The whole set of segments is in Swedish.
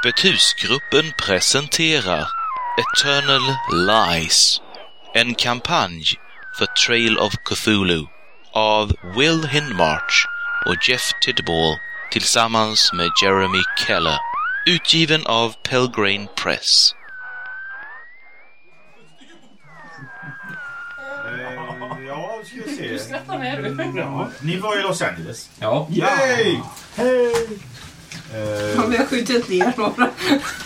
Öppet husgruppen presenterar Eternal Lies, en kampanj för Trail of Cthulhu av Will Hindmarch och Jeff Tidball tillsammans med Jeremy Keller. Utgiven av Pelgrane Press. Eh, ja, ska vi se. Skrattar med du. Ja, ni var i Los Angeles. Ja. Yay! Hej! Eh, Ja, vi har skjutit ner några.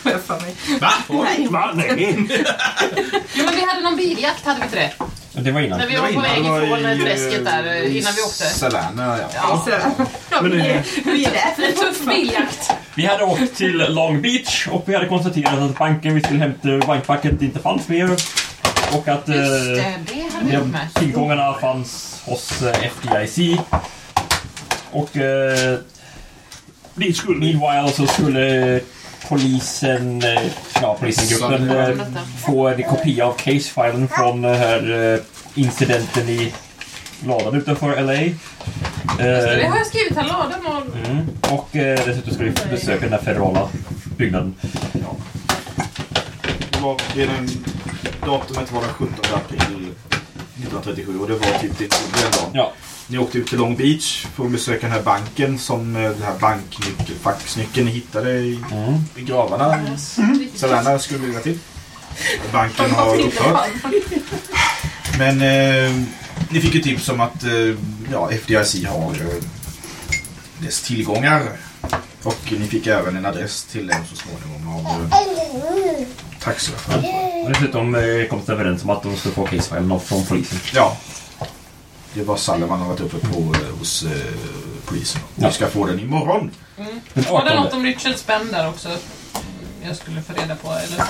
Jag för mig. va? Nej. Va? Nej. Jo, men vi hade någon biljakt, hade vi inte det? Det var innan. När vi var på väg ifrån i, träsket där, eh, eh, innan vi åkte. Salana, ja. Ja, Så, ja, vi, är, vi är där. en tuff biljakt. Vi hade åkt till Long Beach och vi hade konstaterat att banken vi skulle hämta bankfacket inte fanns mer. Och att eh, Just det, det hade vi tillgångarna fanns hos eh, FDIC. Och eh, Dit skulle meanwhile så skulle polisen, eh, ja polisengruppen eh, få en kopia av casefilen från den här eh, incidenten i ladan utanför LA. Det Eh, har jag skrivit här, ladan och... Mm. Och eh, dessutom ska vi besöka den här federala byggnaden. Det var, det den, datumet var den 17 april 1937 och det var typ det den dagen. Ja. Ni åkte ut till Long Beach för att besöka den här banken som eh, den här banknyckelfacksnyckeln ni hittade i, Mm. i gravarna. Salana skulle vilja till. Banken har upphört. Men eh, ni fick ju tips om att eh, ja, FDIC har eh, dess tillgångar. Och ni fick även en adress till den så småningom av eh, taxichauffören. Och dessutom eh, kom de överens om att de skulle få casefilen från polisen. Ja. Det var Salomon har varit uppe på eh, hos eh, polisen. Ja. Vi ska få den imorgon. Den Var det 18. något om Richard där också? Jag skulle få reda på, eller?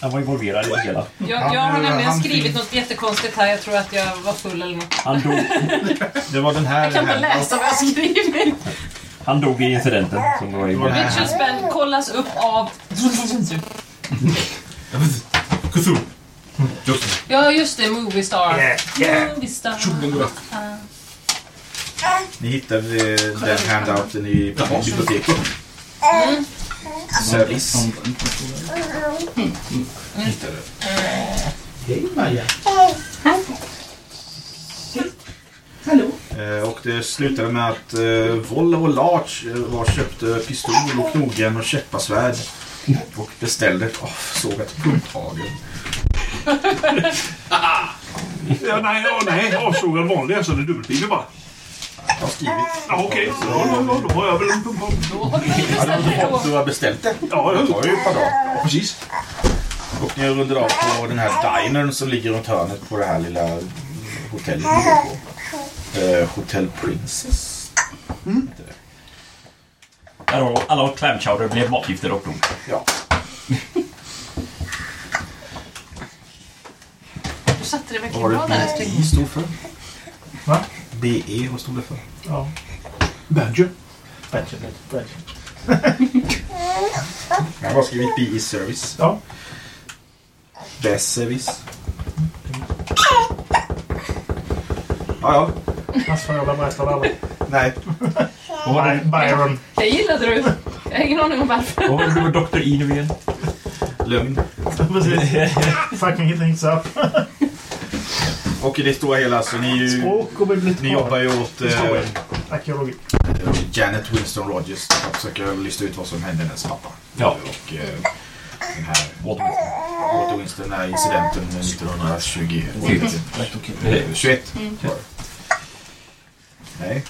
Han var involverad i det hela. Jag, jag har nämligen han skrivit något jättekonstigt här. Jag tror att jag var full eller något. Han dog, Det var den här. Jag kan inte läsa vad jag skrivit. han dog i incidenten. Som var i. Richard Spenn kollas upp av... Just det. Ja, just det. Movie Star. Movie Star. Ni hittade eh, den handouten i biblioteket. Service. Hittade. Hej Maja. Eh, Och det slutade med att eh, Volvo Large eh, var köpte pistol och knogjärn och käppasvärd. Och beställde ett oh, sågat pumphagel. Ja, nej, ja, nej. Avsågad vanlig, alltså. Det är dubbelpinig bara. Jag har skrivit. Ja, okej. Ja, ja, ja, då har jag väl en pump. Du har beställt det. Ja, Det tar ju ett par dagar. ja, precis. Och ni rundar av på den här dinern som ligger runt hörnet på det här lilla hotellet ni bor på. Eh, Hotel Princess. Där har alla åt clam chowder, blev matgifter och dog. Ja. Du satte det Vad verkligen var bra det där älskling. BI stod för? Va? BE, vad stod det för? Ja. Badger. Badger, badger. Jag har skrivit BI Service. Ja. Best Service. Ja, ja. Hans föräldrar berättade aldrig. Nej. Vad var det, By- Byron. Det gillade du. Jag har ingen aning om varför. vad var det med Dr. E nu igen? Lögn. Precis. Fucking things up. Och i det stora hela så ni, är ju, Språk och bibliotek. ni jobbar ju åt eh, Historia. Arkeologi. Janet Winston Rogers. Jag försöker lista ut vad som hände hennes pappa. Ja. Och eh, den här Walter Winston, den här incidenten 1920. Eh, 21 var det. Nej,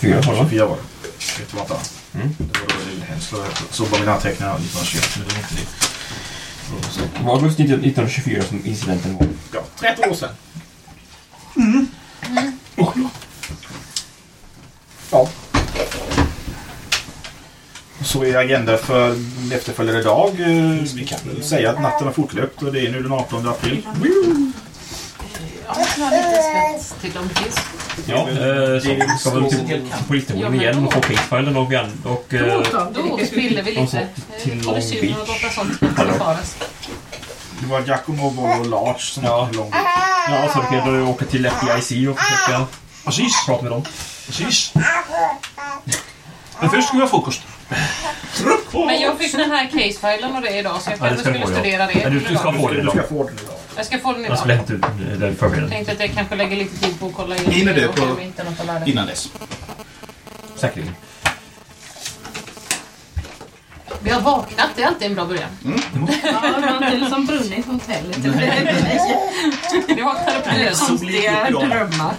24 var det va? 24 var det. 21 var det. Mm. Det var då det helst var- mina anteckningar 1921, men det var inte det. Det var augusti 1924 som incidenten var. Ja, 30 år sedan. Ja. Så är agenda för efterföljande dag. Eh, Vi kan väl säga att natten har fortlöpt och det är nu den 18 april. Ja, har lite spets till det finns. Ja, eh, så ska väl till polisstationen igen och få casefilen och, och eh, Då spiller vi lite. sa till Eh, Long Polysyren Beach. och sånt befaras. Det var Giacomo, Volvo och Lars som Ja. åkte till Långbro. ja, så vi kan åka till FDIC och försöka Precis, prata med dem. precis. Men först ska vi ha frukost. Men jag fick den här casefilen och det idag så jag Ja, det kanske ska du skulle studera det. ja. Du, du ska det Du få den idag. Jag ska få den Jag idag. hämta ut den förberedande. tänkte att jag kanske lägger lite tid på att kolla in Hinner det och på- jag inte något av värde. Innan dess. Säkerligen. Vi har vaknat, det är alltid en bra början. Ja, det var inte liksom brunnit hotellet. Vi vaknar upp med Konstiga drömmar.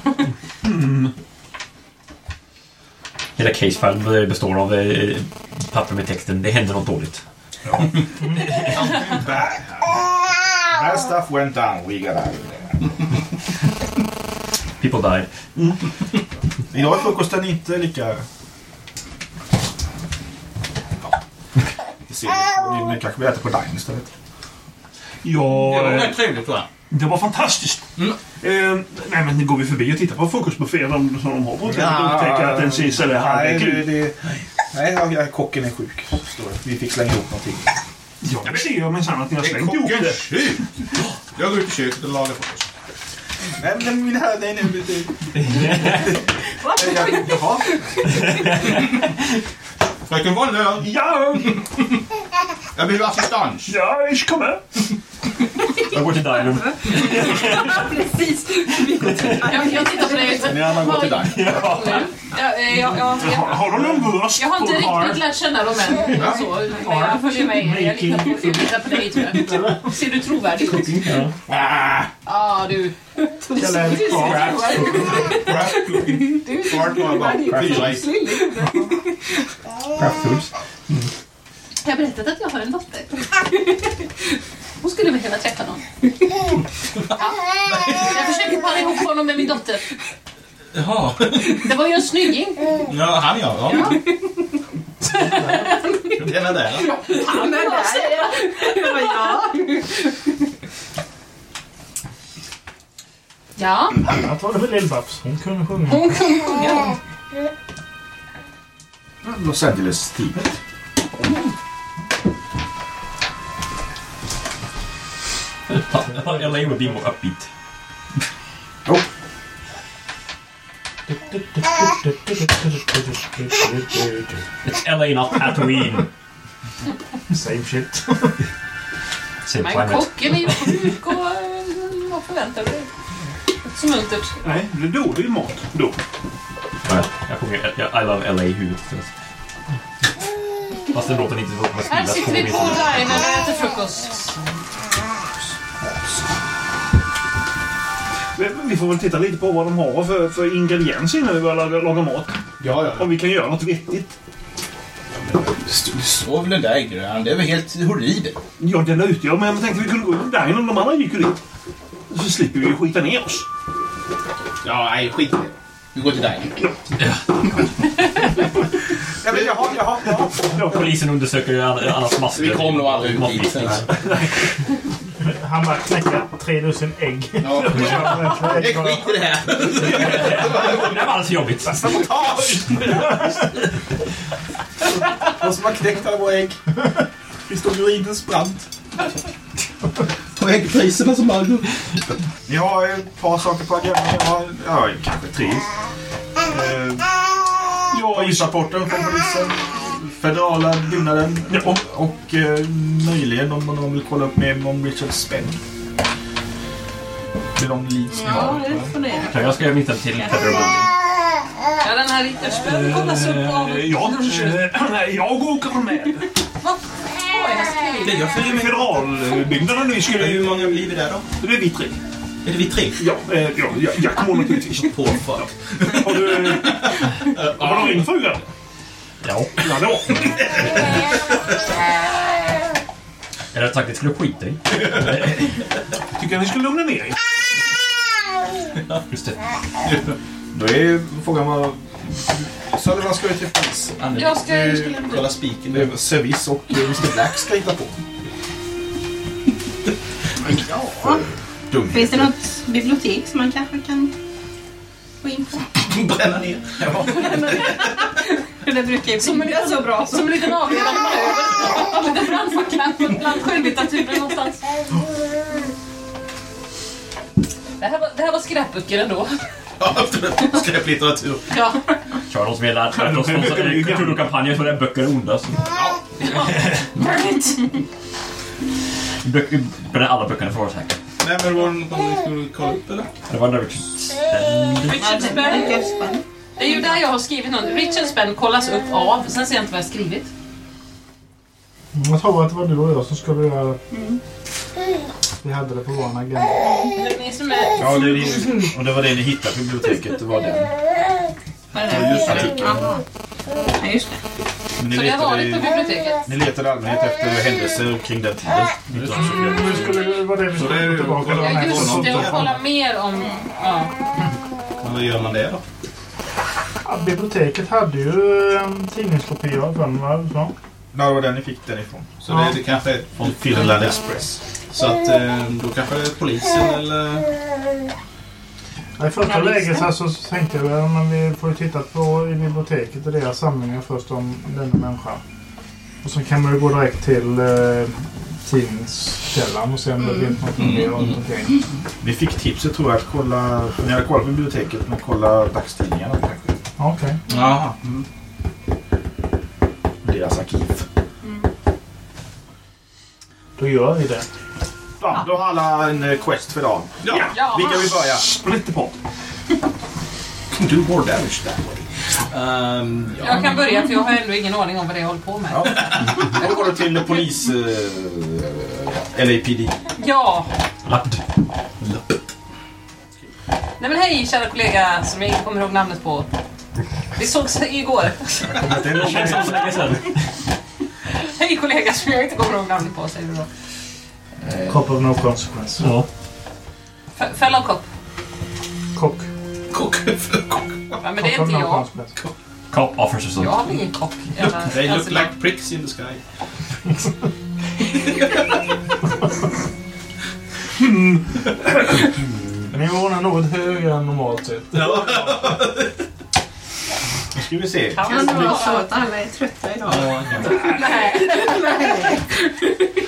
Hela casefilen består av eh, papper med texten Det händer något dåligt. Bad. Bad stuff went down. We got out of there. People died. Idag är frukosten inte lika... Ja. Vi ser. Ni- Ni kanske vill äta på dine istället. Ja, Det var eh, rätt trevligt jag. det var fantastiskt. Eh, nej, men nu går vi förbi och tittar på frukostbuffén som som de har på hotellet och upptäcker att den ser sådär Nej, halväcklig det, ut. det, nej jag, jag, kocken är sjuk. Står det. Vi fick slänga ihop någonting. Ja, det ser jag minsann att ni har Är slängt ihop det. sjuk? Jag går ut i köket och lagar frukost. Nej, men min herre, nej, nej. Det, jag, jaha. Fröken Wollö, Ja, jag behöver assistans. ja, ich kommer. Jag går till dinern. Precis. Jag, jag tittar på dig. Ni andra går till dine. Nu. Jag, jag, jag, jag, Har, jag, har de någon wurst jag har inte riktigt lärt känna dem än. Så, men jag följer med er. Jag litar på, jag litar på dig tror jag. Ser du trovärdig ut? Ja. Ja, du. Lär kvar. Crap cooking. Fart var bara fyra i. Craft foods. Jag har berättat att jag har en dotter. Hon skulle behöva träffa någon. Ja. Jag försöker para ihop honom med min dotter. Jaha. Det var ju en snygging. Ja, han ja. ja. Den är där. Han är där. säger jag. Jag bara, ja. Ja, Jag tar det med Lill-Babs. Hon kunde sjunga. hon kunde sjunga. Los Angeles-teamet. LA would be more upbeat. Oh. It's LA not Tatooine. Same shit. Same Men climate. kocken är ju sjuk och eh, vad förväntar du dig? Ett. Nej, det är dålig mat då. Ja, jag sjunger jag, I love LA i huvudet. Fast den låten inte kommer Här sitter vi på mitt- diner och äter frukost. Vi- Vi får väl titta lite på vad de har för, för ingredienser innan vi börjar laga, laga mat. Ja, ja. Om vi kan göra något vettigt. Det står väl den där grön. Det är väl helt horribelt. Ja, den är ute. Ja, men jag tänkte vi kunde gå in där innan de andra gick ju dit. Så slipper vi ju skita ner oss. Ja, nej, skit i det. Vi går till dig. Ja, men jaha, jaha, jaha. Ja, Polisen undersöker ju an- annars massor. Vi kommer nog aldrig ut dit. Han bara knäcka tre dussin ägg. Ja. Nej, skit i det här. Det var alldeles jobbigt. De som har knäckt alla våra ägg. Vi stod urinens brand. Och äggpriserna som bara... Vi har ett par saker på agendan. Ja, kanske tre. Eh, ja, Polisrapporten från polisen. Federala byggnaden. Och, och eh, möjligen om någon vill kolla upp med om Richard Spenn. Med de leads ni Ja, har. det får det. Så jag ska vänta till Federal Building. Ja, den här Ritterspön kollas upp av... Eh, Ja, eh, nej, jag åker med. Oj, jag skriver. Jag följer med. Federalbyggnaden vi skulle... Hur många blir vi där då? Det är vi tre. Är det vi tre? Ja, eh, ja, ja jag kommer naturligtvis. På fuck. Har du... Har du frugan? Ja. Ja, var. Eller sagt, det skulle jag skita i. Tycker ni skulle lugna ner er. Just det. Då är frågan vad... Så vad ska vi till polis? Jag ska... Jag skulle... Kolla spiken. Det är Service och eh, Mr Black ska hitta på. Ja. Finns det något bibliotek som man kanske kan gå in på? Bränna ner. Det brukar ju bli så bra. Som en liten avledande manöver. Lite brandfackla bland skönlitteraturen någonstans. Det här var, det här var skräpböcker ändå. Ja, skräplitteratur. Ja. Kör de som hela kulturkampanjen för att böcker är onda. så- Burn it! Böcker, bränner alla böckerna för oss här. Nej, men var det någon ni skulle kolla upp eller? Det var Richard Spenn. Richard Spenn. Det är ju där jag har skrivit något. Richard Spenn kollas upp av. Sen ser jag inte vad jag har skrivit. Jag tror att det var du och jag som skulle göra det. Vi hade det på vår agenda. Är det ni som är... Ja, det är det, och det var det ni hittade på biblioteket. Det var den. Vad är det? Just artikeln. Jaha. Ja, just det. Ni det har varit på letade, biblioteket? ni letade i allmänhet efter händelser kring den tiden. Det skulle det var det vi Så det är skulle gå tillbaka till. Ja, just det. Och kolla mer om... Ja. Vad gör man det då? Ja, biblioteket hade ju en tidningskopia för mig, va? Så. Ja, det var den ni fick den ifrån. Så det, det kanske är Från Finland Express. Så att eh, då kanske polisen eller... I första läget så, så tänkte jag att men vi får titta på i biblioteket och deras samlingar först om denna människa. Och så kan man ju gå direkt till eh, tidningskällan och se om det finns något mer runt omkring. Vi fick tipset tror jag att kolla, ni hade kollat på biblioteket, men kolla dagstidningarna kanske. Ja, Okej. Jaha. Mm. Deras arkiv. Då gör vi det. Ja, då har alla en eh, quest för dagen. Ja, Ja. Vilka vill börja? Splitterpott. do more damage that way. Um, ja. Jag kan börja för jag har ändå ingen aning om vad det är jag håller på med. Ja. Då går det till polis... Eh, LAPD. Ja. Ladd. Nej men hej kära kollega som jag inte kommer ihåg namnet på. Vi sågs igår. Det känns som så länge sedan. Hej kollega som jag inte kommer ihåg namnet på säger du då. Cop of no consequence. Ja. F- Fellow cop. Kock. Kock. Kock. Ja, men det är Cop of inte no jag. consequence. Cop offers us Jag har ingen kock. Eller- They look alltså, like pricks in the sky. Nivån är något högre än normalt sett. Nu ska vi se. Kan det man vara så att alla är trötta idag? Nej.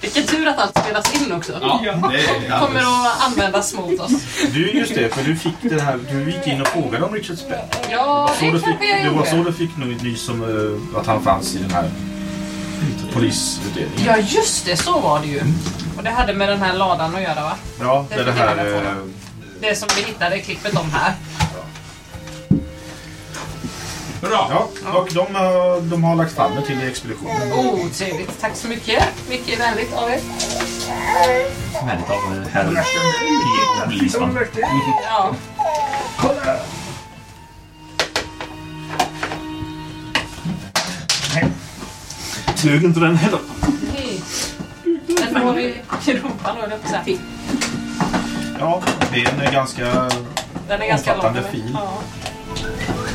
Vilken tur att allt spelas in också. Ja, det Kommer att användas mot oss. Du, just det, för du fick den här... Du gick in och frågade om Richard Spenn. Ja, det du fick, kanske jag det var så du fick nog nys om eh, att han fanns i den här polisutredningen. Ja, just det. Så var det ju. Och det hade med den här ladan att göra, va? Ja, Det det, är det här... eh, Det som vi hittade klippet om här. Bra. Ja, och de, har- de har lagt fram det till expeditionen. Oh, trevligt. Tack så mycket. Mycket vänligt av er. Vänligt av herr. Polisman. Ja. Tug inte den heller. Hej. Den får vi i rumpan, höll jag på att säga. Ja, det är en ganska... Den är ganska lång. Omfattande eller? fil. Ja.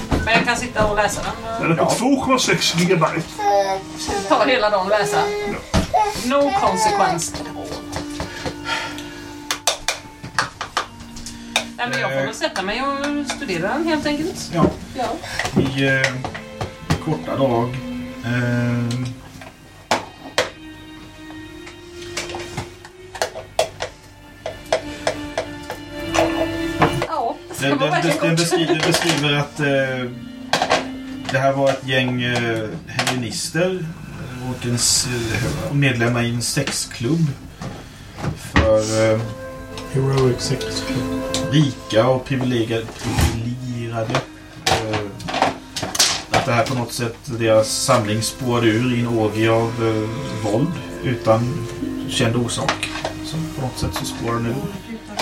Men jag kan sitta och läsa den. Den är på 2,6 gigabyte. Tar hela dagen att läsa. No consequence. Nej, men jag får väl sätta mig och studera den helt enkelt. Ja, Ja. i eh, korta dag. Eh, Den, man den, verkligen den, beskriver, beskriver att eh, det här var ett gäng eh, heroinister och en, medlemmar i en sexklubb för eh, Heroic Sex Club. rika och privilegierade. privilegierade eh, att det här på något sätt, deras samling spårade ur i en orgie av eh, våld utan känd orsak. Så på något sätt så spårar den ur. Nu håller du på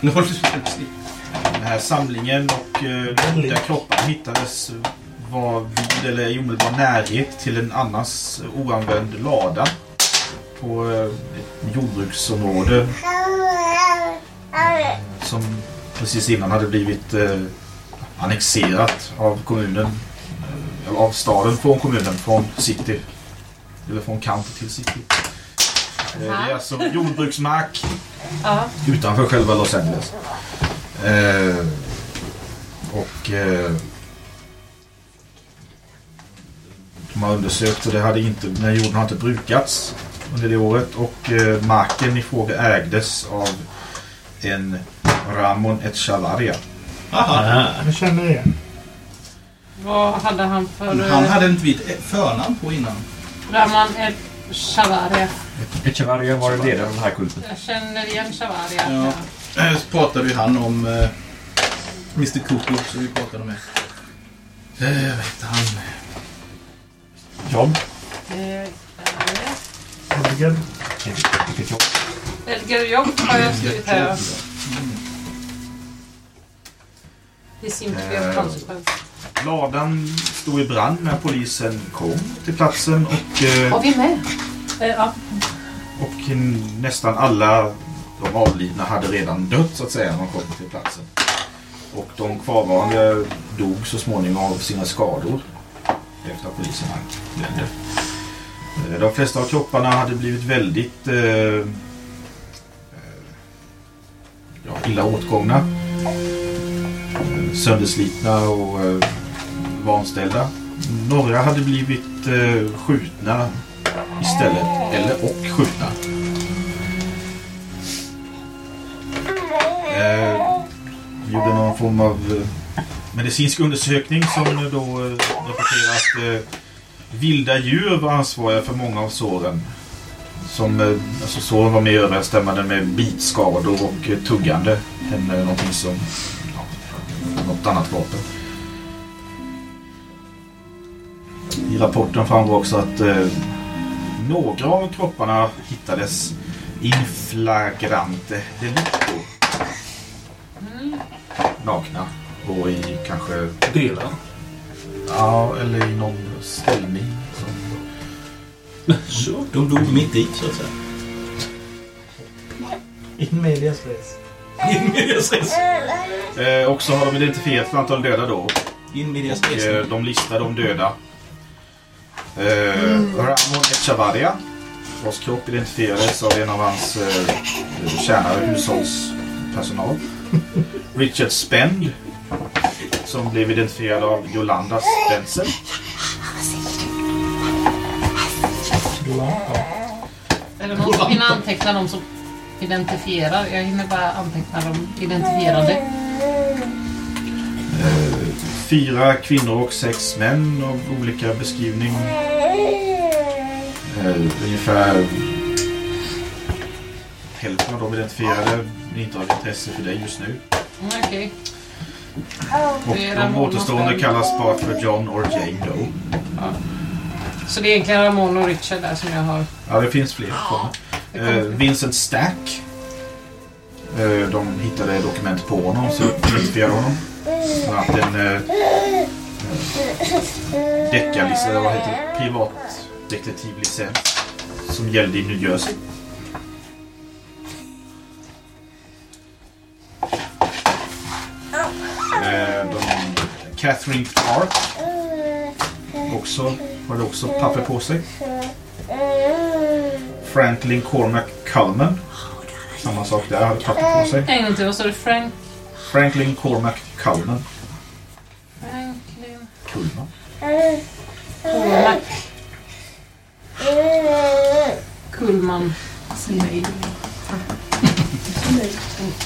Den här samlingen och eh, de olika kropparna hittades var vid eller i omedelbar närhet till en annars oanvänd lada på eh, ett jordbruksområde. Som precis innan hade blivit eh, annexerat av kommunen eh, eller av staden från kommunen från city. Eller från kant till city. Eh, det är alltså jordbruksmark Ja. utanför själva Los Angeles. Eh, och eh, de har undersökt och det hade inte, den här jorden har inte brukats under det året och eh, marken i fråga ägdes av en Ramon Echevarria. Aha. Jag känner igen. Vad hade han för... Han hade inte vi ett förnamn på innan. Raman El Shavaria. Echevarria var ledare av den här kulten. Jag känner igen Shavaria. Ja. Eh, Så pratade ju han om eh, Mr Cooper som vi pratade med. Eh, vad hette han? John. Eh, Helgen. Vilket jobb? Edgar Jobb har jag skrivit här. Det seemed to be of consequence. Ladan stod i brand när polisen kom till platsen och, eh, Har vi med? Eh, ja. och nästan alla de avlidna hade redan dött så att säga när de kom till platsen. Och de kvarvarande dog så småningom av sina skador efter att polisen anlände. Eh, De flesta av kropparna hade blivit väldigt eh, eh, ja, illa åtgångna. Sönderslitna och eh, vanställda. Några hade blivit eh, skjutna istället. Eller och skjutna. Eh, gjorde någon form av eh, medicinsk undersökning som eh, då eh, rapporterar att eh, vilda djur var ansvariga för många av såren. Som, eh, alltså såren var mer överensstämmande med bitskador och eh, tuggande än eh, någonting som ja, något annat vapen. I rapporten framgår också att eh, några av kropparna hittades in flagrante delicto. Nakna och i kanske Delar. Ja, eller i någon ställning. Som... Så, de dog mitt i så att säga. In medias res. In medias res. Eh, och så har de identifierat ett antal döda då. In medias Och, eh, res. de listar de döda. Eh, Ramon Echavarria, vars kropp identifierades av en av hans eh, tjänare, hushållspersonal. Richard Spend, som blev identifierad av Yolanda Spencer. Det någon som hinner anteckna de som identifierar? Jag hinner bara anteckna de identifierade. Fyra kvinnor och sex män av olika beskrivning. Eh, ungefär hälften av dem identifierade men inte av intresse för dig just nu. Mm. Och är de återstående kallas bara för John och Jane Doe. Så det är egentligen Ramon och Richard där som jag har... Ja, det finns fler Eh, Vincent Stack. Eh, de hittade dokument på honom så identifierade honom. Han en eh, deckarlicens, eller vad heter det? Privatdetektivlicens. Som gällde i New Jersey. Eh, de, Catherine Clark. Också, hade också papper på sig. Franklin Cormac Cullman. Samma sak där, hade papper på sig. En gång till, vad sa du? Frank... Franklin Cormac Cullman. Franklin... Kullman. Cormac. Kullman.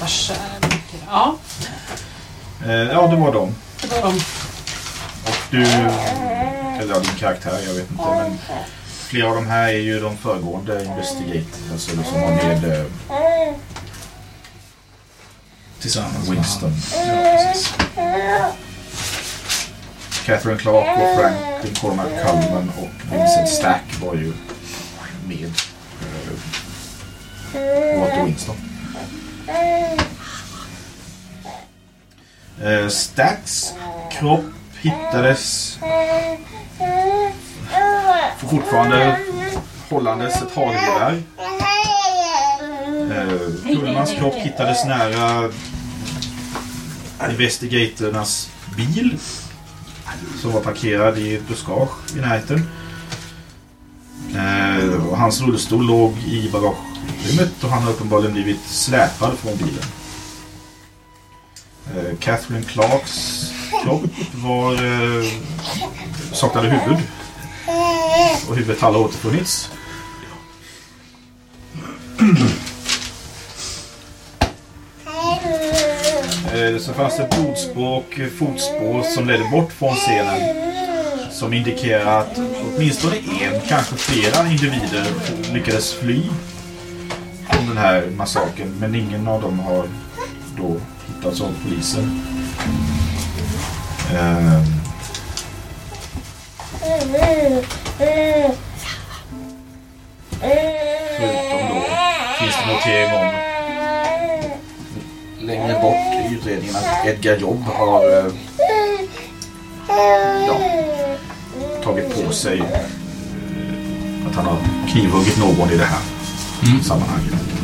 Vad kärlek. Ja, Eh, ja, det var de. det var de. Och du, eller ja, din karaktär, jag vet inte. Men flera av de här är ju de föregående Investigate. Alltså de som var med eh, Tillsammans med Winston. Ja, precis. Catherine Clark och Franklin Cormac Cullman och Vincent Stack var ju med. Eh, Walter Winston. Eh, Stacks kropp hittades fortfarande hållandes ett hagelgevär. Eh, Kullmans kropp hittades nära Investigatornas bil som var parkerad i ett buskage i närheten. Eh, och hans rullstol låg i bagagerummet och han har uppenbarligen blivit släpad från bilen. Eh, Catherine Clarks kropp var eh, saknade huvud. Och huvudet hade återfunnits. Eh, så fanns det blodspår och eh, fotspår som ledde bort från scenen. Som indikerar att åtminstone en, kanske flera individer lyckades fly från den här massakern. Men ingen av dem har då hittats av polisen. Eh, förutom då finns det notering om längre bort i utredningen att Edgar Jobb har eh, ja, tagit på sig eh, att han har knivhuggit någon i det här sammanhanget.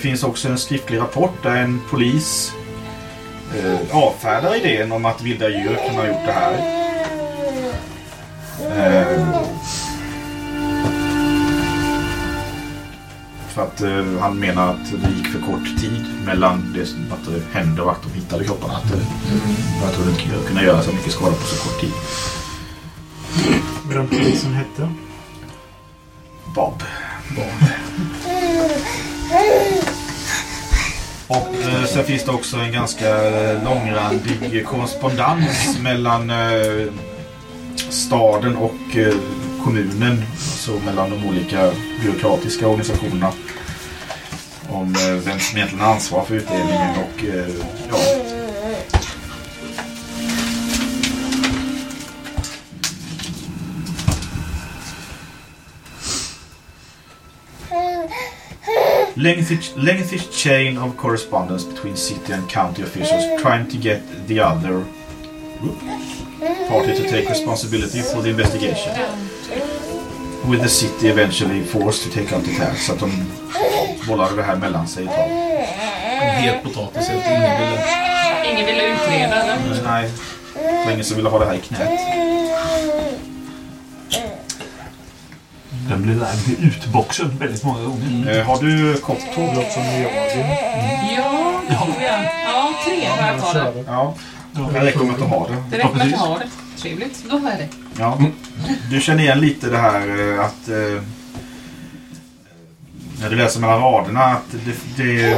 Finns också en skriftlig rapport där en polis eh, avfärdar idén om att vilda djur kan ha gjort det här. Eh, För att eh, han menar att det gick för kort tid mellan det som att det hände och att de hittade kropparna. Att, eh, jag tror inte skulle kunna göra så mycket skada på så kort tid. Vad den polisen hette? Bob. Och eh, sen finns det också en ganska eh, långrandig korrespondens mellan eh, staden och eh, kommunen. Så mellan de olika byråkratiska organisationerna. Om eh, vem som egentligen har ansvar för utdelningen och eh, ja. Lengthy, lengthy chain of correspondence between city and county officials trying to get the other party to take responsibility for the investigation. With the city eventually forced to take up the task. Så att de bollade det här mellan sig ett tag. En het potatis. att Ingen ville... Ingen ville utreda eller? Nej, det var ingen som ville ha det här i knät. Den blir lagd i utboxen väldigt många gånger. Eh, har du koptåg? Låter som Georgien. Ja, det tror jag. Ja, tre har jag kvar. Ja, det räcker med att du har det. Det räcker med att jag har det. Trevligt. Då har jag det. Ja. Du känner igen lite det här eh, att eh, när du läser mellan raderna att det, det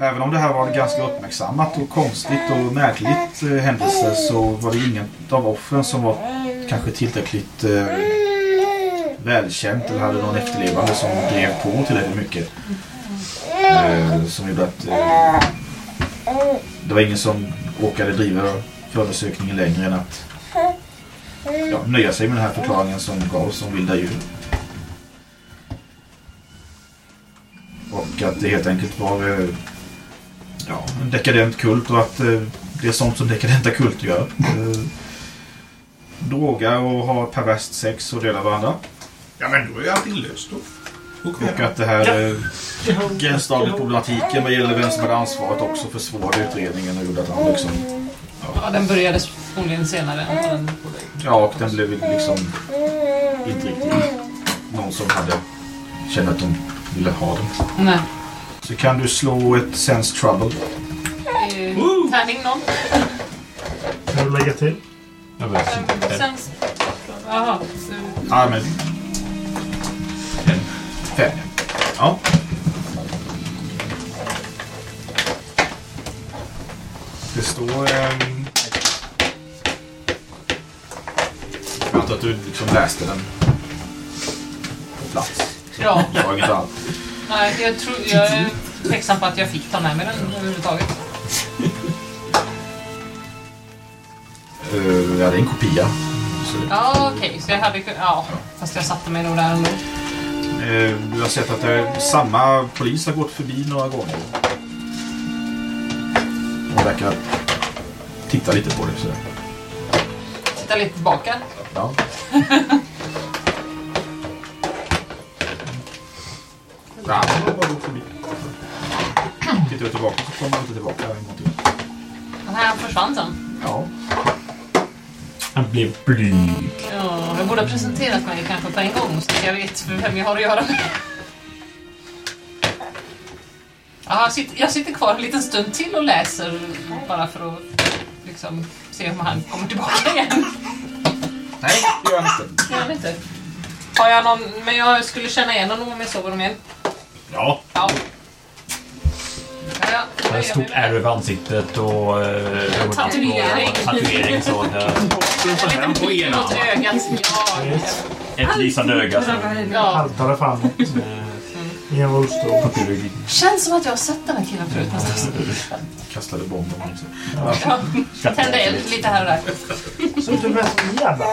även om det här var ganska uppmärksammat och konstigt och märkligt eh, händelse så var det inget av offren som var kanske tillräckligt eh, välkänt eller hade någon efterlevande som drev på tillräckligt mycket. Eh, som gjorde att eh, det var ingen som åkade driva förundersökningen längre än att ja, nöja sig med den här förklaringen som gavs om vilda djur. Och att det helt enkelt var eh, ja, en dekadent kult och att eh, det är sånt som dekadenta kulter gör. Eh, droga och ha perverst sex och döda varandra. Ja, men då är allting löst då. Och att det här eh, gränsdragningsproblematiken vad gäller vem som hade ansvaret också försvårade utredningen och gjorde att han liksom... Ja, den började förmodligen senare än den. Ja, och den blev liksom inte riktigt någon som hade kände att de ville ha den. Nej. Så kan du slå ett sense trouble. Eh, Tärning någon? Kan du lägga till? Jag vet inte. Sen... Jaha. så- Ja, men... Fem. Ja. Det står... ehm, Jag antar att du liksom läste den på plats. Ja. Var inget. Nej, jag, tror, jag är tveksam på att jag fick ta med mig den överhuvudtaget. ja, det är en kopia. Så, Ja, okej. Så jag hade Ja, fast jag satte mig nog där ändå. Eh, du har sett att det är, samma polis har gått förbi några gånger. Och verkar titta lite på det. Så. Titta lite tillbaka. Ja. Ja, har bara gått förbi. Tittar du tillbaka så kommer han inte tillbaka en gång till. Den här försvann sen. Ja. Han blev blyg. Ja, jag borde ha presenterat mig kanske på en gång så att jag vet vem jag har att göra med. Ja, jag, sitter, jag sitter kvar en liten stund till och läser bara för att liksom, se om han kommer tillbaka igen. Nej, det gör han inte. Jag vet inte. Har jag någon, men jag skulle känna igen honom om jag såg honom igen. Ja. Ja. Ja, ja. Ett stort ärr över ansiktet och... Eh, Tatuering. och Tatuering så. eh, En liten pil mot ögat. Ja. Ett lysande öga. Så. ja. Haltade framåt. I en rullstol. Känns som att jag har sett den här killen förut någonstans. Kastade bomben sig. Tände eld lite här och där. Så du med som jävla...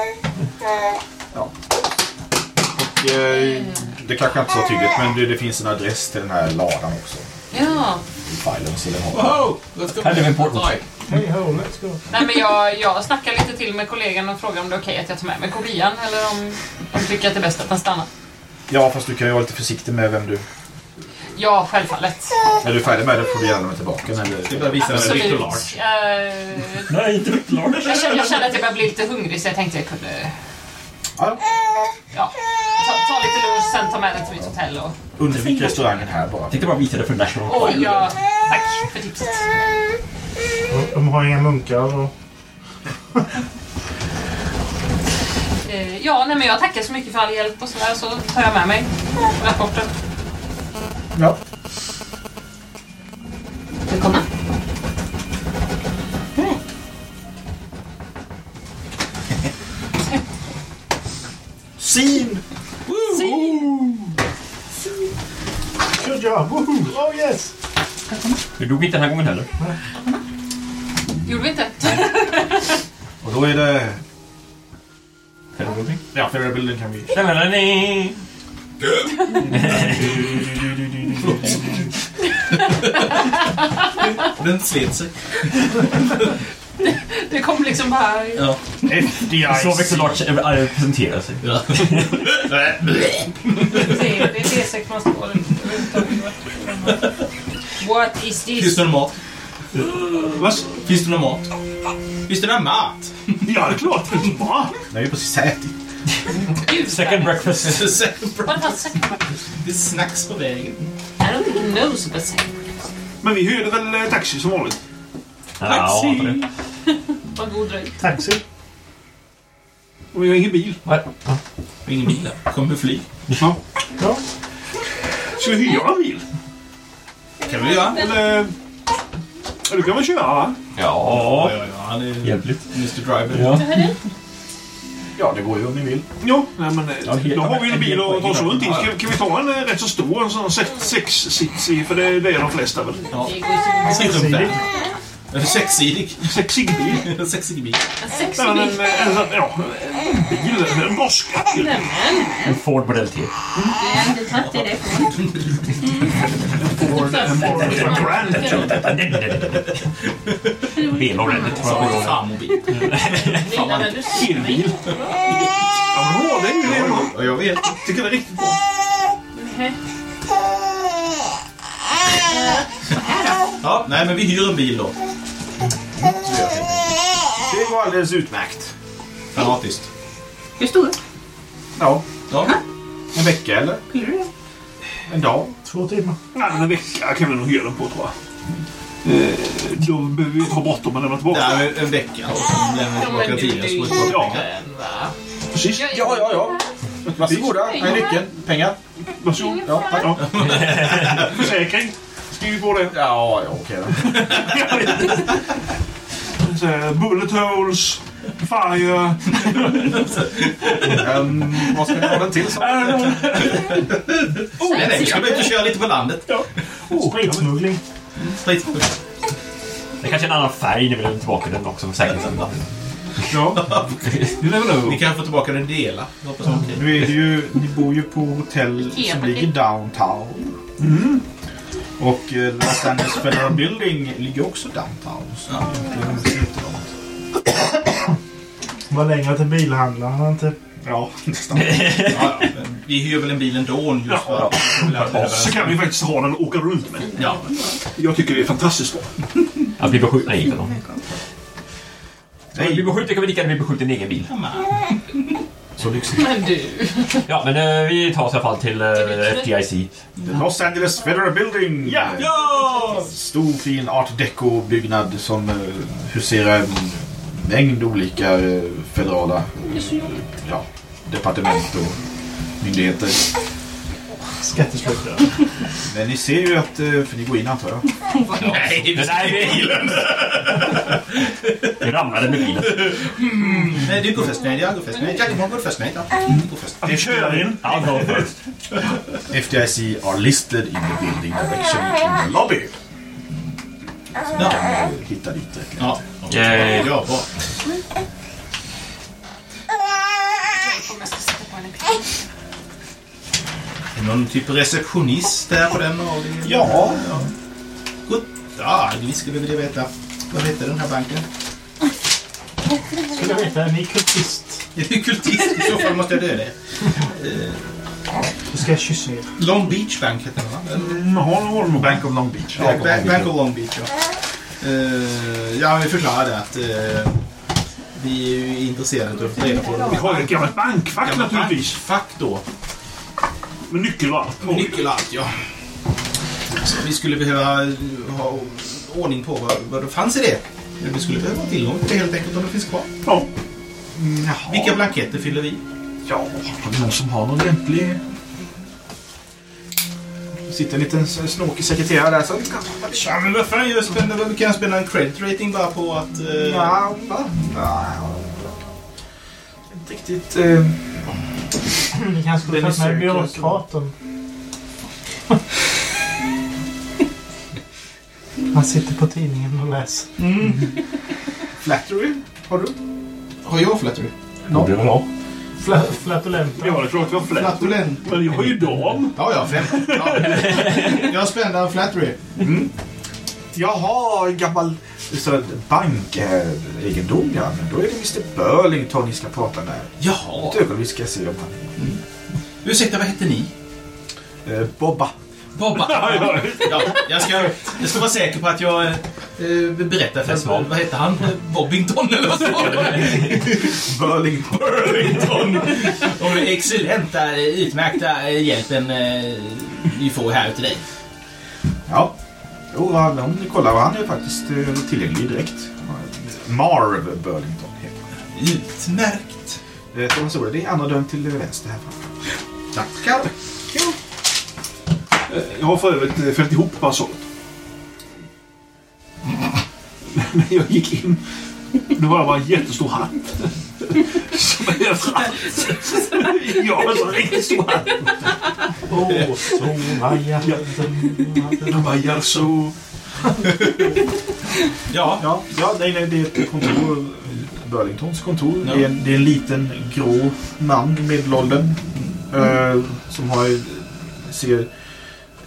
Och, eh, det kanske inte så tydligt, men det, det finns en adress till den här ladan också. Ja. Filen. Så den har. Wow! Let's go. Är det portmotor. Hej ho, let's go. Nej, men jag, jag snackar lite till med kollegan och frågar om det är okej att jag tar med mig kopian eller om de tycker att det är bäst att den stannar. Ja, fast du kan ju vara lite försiktig med vem du... Ja, självfallet. Är du färdig med det får du gärna lämna tillbaka den. Eller... Ska bara visa den Absolut. Victor Large. Eh, Nej, inte Victor Large. jag, kände, jag kände att jag började bli lite hungrig så jag tänkte jag kunde Ja, ja, ta, lite lunch, sen ta med den till mitt hotell. Och, undvik restaurangen här bara. Jag tänkte bara visa det för National oj, Fire. ja, tack för tipset. De- De har inga munkar och... Eh, ja, nej, men jag tackar så mycket för all hjälp och sådär så tar jag med mig rapporten. Ja. Välkomna. Sin! Good job! Woohoo! Oh yes! Du dog inte den här gången heller. Gjorde vi inte? Och då är det... Eller någonting. Ja, Building kan vi... Tjalalani. Den slet sig. Det kom liksom bara... Ja. FDIC! Så Victor Large äh, presenterar sig. ja. Det, är D6 man står What is Finns this? det någon mat? Vad? Finns det någon mat? Finns det någon mat? Ja, det är klart. Bra. Den är ju precis ätit. Second breakfast. Second Det är snacks på vägen. I don't think he knows about second Men vi hyrde väl eh, taxi som vanligt. Ja, Vad god dröj. Taxi. Och vi har ingen bil. Nej. Ingen bil där. Kommer flyg. Ja. Ja. Ska vi hyra en bil? kan vi göra. Eller... Ja, du kan väl köra? Ja, Ja, ja, ja. Han är hjälpligt. Mr Driver. Ja. Ja, det går ju om ni vill. Jo, nej, men eh, Ja, helt- då har vi en bil och tar oss runt i. Kan, kan vi ta en eh, rätt så stor, en sån sex, sexsitsig, för det, det är de flesta väl? Ja. Det Sexsidig. Sexsidig. Sexig bil. Sexig bil. En sexig en, bil. en, en, ja, en bil, en. Nämen. En Ford Model T. Det tack det är det. Ford, en Ford Grand. Velorändigt. Farmobil. Du mig. Ja, men det är ju det. Ja, jag vet. Jag tycker det är riktigt bra. Ja, nej men vi hyr en bil då. Det går alldeles utmärkt. Fanatiskt. Hur stor? Ja, Ja. en vecka eller? En dag? Två timmar. Nej, en vecka kan vi nog hyra den på tror jag. Eh, då behöver vi ta bort dem och lämna tillbaka. Är en vecka och sen lämnar vi tillbaka tiden så ju får vi tillbaka Ja. pengar. Precis. Ja, ja, ja. Varsågoda, här är nyckeln. Pengar. Varsågod. Ja, tack. Ja. Försäkring. Skriv på det. Ja, ja okej då. Här, Bullet holes. Fire. Um, vad ska ni ha den till? Så? Nej, nej, vi ska ut och köra lite på landet. Spritsmuggling. Sprit. Det är kanske är en annan färg när vi lämnar tillbaka den också för säkerheten. Ja. You never know. Ni kan få tillbaka den dela. Hoppas jag. Nu är det ju, ni bor ju på hotell Ikea som ligger downtown. Mm. Och eh, Los Angeles Federal Building ligger också downtown. Så Ja. det är inte jättelångt. Var längre till bilhandlaren inte. Ja, nästan. Ja, vi hyr väl en bil ändå just för att... Så kan vi faktiskt ha den och åka runt med. Ja. Jag tycker det är fantastiskt bra. Att bli beskjuten? Nej, inte då. Ska vi Nej, beskjuten kan vi lika gärna bli beskjuten i egen bil. så lyxigt. Men du. Ja, men eh, vi tar oss i alla fall till uh, FDIC. Los Angeles Federal Building. Ja! Ja! Stor fin art deco-byggnad som eh, huserar en mängd olika eh, federala eh, ja, departement och myndigheter. Skattesmitare. Men ni ser ju att, eh, för ni går in antar jag. Nej, vi är bilen! Vi ramlade med bilen. Nej, du går först. Nej, jag går först. Nej, Jack går först. Nej, ja. Gå först. Vi kör in. Han går först. FDIC are listed in the building direction in the lobby. Så ni kan hitta dit rätt lätt. Ja. Bra. Jag kommer att sätta på kvar. Är det någon typ receptionist där på den avdelningen? Ja. ja. God dag, vi skulle vilja veta. Vad heter den här banken? Skulle veta, är ni kultist? Är du kultist? I så fall måste jag döda er. Då ska jag kyssa er. Long Beach Bank heter den va? Eller? Har de Bank of Long Beach. Ja, Bank, Bank of Long Beach, ja. Uh, ja, vi förklarade att eh, vi är ju intresserade av att få reda på Vi har ju ett gammalt bankfack naturligtvis. Fack då. Med nyckel och allt. Nyckel och allt, ja. Så vi skulle behöva ha ordning på vad, vad det fanns i det. Vi skulle behöva ha tillgång till det helt enkelt om det finns kvar. Ja. Jaha. Vilka blanketter fyller vi? Ja, har vi någon som har någon lämplig... Det sitter en liten snåkig sekreterare där så... Ja, men vad fan, jag spänner, vi kan spänna en credit rating bara på att... eh, Ja, va? Ja, Inte riktigt... Eh, Ni kanske skulle ta med byråkraten. Han sitter på tidningen och läser. flattery, har du? Har jag flattery? Borde det väl ha. Fla Flatulenta. Ja, det är klart vi har flest. Flatulent. Men jag har ju dam. Ja, ja, fem. Ja. Jag spände en flattery. Jag har en gammal så, bankegendom, ja. Men då är det Mr Burlington ni ska prata med. Jaha. Ett ögonblick ska jag se om han... Ursäkta, vad heter ni? Eh, Bobba. Bobba. Ja, jag, ska, jag ska vara säker på att jag eh, berättar för Svar. Vad heter han? Bobbington eller vad sa du? Burlington. Burlington. Och den excellenta, eh, utmärkta eh, hjälpen eh, vi får här till dig. Ja. Jo, han, hon kollar och han är faktiskt eh, tillgänglig direkt. Marv Burlington heter han. Utmärkt. Eh, Thomas Ola, det är andra dörren till vänster här framme. Tackar. Eh, Jag har för övrigt fällt ihop parasollet. När jag gick in, då var det bara en jättestor hatt. Som är överallt. Ja, en sån riktigt stor hatt. Åh, stora hjärtan. De vajar så... Ja, Ja, ja nej, nej, det är ett kontor. Burlingtons kontor. Ja. Det, är en, det är en liten grå man i medelåldern. Eh, som har, ser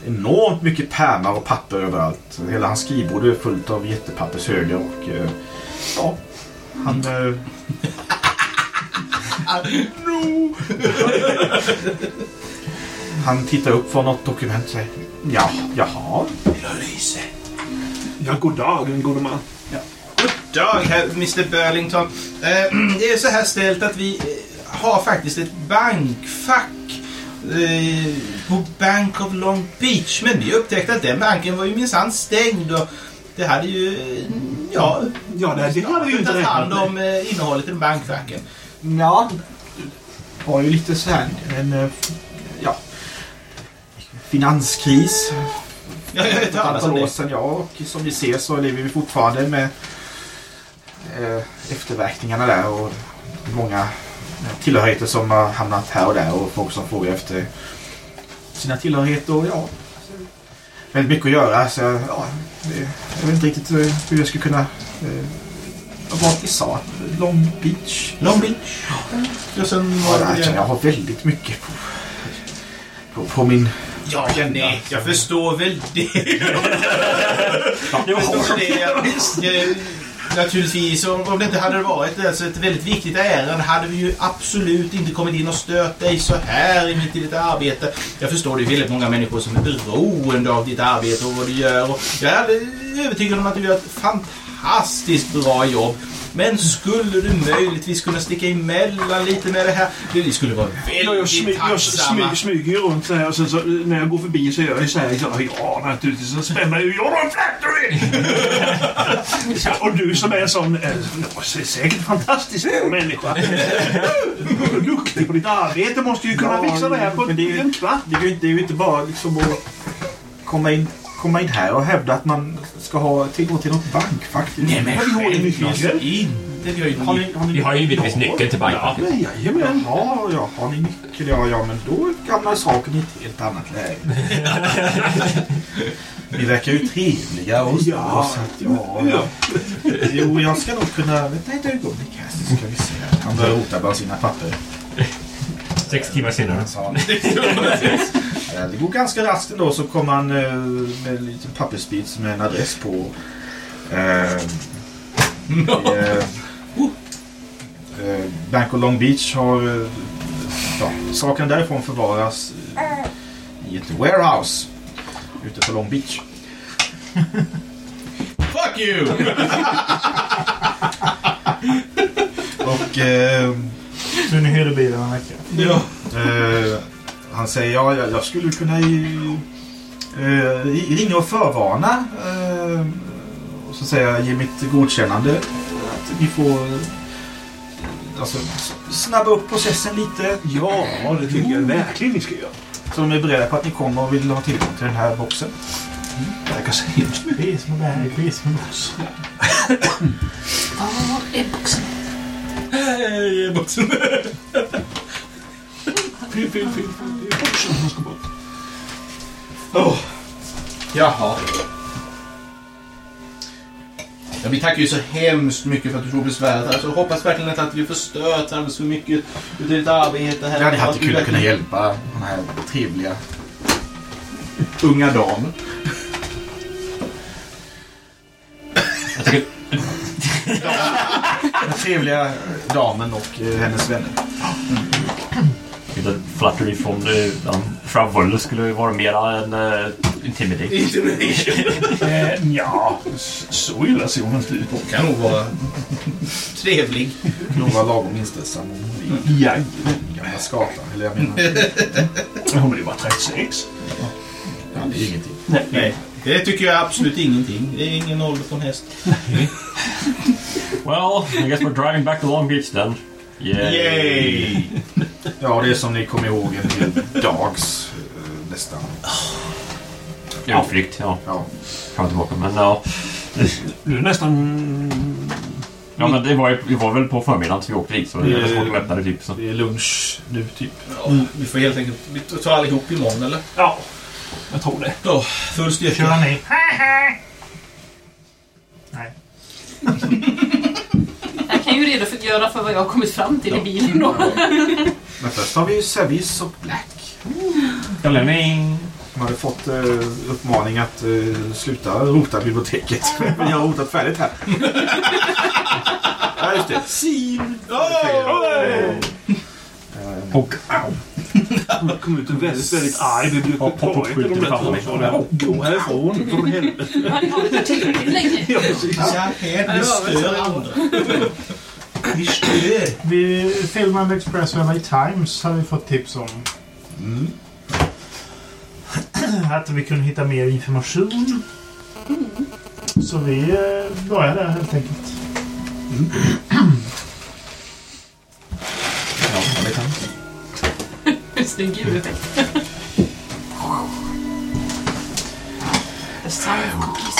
enormt mycket pärmar och papper överallt. Hela hans skrivbord är fullt av jättepappershögar och eh, ja, han... Eh, Han tittar upp från något dokument och säger ja, jaha. Lyse. Ja, god dag, en god man. God dag, herr Mr Burlington. Eh, det är så här ställt att vi eh, har faktiskt ett bankfack eh, på Bank of Long Beach. Men vi upptäckte att den banken var ju minsann stängd och det hade ju, ja, Ja, det, det hade vi ju inte tagit hand räknat om eh, innehållet i den bankfacken. Ja, har ju lite så här en eh, ja, finanskris Ja, jag vet ett antal år det. sedan. Ja, och som vi ser så lever vi fortfarande med eh, efterverkningarna där och många eh, tillhörigheter som har hamnat här och där och folk som frågar efter sina tillhörigheter och ja, väldigt mycket att göra så ja, det, jag vet inte riktigt hur jag skulle kunna eh, vad vi sa. Long Beach. Long Beach. Och sen Ja, var det jag har väldigt mycket på, på, på min... Ja, nej, jag förstår väl det. Ja, Jag förstår det. Eh, Naturligtvis, om om det inte hade varit alltså ett väldigt viktigt ärende hade vi ju absolut inte kommit in och stört dig så här i mitt i ditt arbete. Jag förstår det är väldigt många människor som är beroende av ditt arbete och vad du gör. Och jag är övertygad om att du gör ett fantastiskt bra jobb. Men skulle du möjligtvis kunna sticka emellan lite med det här? Vi skulle vara jag, väldigt smy, jag tacksamma. smy, smyger runt så här och sen så, när jag går förbi så gör jag så här. Så, ja, naturligtvis. Så spänner jag ju Jordan Factory! och du som är en sån, eh, ja, så är säkert en fantastisk människa. Du är duktig på ditt arbete. Måste ju kunna Ja, fixa det här på men det är ju- en kvart. Det är ju inte, det är ju inte bara liksom att komma in, komma in här och hävda att man ska ha tillgång till något bankfack. Nej, men självklart inte. Vi har ju Har ni, har ni Vi har ju givetvis nyckeln till bankfacket. Ja, Jajamän. Jaha, ja, har ni nyckel? Ja, ja, men då hamnar saken i ett helt annat läge. Ni verkar ju trevliga och så. Ja. så ja, ja. Jo, jag ska nog kunna... Vänta ett ögonblick här så ska vi se. Han börjar rota bland sina papper. Sex timmar senare. Det går ganska raskt ändå så kommer han eh, med en liten pappersbit med en adress på. Eh, i, eh, eh, Bank of Long Beach har ja, saken därifrån förvaras i ett warehouse ute på Long Beach. Fuck you! Och Så ni hyrde bilen en vecka? ja. Eh, han säger ja, jag, jag skulle kunna ju, eh, ringa och förvarna. Eh, och så säger jag ge mitt godkännande. Att vi får alltså, snabba upp processen lite. Ja, det tycker jag verkligen ni ska göra. Så de är beredda på att ni kommer och vill ha tillgång till den här boxen. Det verkar så hemskt mycket. Bag, box. Var är boxen? Hej, boxen. Fel. Det är boxen som ska bort. Oh. Jaha. Ja, vi tackar ju så hemskt mycket för att du tog besväret. Alltså, jag hoppas verkligen inte att vi förstört alldeles för mycket utav ditt arbete här. Jag hade haft kul att kunna hjälpa den här trevliga Unga damen. Jag tycker, trevliga damen och eh, hennes vänner. flattery från Travel skulle vara mera än uh, intimidating. Intimidation. Eh, ja, så illa ser hon inte ut. kan nog vara trevlig. Nog var lagom inställsam hon. Ja, Gamla skatan. Eller jag menar, hon ju bara 36. ja, det är ingenting. Nej, det tycker jag absolut ingenting. Det är ingen ålder på en häst. Well, I guess we're driving back to Long Beach then. Yay! Yay! Ja, det är som ni kommer ihåg en hel dags eh, nästan. Utflykt, ja. Ja. Fram och tillbaka. Men ja. Du är nästan... Ja, men det var, ju- vi var väl på förmiddagen så vi åkte dit. Så det var svårt att öppna det typ. Så. Det är lunch nu typ. Ja, vi får helt enkelt vi tar allihop imorgon eller? Ja, jag tror det. Ja, full styrka. Kör ni? Nej. Ju redogöra för vad jag har kommit fram till i bilen då. Men först har vi ju Service och Black. Galning! De hade fått eh, uppmaning att eh, sluta rota biblioteket. Men jag har rotat färdigt här. ja, just det. Sim! Och Det kom ut en väldigt, väldigt arg bibliotekarie till de där två. Gå härifrån, för helvete. Ja, ni har varit tillräckligt länge. Ja, precis. Ja, här, vi stör andra. Vi stör. Vi, Film Express Valley Times har vi fått tips om. Mm. Att vi kunde hitta mer information. Så vi eh, börjar där helt enkelt. Ja, det kan. Snygg ljudeffekt. The sound of.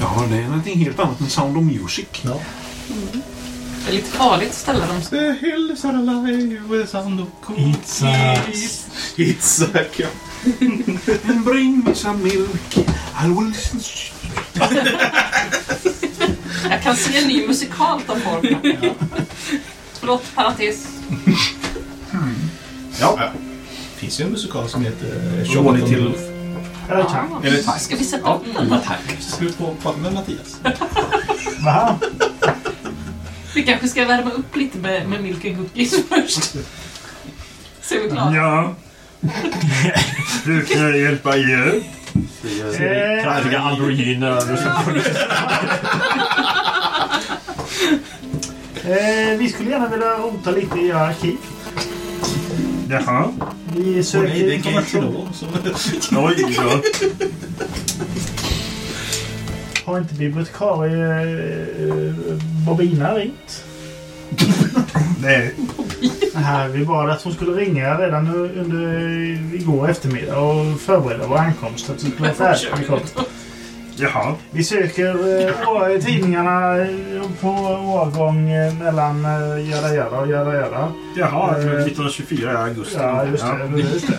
Ja, det är någonting helt annat än Sound of Music. Det är lite farligt ställe de The hills are alive with sound of It's cookies. It's a ja. And bring me some milk. I will listen Jag kan se en ny musikal ta form. Förlåt, parentes. Ja, Det finns ju en musikal som heter ni till- Wolf. Eller. Ah. Ska vi sätta upp den? Ska du på prata med Mattias? Va? Vi kanske ska värma upp lite med, med milk and cookies först. Så är vi klara. Ja. Hur kan jag hjälpa er? Eh, Kräviga androgyner. eh, vi skulle gärna vilja rota lite i era arkiv. Jaha. Vi söker nej, det är information. Oj då. Har inte bibliotekarie eh, Bobina ringt? Nej. Nej, vi bad att hon skulle ringa redan under igår eftermiddag och förbereda vår ankomst. Att det skulle vara kort. Jaha. Vi söker eh, å- tidningarna eh, på årgång eh, mellan eh, jada jada och jada jada. Jaha, Eh, 1924 i augusti. Ja, just det. Just det.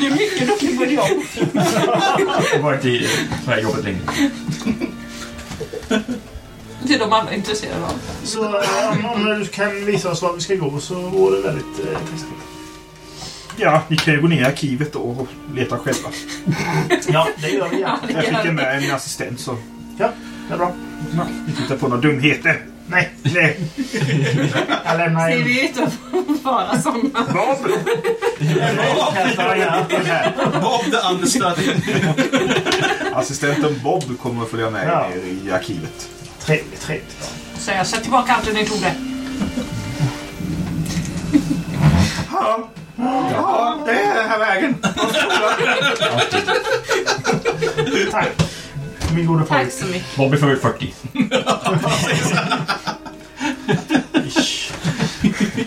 Det är mycket duktig jobb. Jag har varit i det här jobbet länge. Det är de alla intresserade av. Så eh, om, om du kan visa oss var vi ska gå så vore det väldigt eh, tacksamt. Ja, ni kan ju gå ner i arkivet då och leta själva. Ja, det gör vi gärna. Jag fick ju med en assistent så Ja, det är bra. vi tittar på några dumheter. Nej, nej. Jag lämnar Ni en... vet att vara sådana. Bob! Bob the understudy. Assistenten Bob kommer att följa med Ja. ner i arkivet. Trevligt, trevligt. Så jag sätter tillbaka allt ni tog det. Ja, ja det är den här vägen. Tack. Min gode Tack så mycket. Bobby får ut 40.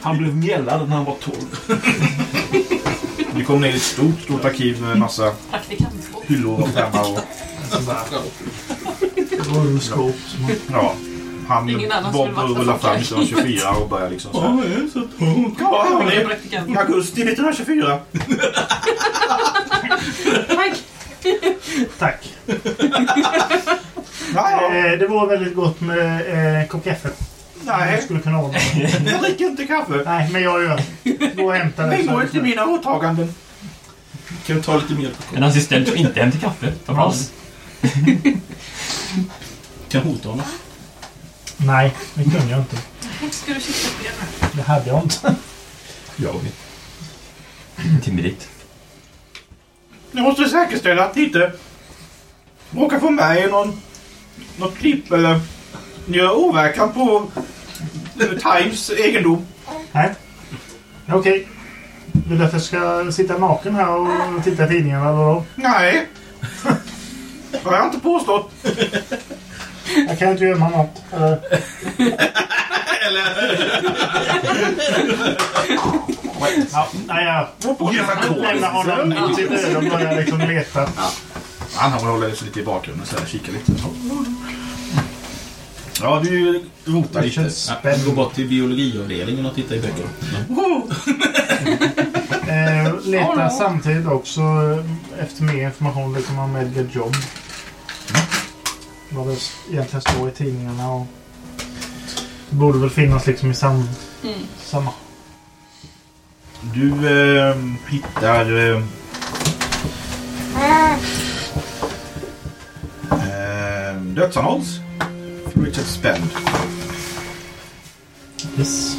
Han blev mjällad när han var 12. Vi kom ner i ett stort, stort arkiv med massa hyllor och pärmar och... Rullskåp. Ja. Han, Ingen annan Bob skulle varit rullar fram för 1924 och börjar liksom så här. Ja, är hörni. praktikant. I augusti 1924. Tack. Tack. Ja, Eh, det vore väldigt gott med eh, kopp kaffe. Jag nej. skulle kunna ordna. Jag dricker inte kaffe. Nej, men jag gör. Gå och hämta Det det. ingår inte mina åtaganden. Kan du ta lite mjölk och En assistent som inte hämtar kaffe. Fan? Kan hota honom. Nej, det kunde jag inte. Ska du sitta på det? Det hade jag inte. Jag vet. Timidit. Jag måste säkerställa att ni inte råkar få med er någon, något klipp eller gör åverkan på eh, Times egendom. Nej. Okej. Vill du att jag ska sitta naken här och titta i tidningarna eller då? Nej. Det har jag inte påstått. Jag kan inte gömma något. Eller... Ja, nej, jag lämnar honom till öde och börjar liksom leta. Han håller sig lite i bakgrunden så här, kikar lite. Ja, du rotar Det lite. känns Ja, gå bort till biologiavdelningen och titta i böckerna. Eh, letar samtidigt också efter mer information liksom om Edgar Job. Vad det egentligen står i tidningarna och det borde väl finnas liksom i sam, Mm. samma. Du eh, hittar... Eh, eh, dödsannons för Richard Spend Yes.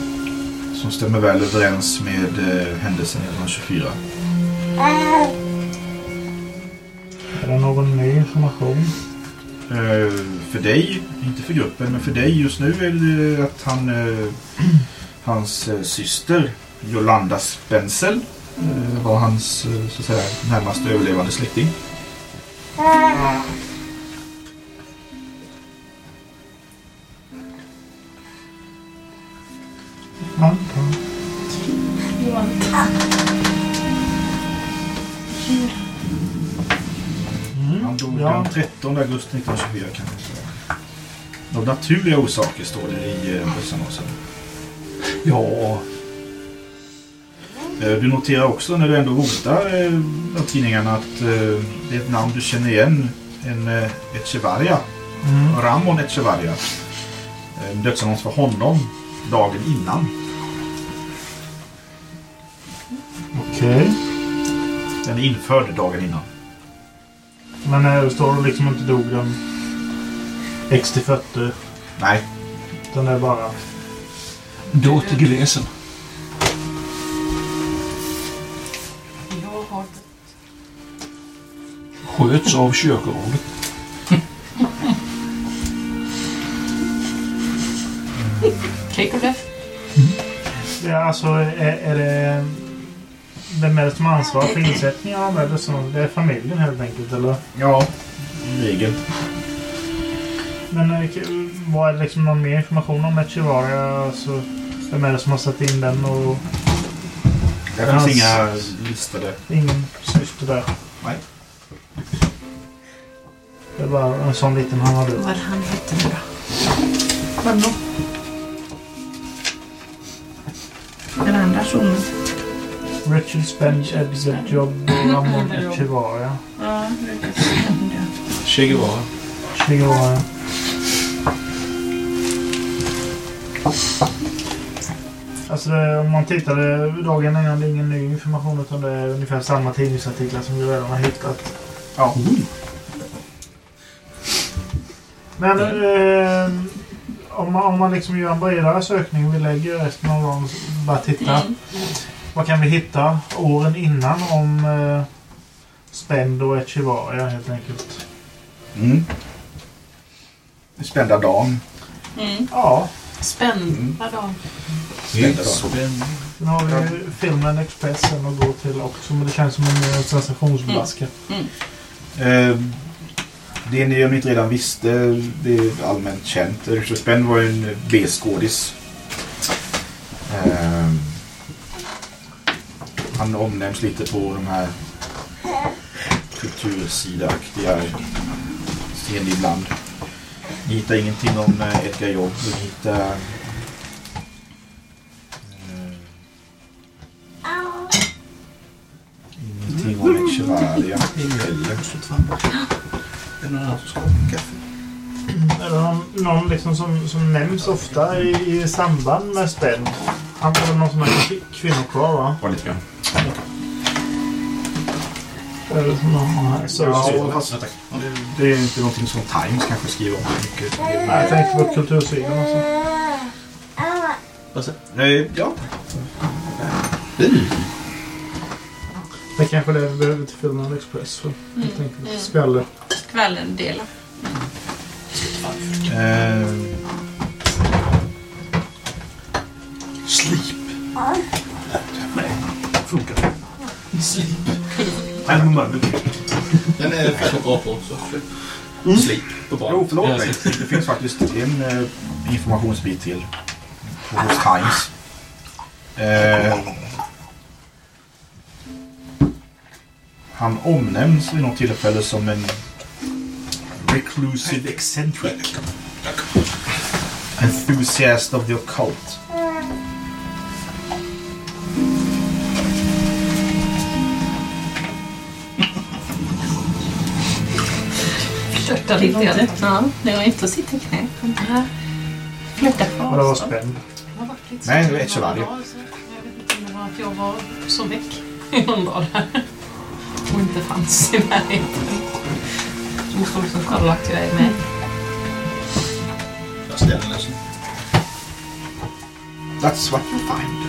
som stämmer väl överens med eh, händelsen 1924. Är det någon ny information? Eh, för dig, inte för gruppen, men för dig just nu är det att han, eh, hans eh, syster Jolanda Spenzel eh, var hans eh, så att säga, närmaste överlevande släkting. Ja, dog Ja. den 13 augusti 1924 kan jag säga. Av naturliga orsaker står det i eh, dödsannonsen. Ja. Eh, Du noterar också när du ändå hotar eh, tidningarna att eh, det är ett namn du känner igen. En eh, Echevarria Ramon Echevarria. En dödsannons för honom dagen innan. Okej. Den är införd dagen innan. Men det står liksom inte dog den X till 40. Nej, Den är bara... Då till har... Sköts av kyrkorådet. Kekov. Ja, alltså är, är det... Vem är det som ansvarar för insättningen av det? Så Det är familjen helt enkelt, eller? ja, i regel. Men eh, vad är det liksom någon mer information om Echevarria? Alltså, vem är det som har satt in den och Det finns Hans- inga listade. ingen syster där? Nej. Det var en sån liten han hade. Vad han hette nu då? Vadå? Den andra sonen. Richard Spence, Edward Job och Ramon Echevarria. Ja, det stämde. Che Guevara. Alltså det, om man tittade dagen innan det är ingen ny information utan det är ungefär samma tidningsartiklar som vi redan har hittat. Ja. Men eh, om, man, om man liksom gör en bredare sökning, vi lägger resten av dagen och bara titta. Vad kan vi hitta åren innan om eh, Spend och Echevarria helt enkelt? Mm. Spända dagen. Mm. Ja, Spända dag. Spända dagen. sen har vi filmen Expressen att gå till också men det känns som en mer sensationsblaska. Eh, det ni om ni inte redan visste, det är allmänt känt. Richard Spenn var ju en B-skådis. Eh, han omnämns lite på de här kultursidaaktiga scenen ibland. Ni hittar ingenting om eh, Edgar Jobb. Ni hittar... Eh, ingenting om Echevarria heller. Det är någon annan som ska ha kaffe. Är det någon, någon liksom som, som nämns ofta i, i samband med Spend? Han var någon som är kvinnokvar va? Var lite grann. Är det som någon här? Så, Ja, fast det, det är inte någonting som Times kanske skriver om mycket. Nej, jag tänkte på kultursidan alltså. Vad sa Eh, ja. Det är kanske det vi behöver till filmen Express för. Helt enkelt. Skvaller. Skvallerdelen. Eh, Sleep. Funkar. Nej, men man- Den är fett bra på så. Slip på jo, barn. förlåt Ja, mig. Det finns faktiskt en eh, informationsbit till. Hos Times. Eh, han omnämns vid något tillfälle som en reclusive eccentric. Enthusiast of the occult. Flörtar lite grann. Ja, det var inte att sitta i knä. Flörta det var avstånd. Spend. Det har varit lite Nej, så. det var Echevarria. Jag var att jag var så väck i någon dag där. Och inte fanns i närheten. Så måste liksom kolla att jag är med. Jag ställer så. That's what you find.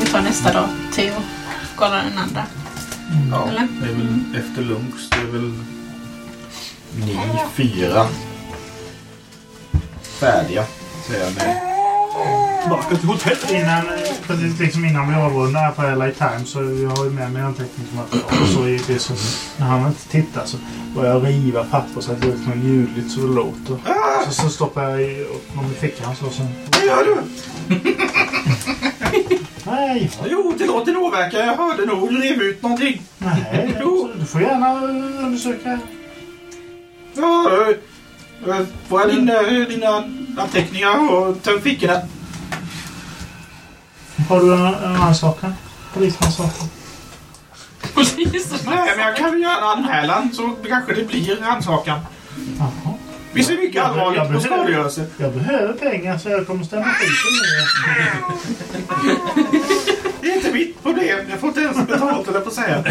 Vi tar nästa dag till att kolla den andra. Ja, Eller? det är väl efter lunch. Det är väl ni fyra färdiga. Säger jag med. Tillbaka till hotellet. Innan, precis liksom innan vi avrundar här på LA Times så jag har ju med mig anteckningsmaterial. Och så det så, när han inte tittar så börjar jag riva papper så att det låter något ljudligt så det låter. Så, så stoppar jag i, upp dem i fickan så sen... Vad gör du? Nej! Jo, det låter nog verka. Jag hörde nog. Rev ut någonting. Nej, Jo. du får gärna undersöka. Ja, eh, eh, får jag din, eh, dina anteckningar och töm fickorna? Har du en, en det. Nej, men jag kan göra en anmälan så kanske det blir rannsakan. Jaha. Vi ser mycket allvarligt på skadegörelse. Jag behöver pengar så jag kommer stämma skiten med Det är inte mitt problem. Jag får inte ens betalt, eller på att säga.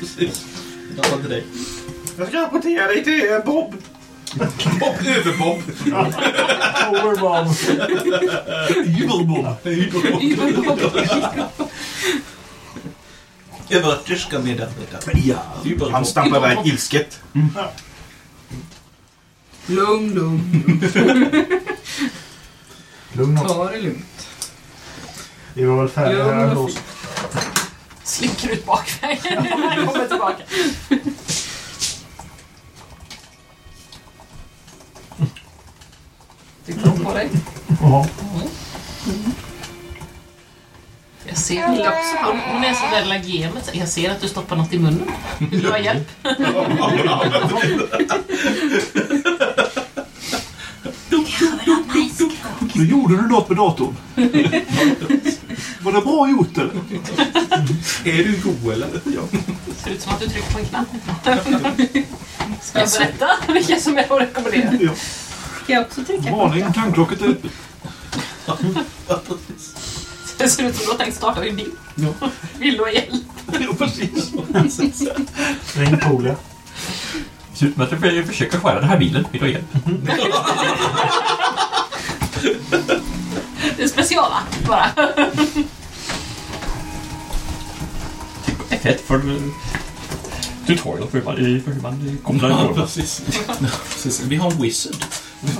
Precis. Jag har till dig. Jag ska rapportera dig till eh, Bob. Bob, överbob. Övertyska medarbetare. Ja. Han stampar iväg ilsket. Lugn, lugn. Lugn Ta det lugnt. Vi var väl färdiga här då. fint. Slickar ut bakvägen när han kommer tillbaka. Tittar hon på dig? Jaha. Jag ser Milla också. Hon, hon är så där lagemet. Jag ser att du stoppar något i munnen. Vill du ha hjälp? Nu gjorde du något med datorn. Var det bra gjort eller? Är du god eller? Ja. Ser ut som att du trycker på en knapp. Ska jag berätta vilka som är att rekommendera? Ja. Ska jag också trycka på Varning, tanklocket är öppet. Det ser ut som att du har starta din bil. Ja. Vill du ha hjälp? Ja, precis. Ring Polia. Det ser ut som att jag försöker skära den här bilen. Vill du ha hjälp? Det är specialapp bara. Det är fett för tutorial för hur man, för hur man kopplar Ja, precis. Vi har en wizard.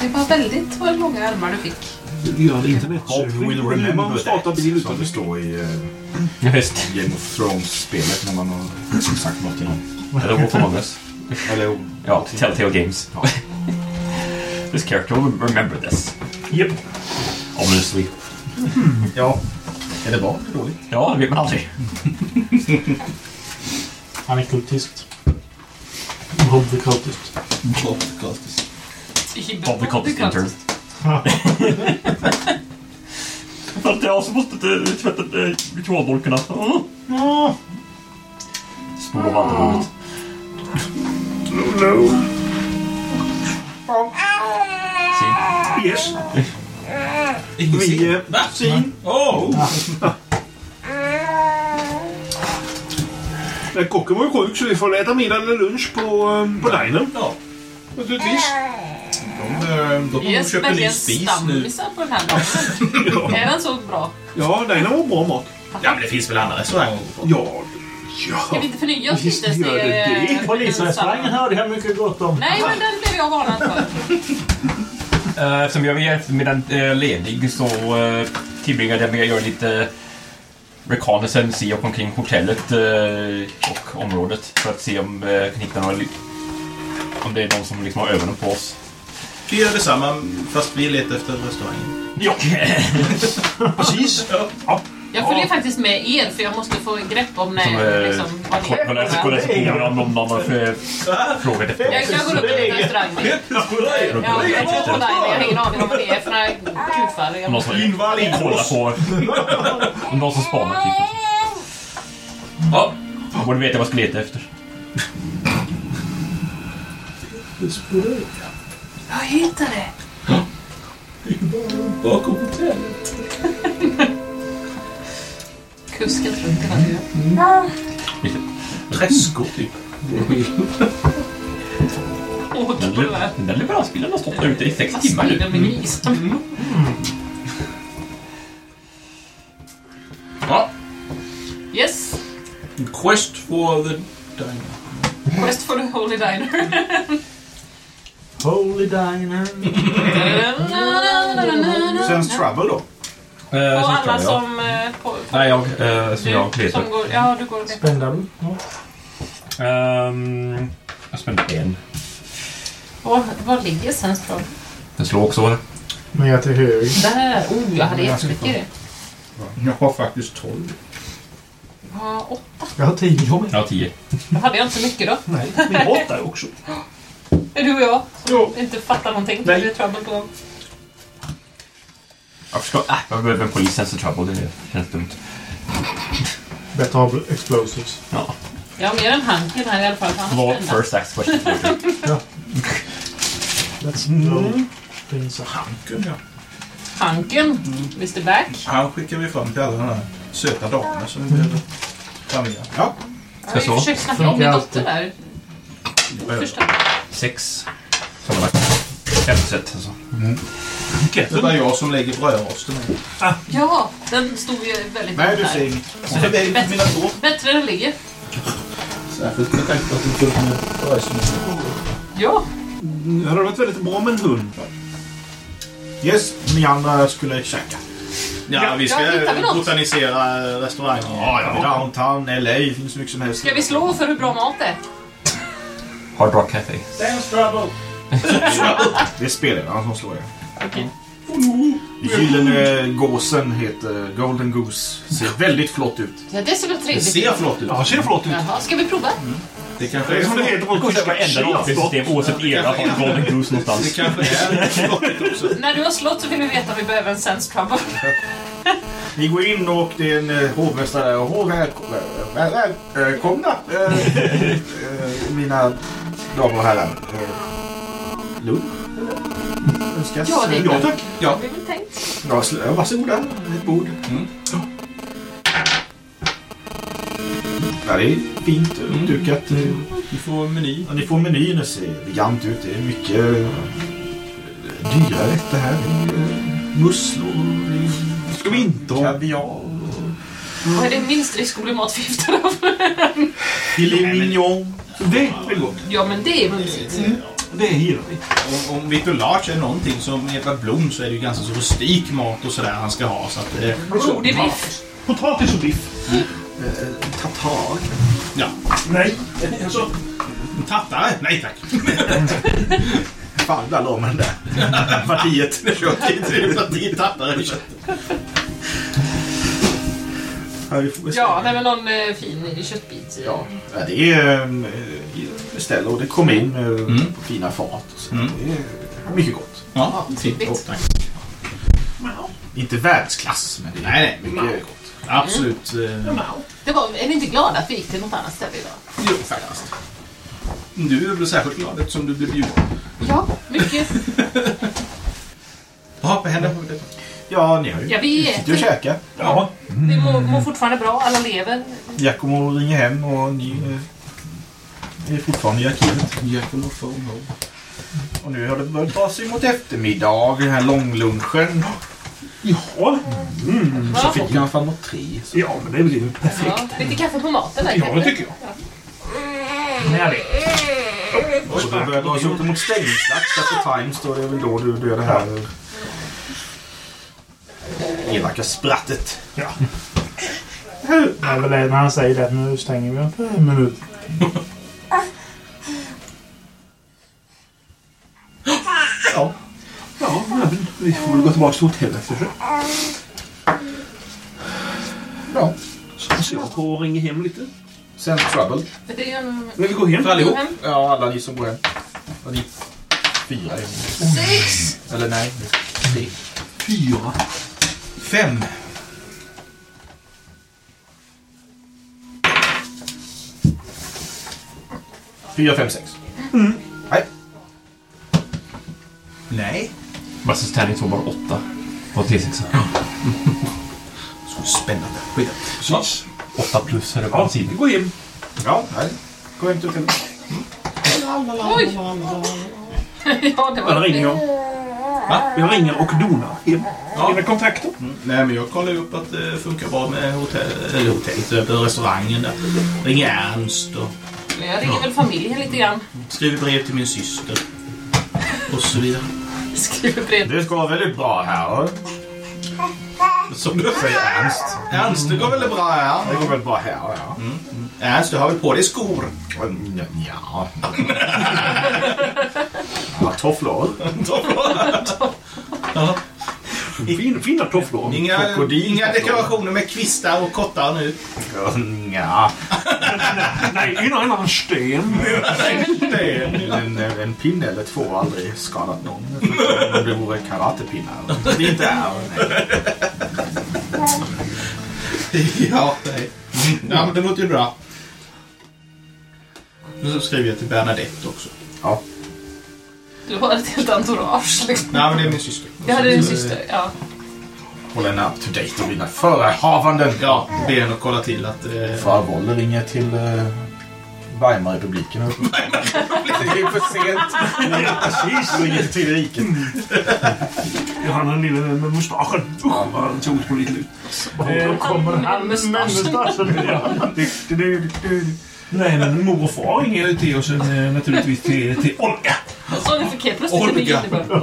Det var väldigt långa armar du fick. Gör Bob internetsökning. will Man remember startar that. bil Som utan det står i eh. Game of Thrones-spelet när man har sagt något till någon. Eller Wolf Among Us. Eller Ja, Telltale Games. This character will remember this. Yep. Ominously. Ja. Är det bra eller dåligt? Ja, det vet man aldrig. Han är kultist. Bob the Cultist. Bob Cultist. Bob the Cultist intern. För att jag så måste tvätta ritualdolkarna. Spola vattenbordet. No. Sin. Yes. Vi... Åh! Nej, Kocken var ju sjuk så vi får äta middag eller lunch på, eh, på dinern. Ja. Naturligtvis. De, eh, de köper ny spis nu. stammisar på den här dagen. Är den så bra? Ja, dinern var bra mat. Ja, men det finns väl andra restauranger på? Ja. Ska Ja. vi inte förnya oss Visst lite? gör det det. eh, Polisrestaurangen hörde jag mycket gott om. Nej, men den blev jag varnad för. Eh, Eftersom jag är eftermiddagen ledig så tillbringade jag med att göra lite reconnaissance i och omkring hotellet och området för att se om jag kan hitta några, om det är någon som liksom har ögonen på oss. Vi gör detsamma fast vi letar efter restaurangen. Ja, precis. Ja. Jag följer faktiskt med er för jag måste få grepp om när, Som, eh, liksom, vad ni Kolla är. kolla recensioner om någon eh, frågat efter Jag, jag går upp till restaurangen. Ja, jag på jag har ingen aning om vad det är för några kufar. Jag Någon som kollar på... Om någon som spanar typ. Ja, jag borde veta vad jag ska leta efter. Jag hittade det! Bakom hotellet. Kusken runt hela tiden. Träskor, typ. Åh, Den, det var den där leveransbilen har stått där ute i sex timmar nu. med grisen. Ja. Yes, Quest for the diner. Quest for the Holy Diner. Holy Diner. Sense Trouble då? Eh, Och alla jag. som... eh, På, Nej, jag, eh, som jag du, letar. som går, Ja, du går letar. Spendable. Ja. Ehm, jag spände en. Och Var ligger Sense Den slår också, det? Mer till höger. Där! Oh, jag hade jättemycket i det. Jag har faktiskt 12. Jag har åtta. Jag har tio. Jag har tio. Då hade jag inte så mycket då. Nej, vi har åtta också. Är du och jag som Jo. inte fattar någonting? Nej. Det är trouble på gång. Varför ska... Äh, jag behöver en polis sense trouble. Det känns dumt. Bättre ha explosives. Ja. Jag har mer än Hanken här i alla fall. Vad first act question. Let's Mm. blow things. Hanken, ja. Hanken, Mr Back. Han skickar vi fram till alla de här söta damerna som vi behöver familjen. Ja. Jag har ju så. försökt snacka om min dotter där. Första. Sex. Sammanlagt. Sett alltså. Det är bara jag som lägger brödrosten. Ja, den stod ju väldigt Nej, du ser inget. Så det är på mina tår. Bättre den ligger. Särskilt med tanke på att det är fullt med brödsmör. Ja. Det hade varit väldigt bra med en hund. Yes, ni andra skulle käka. Ja, vi ska Ja, vi något? botanisera restaurangen. Ja, ja. Downtown LA finns mycket som helst. Ska vi slå för hur bra mat det är? Hard Rock Café. Dance trouble. Det är spelarna som slår er. Okej. Gyllene gåsen heter Golden Goose. Ser väldigt flott ut. Ja, det ser väl Det trevligt ser flott ut. Ja, ser flott ut. Jaha, ska vi prova? Det kanske Det är är som det heter på tyska. Varenda rollspelssystem oavsett era har en Golden Goose Det någonstans. kanske är flottigt också. När du har slått så vill vi veta om vi behöver en sense trouble. Ni går in och det är en eh, hovmästare. Hov, väl- väl- väl- välkomna eh, eh, mina damer och herrar. Eh, Lunch? eller? Önskas? Ja, det är ja, tack. Ja. Vi väl tänkt. Ja, sl- ja, varsågoda. Ett bord. Mm. Ja, det är fint Mm. uppdukat. eh, Vi får meny. Ja, ni får menyn. Det ser elegant ut. Det är mycket eh, dyra rätter här. Det är, eh, Musslor, det är Ska vi inte ha... kaviar, Vad är det minst riskskolemat-förgiftad av? filet mignon. Det är gott. Ja, men det är mumsigt. Det gillar vi. Om, om Victor Larch är någonting som Edvard Blom så är det ju ganska så rustik mat och sådär han ska ha. Så att, eh, Blodig biff. Potatis och biff. Tatar. ja. Nej. Alltså, Tattare? Nej tack. Fan, där la man den där partiet. Partiet tattare i köttet. Ja, vi får beställa. Ja, nej men någon eh, fin köttbit. Ja, ja, det är um, beställa och det kommer in eh, Mm. på fina fat. och Så Mm. Det är mycket gott. Ja, fint. trevligt. Inte världsklass, men det är Nej, nej. mycket gott. Absolut. Eh, Det var, är ni inte glada att vi gick till något annat ställe idag? jo, faktiskt. Du är väl särskilt glad eftersom du blev bjuden. Ja, mycket. Ja, vad händer? Ja, ni har ju Ja, vi sitter och äter. käkar. ja. Vi mår, mår fortfarande bra, alla lever. Giacomo ringer hem och ni eh, är fortfarande i arkivet. Giacomo phone home. Och nu har det börjat dra sig mot eftermiddag, den här långlunchen. Ja. Mm. Va? Klockan är framåt tre. Så. Ja, men det är väl ju perfekt. Ja, lite kaffe på maten där Ja, det tycker jag. Det. Och det börjar dra sig upp mot stängningsdags på Times. Då det väl då du dör det här elaka sprattet. Ja. Det är väl det när han säger det. Nu stänger vi om fem minuter. Ja. Ja, men vi får väl gå tillbaka till hotellet kanske. ja. Så passar jag på att ringa hem lite. Sen Trouble. Det är en... Men vi går hem. För allihop. Ja, alla ni som går hem. Och ni fyra är Sex! Eller nej, tre. Fyra. Fem. Fyra, fem, sex. Nej. Nej. Basses tärning så bara åtta på T6. Så spännande. Skit. Precis. Åtta plus är det på Ja, ja. sidan. går hem. Ja, nej. Gå hem till hotellet. Oj! ja, det var... ringer jag. Va? Jag ringer och donar hem. Ja. Dina kontakter. Mm. Nej, men jag kollar upp att det funkar bra med hotell, eller hotellet, restaurangen där. Ringer Ernst och Jag ringer väl familjen lite grann. skriver brev till min syster. Och så vidare. Skriver brev. Det ska vara väldigt bra här. Som du Säger Ernst. Ernst, det går väl bra här? Det går väl bra här, ja. Ernst, du har väl på dig skor? Mm, Ja. ja tofflor. ja. Fin, fina tofflor. Inga, inga dekorationer med kvistar och kottar nu. Ja, Nej, en och annan sten. en, en pinne eller två har aldrig skadat någon. Om det vore karatepinnar. Det inte är. Ja, nej. Ja, men det låter ju bra. Nu skriver jag till Bernadette också. Ja. Du har ett helt entourage. Liksom. Nej, men det är min syster. Jag hade din syster. Ja. Hålla henne up to date och dina förehavanden. Ja, be henne att kolla till att... Eh, Farvolle ringer till uh, Weimarrepubliken. det är för sent. Ja, precis. Ringer till riket. Jag har den lilla med mustaschen. Usch, vad den såg ut lite ut. Då kommer med han med mustaschen. Ja. Nej, men mor och far ringer till oss eh, naturligtvis till, till Olga. Ni ny Olga.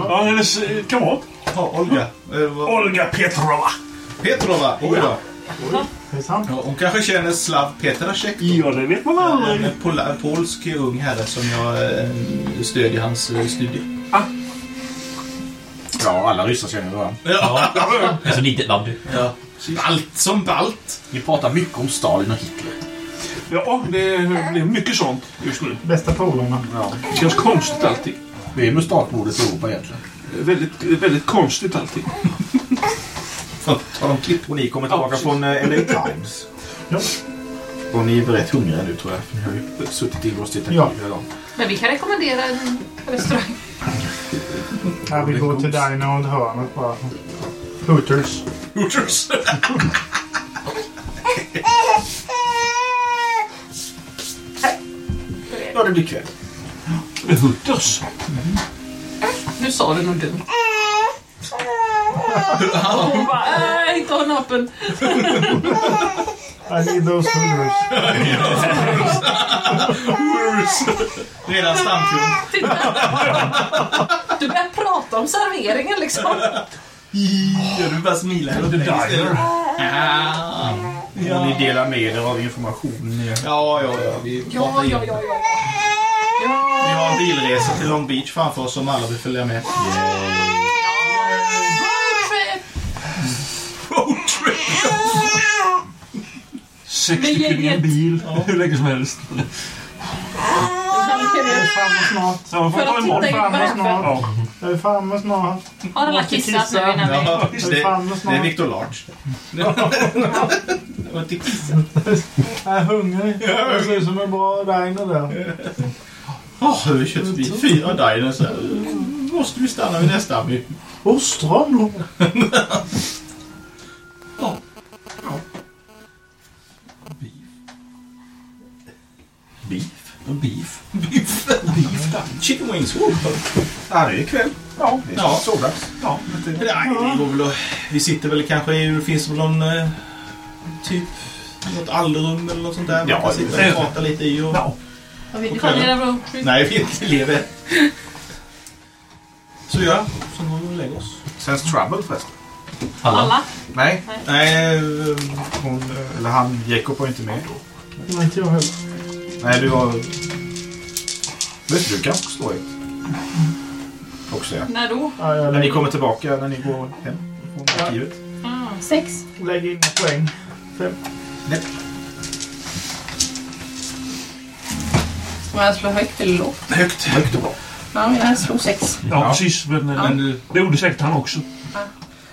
Ja, hennes eh, kamrat. ja, Olga. Eh, vad- Olga Petrova. Petrova. Oj då. Ja, hon kanske känner Slav Petrasek. Ja, det vet man aldrig. En pola- polsk ung herre som jag eh, stödjer hans eh, studier. Ja, alla ryssar känner varandra. Ja. Det är så litet land du. ja. Balt som balt. Vi pratar mycket om Stalin och Hitler. Ja, det är mycket sånt just nu. Bästa polarna. Ja. Det känns konstigt allting. Det är mustatmordet i Europa egentligen. Väldigt, väldigt konstigt allting. Tar de klipp? Och ni kommer tillbaka från eh, LA Times. Ja. Och ni är rätt hungriga nu tror jag. För ni har ju suttit inlåst i ett Ja. hela dagen. Men vi kan rekommendera en restaurang. Ja, vi går till Dino och hörnet bara. Hooters. Hooters. det blir kväll. Hutters. Nu sa du något dumt. Hon bara, äh, inte ha en öppen. I need those Hooters. Redan stamkund. Du börjar prata om serveringen liksom. Ja, du bara smilar. The Diner. Ja, Och ni delar med er av information. ja, ja. ja. Vi, Ja, pratar ja, ja, ja. vi har en bilresa till Long Beach framför oss som alla vill följa med. Roadtrip. Sex Med stycken i en gänget. bil. Hur länge som helst. Jag är framme snart. Ja, får För ta att imorgon. titta in Framme snart. Ja. Jag är framme snart. Har alla kissat nu innan vi... Ja, Jag är det, är Victor Large. Jag är hungrig. Det ser ut som en bra diner där. Åh, vi köpte vi fyra diners. här. Måste vi stanna vid nästa? Ostron. Beef. Beef. Biff. Chicken wings. Oh. Ja, det är kväll. Ja, det är Ja. sovdags. Ja. Nej, det går väl att, Vi sitter väl kanske i... Det finns väl någon... eh, Typ... Något allrum eller något sånt där. Man Ja, kan sitta och prata lite i och... Ja. Har vi planerat roadtrip? Nej, vi inte lever. Så ja, så går vi och lägger oss. Sens Trouble förresten. Alla? Nej, Nej, eh, hon, eller han, Jacob var inte med. Nej, inte jag heller. Nej, du var... Vet du, du kan också stå i. Också ja. När då? Ja, jag När ni lägger, kommer tillbaka, när ni går hem från arkivet. Ah, sex. lägger in poäng. Fem. Om jag slår högt eller lågt? högt. Högt och bra. Ja, jag slår sex. Ja, Ja. precis. Men, Men det gjorde säkert han också.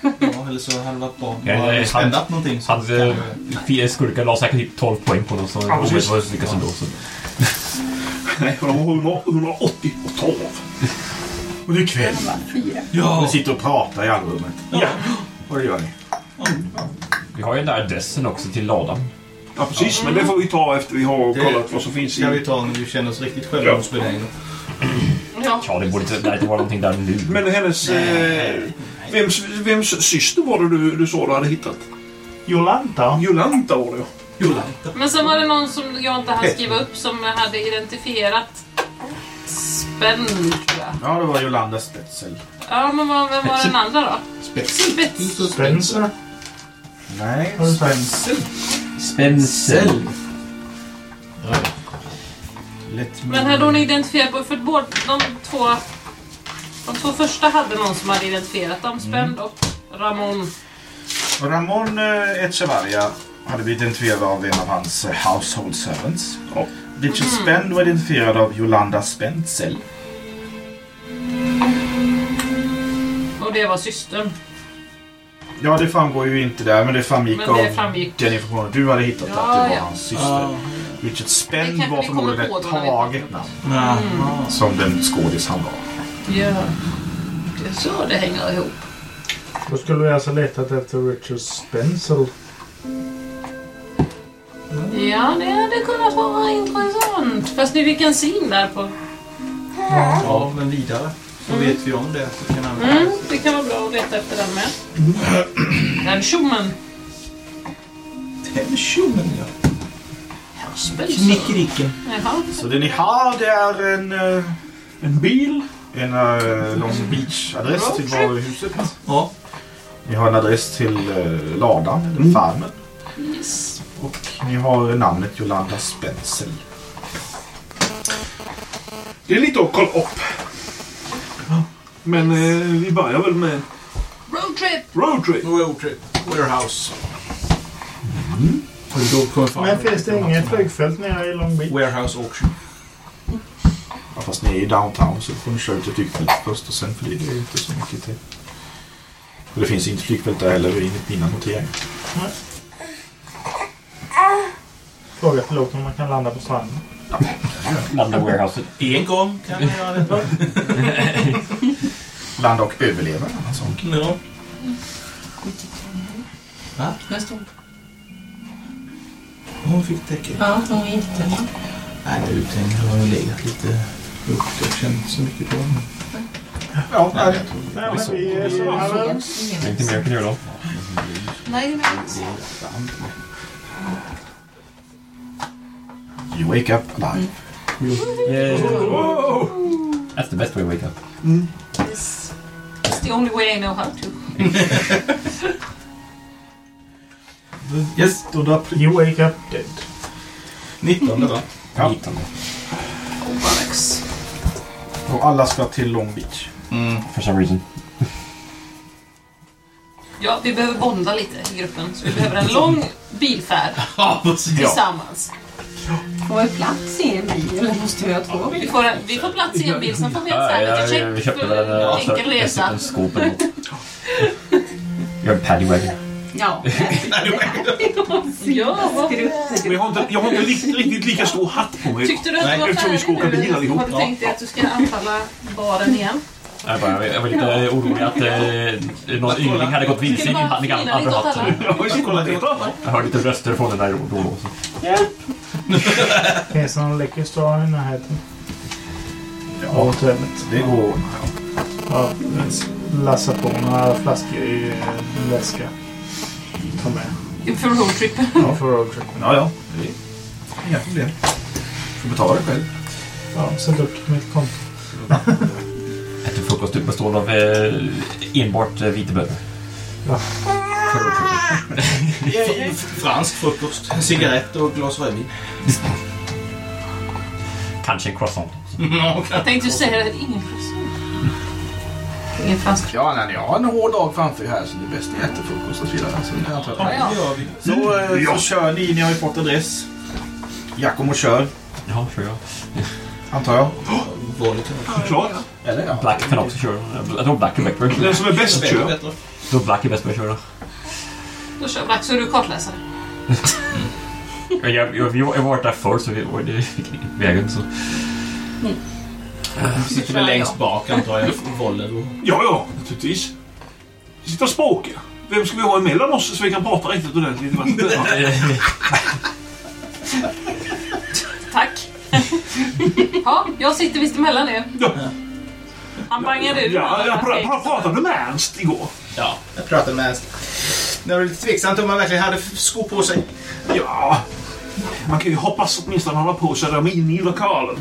Ja, eller så hade det varit bra. Spändat någonting. Så Hans eh, fyra skurkar la säkert typ 12 poäng på dem så Ja, precis. det var lyckas ändå. Så. Nej, de 100, 180 och 12. Och det är kväll. Ja. Ni sitter och pratar i allrummet. Ja. Och det gör ni. Vi har ju den där adressen också till ladan. ja, precis. Men det får vi ta efter vi har Det- kollat vad som finns ska vi i... ta när vi känner oss riktigt självmordsbenägna. Ja. Ja, det borde inte, nej, det var någonting där nu. Men hennes... Eh, vems, vems syster var det du, du sa du hade hittat? Jolanta. Jolanta var det ja. Jolanta. Men sen var det någon som jag inte hann skriva upp som hade identifierat Spänn, tror jag. Ja, det var Jolanda Spetzel. Ja, men vad, vem var den andra då? Spets. Spets. Spencer. Nej? Spencer. Spencer. Lätt Men hade hon identifierat på... För båda de två... De två första hade någon som hade identifierat dem. Spänd och Ramon. Ramon eh, Echevarria hade blivit identifierad av en av hans eh, household servants. Och Richard Spend var identifierad av Yolanda Spenzel. Och det var systern. Ja, det framgår ju inte där, men det framgick Men det av framgick. den informationen du hade hittat Ja, att det var ja. hans syster. Richard Spend var förmodligen på ett taget namn. Som den skådis han var. Ja. Det är så det hänger ihop. Då skulle vi alltså letat efter Richard Spencer. Ja, det hade kunnat vara intressant. Fast ni fick en sim där på. Ja, men vidare. Så vet vi om det. Så kan. Mm, det kan vara bra att leta efter den med. Den tjommen. Den tjommen ja. Jaha. Så det ni har det är en, eh, En bil. En uh, Long Beach-adress till varuhuset. Ja. Ni har en adress till eh, ladan, eller farmen. Yes. Och ni har namnet Yolanda Spencer. Det är lite att kolla upp. Men eh, vi börjar väl med Roadtrip. roadtrip. Roadtrip. Warehouse. Fram. Men finns det inget flygfält nere i Long Beach? Warehouse auction. Ja, fast ni är i downtown så får ni köra ut ett flygfält först och sen flyger det inte så mycket till. Och det finns inte flygfält där heller enligt mina noteringar. Fråga piloten om man kan landa på stranden. Landa warehouset. En gång kan jag göra det. Landa och överleva en annan sak. Ja. Nästa ord. Hon fick täcke. Ja, hon är jättebra. Nej, uthängd har legat lite. Jag känner inte så mycket på den. Ja, Nej, nej. jag tror Nej, men vi är sådana väl. Det är inte mer jag kan göra då. Nej, det vet You wake up alive. That's the best way to wake up. Yes. It's the only way I know how to. Yes, då drar You wake up dead. 19 va? Ja. 19. Barracks. Och alla ska till Long Beach. For some reason. Ja, vi behöver bonda lite i gruppen. Så vi behöver en lång bilfärd tillsammans. Får vi plats i en bil eller måste vi ha två Vi bilar? får, en, vi får plats i en bil, sen får vi en sanity check köpte för väl en, enkel resa. skåp eller något. En paddy wagon. Ja. Ja, vad Men jag har inte, jag har inte riktigt, riktigt lika stor hatt på mig. Tyckte du att du var eftersom vi ska åka bil allihop. Har du tänkt dig att du ska anfalla baren igen? Jag, bara, jag var lite orolig att eh, någon yngling hade gått vilse i min andra det. Jag hörde lite röster från den där då och då. Finns det någon liquor store i närheten? Ja, hotellet? det går. Ja, lassa på några flaskor i en väska. Ta med. För roadtrippen. Ja, för roadtrip. Ja, ja. Det är inga problem. får betala det själv. Ja, sätt upp mitt konto. Äter frukost typ bestående av eh, enbart eh, vitebönor. Ja. Fransk frukost, cigarett och glas rödvin. Kanske en croissant. Jag tänkte säga det, ingen croissant. Ingen fransk Ja, nej, jag har en hård dag framför er här så det är bäst att äta frukost och så vidare. Så, jag tror att- Ja, Det vi. så, eh, Ja. så kör ni. Ni har ju fått adress. Giacomo kör, Ja, kör jag. antar jag. Kan Klart. Eller ja. Black kan också köra. Jag tror Black är bättre. Den som är bäst kör. Jag tror Black är bäst på att köra. Då kör Black, så är du kartläsare. Jag, jag, jag, jag har varit där förr så vi, det fick vägen så. Sitter väl längst bak antar jag. Och... Ja, ja, naturligtvis. Sitta och språka. Vem ska vi ha emellan oss så vi kan prata riktigt ordentligt? Tack. ja, jag sitter visst emellan er. Ja, Han bangade ur ja, jag pra, pratade med Ernst igår. Ja, jag pratade med Ernst. Det var lite tveksamt om man verkligen hade skor på sig. Ja, man kan ju hoppas åtminstone han har på sig när de är inne i lokalen.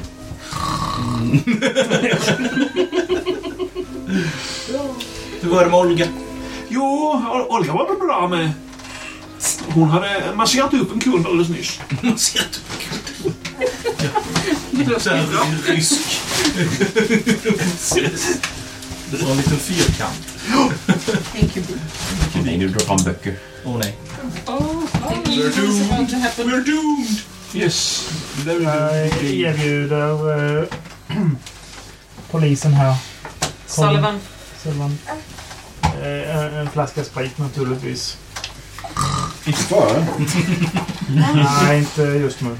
Hur var det med Olga? Jo, Ol- Olga var väl bra med. Hon hade masserat upp en kund alldeles nyss. Man ser inte Så här rysk. Det var en liten fyrkant. You. Nej, nu drar fram böcker. Åh nej. Oh, We're doomed. We're doomed! Yes. Jag erbjuder eh, polisen här Sullivan. Sullivan, eh, en- flaska sprit naturligtvis. Inte före. Nej, inte just nu.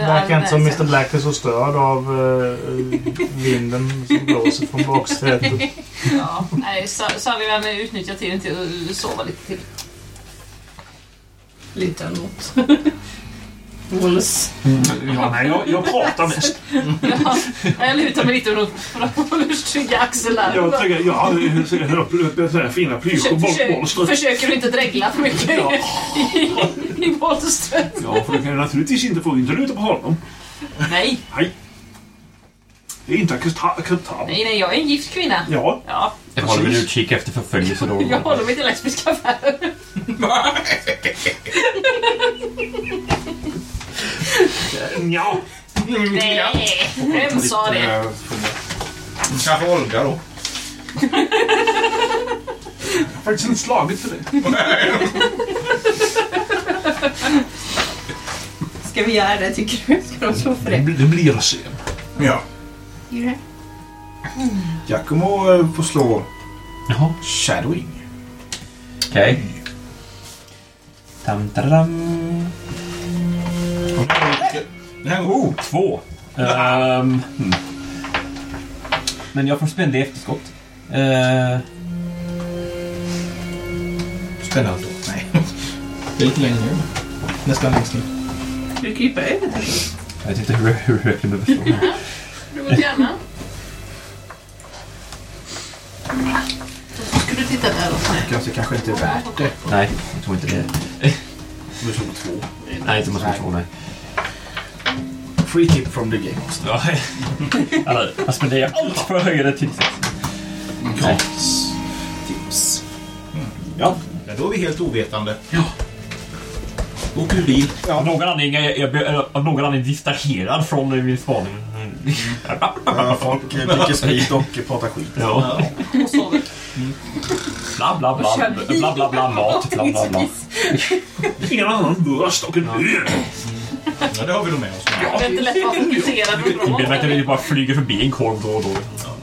Verkar inte som Mr Black är så störd av eh, vinden som blåser från baksätet. Ja, nej, Su- Sullivan utnyttjar tiden till att sova lite till. Lite emot. Wallace. Ja, nej, jag, jag pratar mest. Ja, jag lutar mig lite Wallace trygga axel där. Jag tänker, jag har upp upp sådana fina plysch och Försök, boll- försök, bollstrut. försöker du inte dregla för mycket Ja. i, i bolströt? Ja, för du kan ju naturligtvis inte få inte luta på honom. Nej, Nej. Det är inte accepta- acceptabelt. nej, nej, jag är en gift kvinna. Ja, Ja, Jag håller väl utkik efter förföljelse då. jag håller mig till lesbiska affärer. ja. Nej, vem sa det? Kanske Olga då. Jag har faktiskt inte slagit för det. Ska vi göra det tycker du? Ska de slå för Det, det? blir- det blir sen. Ja. Gör det? Giacomo eh, får slå Jaha, shadowing. okej. Tam. Det här Oh, två. Ehm, hmm. Men jag får spända i efterskott. Uh, Spännande då. Nej. Det är lite längre nu. Nästan längst ner. Du kryper över mig. jag vet inte hur, hur jag kan överstå. Du går gärna. Så ska du titta där och Kanske, kanske inte är värt det. Nej, jag tror inte det. Du slår två. Nej, inte måste jag tro, nej. Free tip from the game master. Ja, Alltså, jag spenderar allt för att höja det till sex. Nej. Tips. Ja, då är vi helt ovetande. Ja. Åker ur bil. Av någon anledning är jag, jag, av någon anledning distraherad från min spaning. Ja, folk eh, dricker sprit och pratar skit. Ja. och sover. Bla, bla, bla, bla, bla, bla, mat, bla, bla, bla. Ingen annan röst och en öl. Ja, det har vi nog med oss. Det är inte lätt att vara fokuserad och Det bara flyger förbi en korv då och då.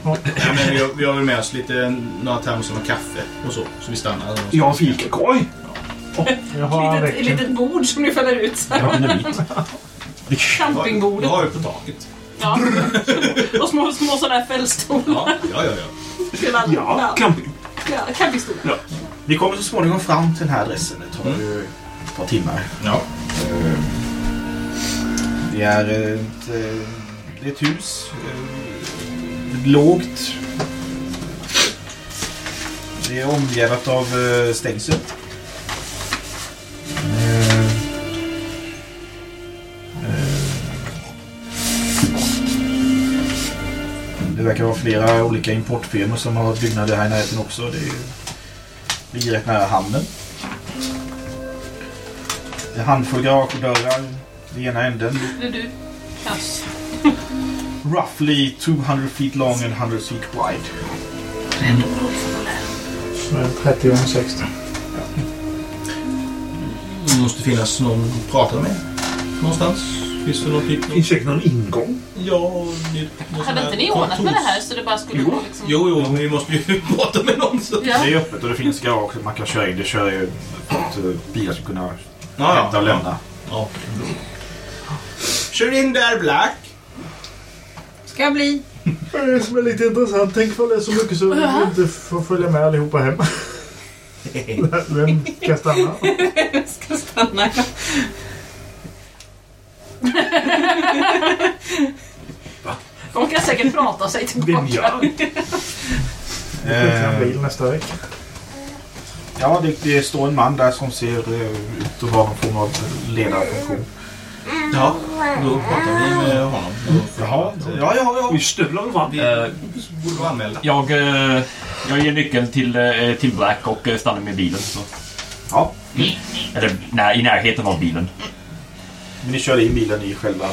Ja, men vi, har, vi har väl med oss lite, några termosar med kaffe och så. Så vi stannar. Jag har fikakorg. Jag har Ett litet, ett räcken. litet bord som ni fäller ut. Jag har dynamit. Jag Campingbordet. har ju på taket. Ja. Och små, små sådana här fällstolar. Ja, ja, ja. ja. Till alla- Ja, camping. ja, campingstolar. Vi kommer så småningom fram till den här adressen. Det tar ju ett par timmar. ja. Eh, det är ett, eh, ett hus. Eh, ett Lågt. Det är omgärdat av eh, stängsel. Det verkar vara flera olika importfirmor som har byggnader här i närheten också. Det ligger rätt nära hamnen. Det är en handfull garagedörrar i ena änden. Det är du. Kass. Roughly 200 feet long and 100 feet wide. Är 30 gånger 60. Det måste finnas någon att prata med. Någonstans. Finns det någon typ Finns säkert någon ingång. Ja, det, Hade inte ni ordnat med det här så det bara skulle Jo. gå liksom... Jo, jo, men vi måste ju prata med någon. Så. Ja. Det är öppet och det finns garage man kan köra in. Det kör ju för att eh, bilar ska kunna Ja, hämta och lämna. Ja. Kör in där, Black. Ska jag bli? Det som är lite intressant, tänk ifall det är så mycket så vi inte får följa med allihopa hem. Vem ska stanna? Jag ska stanna. De kan säkert prata sig Vem tillbaka. gör? Skicka en Eh, bil nästa vecka. ja, det, det står en man där som ser eh, ut att vara någon form av ledarfunktion. Ja, då pratar vi med honom. Jaha, ja, ja, ja. Vi stövlar fram. Vi Eh, borde vara anmälda. Jag, eh, jag ger nyckeln till, eh, till Black och eh, stannar med bilen. Så. ja. Eller nej, i närheten av bilen. Men ni kör in bilen i själva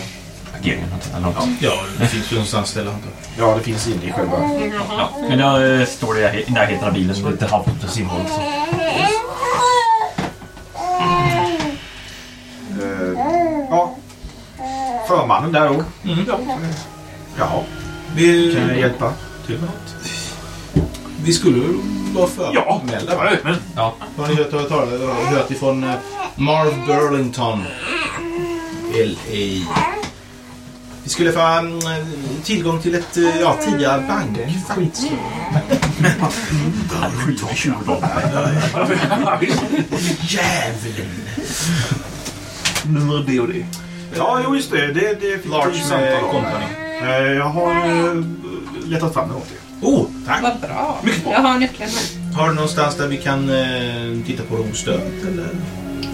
parkeringen. Eller något. Ja, det finns ju någonstans ställe antar. Ja, det finns inne i själva... Ja. Men där eh, står det i närheten av bilen, lite halvt åt simhåll. Så. Ja. Förmannen där då. Mm. Ja, Vi, kan jag hjälpa till med något? vi skulle vara för Ja, men Ja. Har ni hört, hört, hört, hört ifrån eh, Marv Burlington, LA? Vi skulle få mm, tillgång till ett eh, ja, tidigare bankfack. Djävulen! Nummer det och det. Ja, jo just det. Det, det fick Large vi med samtal om. company. Eh, Jag har eh, letat fram det åt er. Oh, tack! Vad bra. Jag har nyckeln här. Har du någonstans där vi kan eh, titta på det ostört? Eller?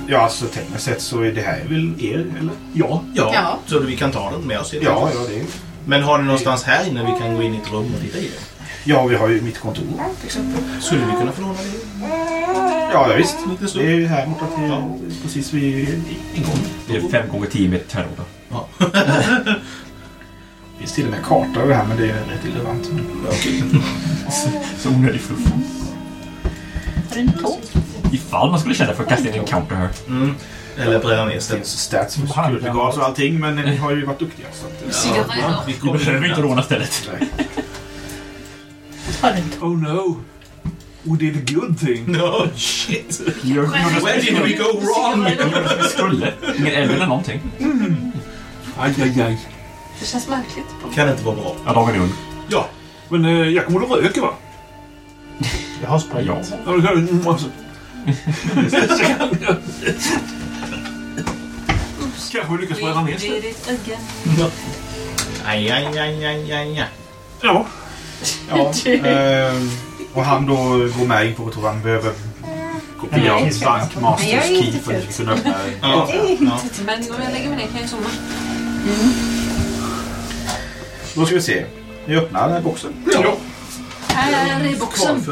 Ja, alltså tekniskt sett så är det här väl er, eller? Ja. Ja, Ja. så vi kan ta den med oss. helt Ja, enkelt. ja, det är Men har ni någonstans här inne vi kan gå in i ett rum och titta i det? Ja, vi har ju mitt kontor till exempel. Skulle vi kunna få låna det? Ja, ja visst. Lite så. Det är ju här borta till, precis vid ingången. Det är 5 gånger 10 meter terror. Ja. Det finns till och med karta över här, men det är rätt irrelevant. Så onödig fluff. Har du en tå? Ifall man skulle känna för att kasta in en counter här. Mm. Eller bränna ner Det stället. stats för security guards och allting, men ni har ju varit duktiga. Så att, eh, Cigaretter. Vi behöver inte råna stället. nej. Har du en tå? Oh no. We did a good thing. No shit! Where did we go wrong? skulle. Ingen eld eller någonting. Aj, aj, aj. Det känns märkligt. Kan inte vara bra. Ja, dagen är ung. Ja, Men eh, jag kommer att röka va? Jag har sprit. Ja. Mm, alltså. Kanske lyckas bränna ner again. aj, aj, aj, aj, aj, aj. Ja. Ja, ehm, och han då går med in på, tror han behöver av Nej. bankmasters key inte för att kunna öppna Ja, ja. Men om jag lägger mig ner kan jag somna. Då ska vi se. Vi öppnar den här boxen. ja. Här är boxen.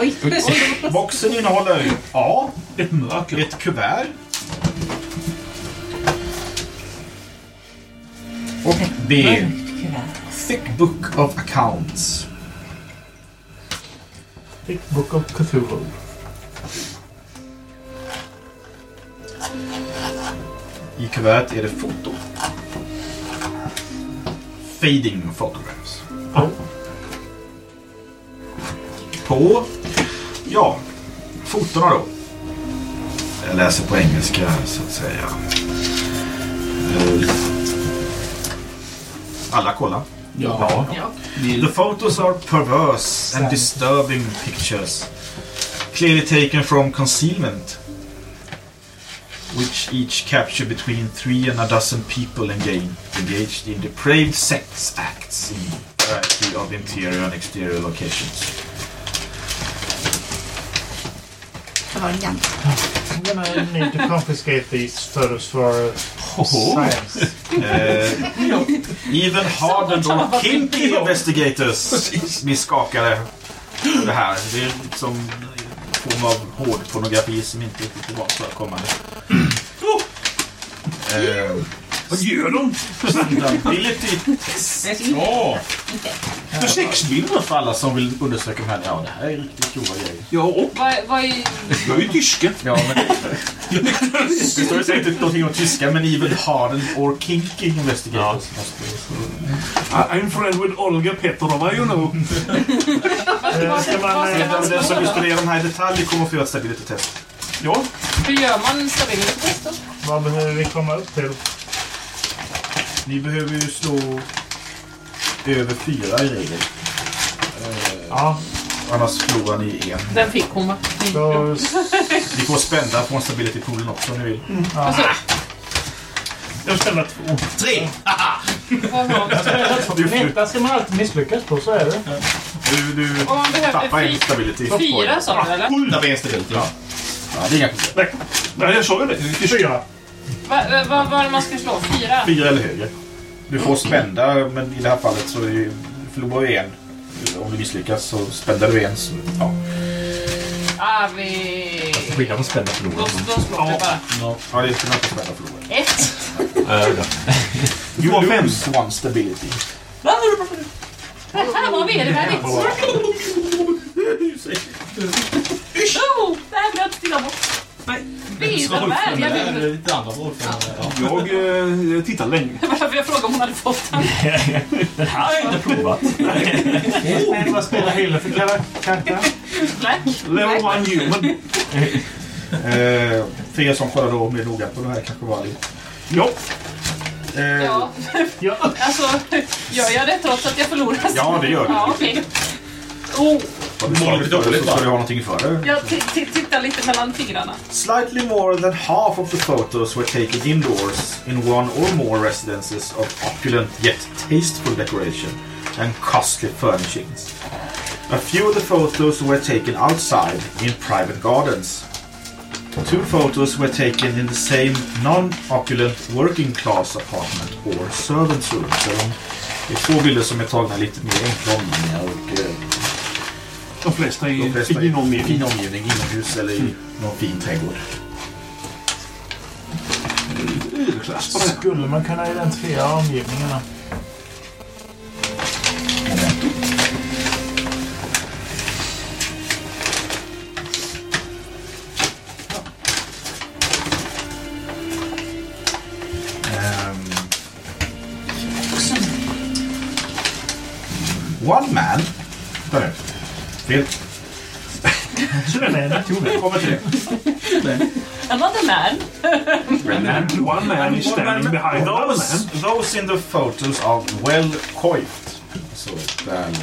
Oj. Boxen innehåller A. Ett mörker. Ett kuvert. Och B. Thick book of accounts. Thick Book of Cthulhu. I kuvertet är det foto. Fading photographs. Ja. På, ja, fotona då. Jag läser på engelska så att säga. Eh, Alla kolla. Ja. The photos are perverse and disturbing pictures. Clearly taken from concealment. Which each capture between three and a dozen people engaged, engaged in depraved sex acts in variety of interior and exterior locations. Har en. I'm gonna need to confiscate these photos for uh, science. Eh, even hardened or kinky investigators blir skakade för det här. Det är liksom en form av hård pornografi som inte riktigt är vanligt förekommande. Eh, Vad gör de? Ability test. Åh! För sexbilder? För alla som vill undersöka de här. Ja, det här är riktigt grova grejer. Ja, och Vad, vad är... jag är ju tyska. Ja, men det står ju säkert någonting om tyska, men even hardened or kinky investigators. I'm friend with Olga Petrova, you know. Ska man, Eh, eh, Den som vill studera de här i detalj kommer att få göra ett stabilitetstest. Ja, Hur gör man stabilitetstest då? vad behöver vi komma upp till? Ni behöver ju slå över fyra i regel. Eh, Ja, annars förlorar ni en. Den fick hon va? då... Ni får spända från stability-poolen också om ni vill. Alltså, jag spelar två. Tre! vad? Detta ska man alltid misslyckas på, så är det. Du, du Om man tappar en fy, stability. fyra sa du eller? Där var en stabilt. Ja. Ja, det är inga problem. Nej, jag sa ju det. Fyra. Vad va, va, vad är det man ska slå? Fyra? Fyra eller högre. Du får spända, men i det här fallet så förlorar du en. Om du misslyckas så spändar du en. Så, ja. Ah, vi... Skillnad på spända Då, förlorare. då slår vi bara. Ja, det är inte något att spänna förlora. Ett. Du har fem. One stability. Det här var vedervärdigt. Oh, det här vill jag inte titta på. Nej. Lite andra. Jag eh, tittar länge. Det var därför jag frågade om hon hade fått den. Den här har jag inte provat. Vad spelar Hille för kara- karaktär? Black. Level one human. Eh, för er som kollar då mer noga på det här kanske var lite... Ja. Eh, Ja, Ja. alltså gör jag det trots att jag förlorar? Ja, det gör du. Ja, okej. Oh, slagit dåligt så ska du ha någonting för det. jag t- t- tittar lite mellan fingrarna. Slightly more than half of the photos were taken indoors in one or more residences of opulent yet tasteful decoration and costly furnishings. A few of the photos were taken outside in private gardens. Two photos were taken in the same non-opulent working class apartment or servants room. Så de, det är två bilder som är tagna lite mer enkla omgivningar och De flesta de i din i omgivning. fin omgivning inomhus eller i någon fin trädgård. Överklass på det här. Skulle man kunna identifiera omgivningarna? Um, one man... Vänta nu. Fel. Kommer till det. Another man. One man is standing behind another Those, man. those in the photos are well coiffed. Så väl eh,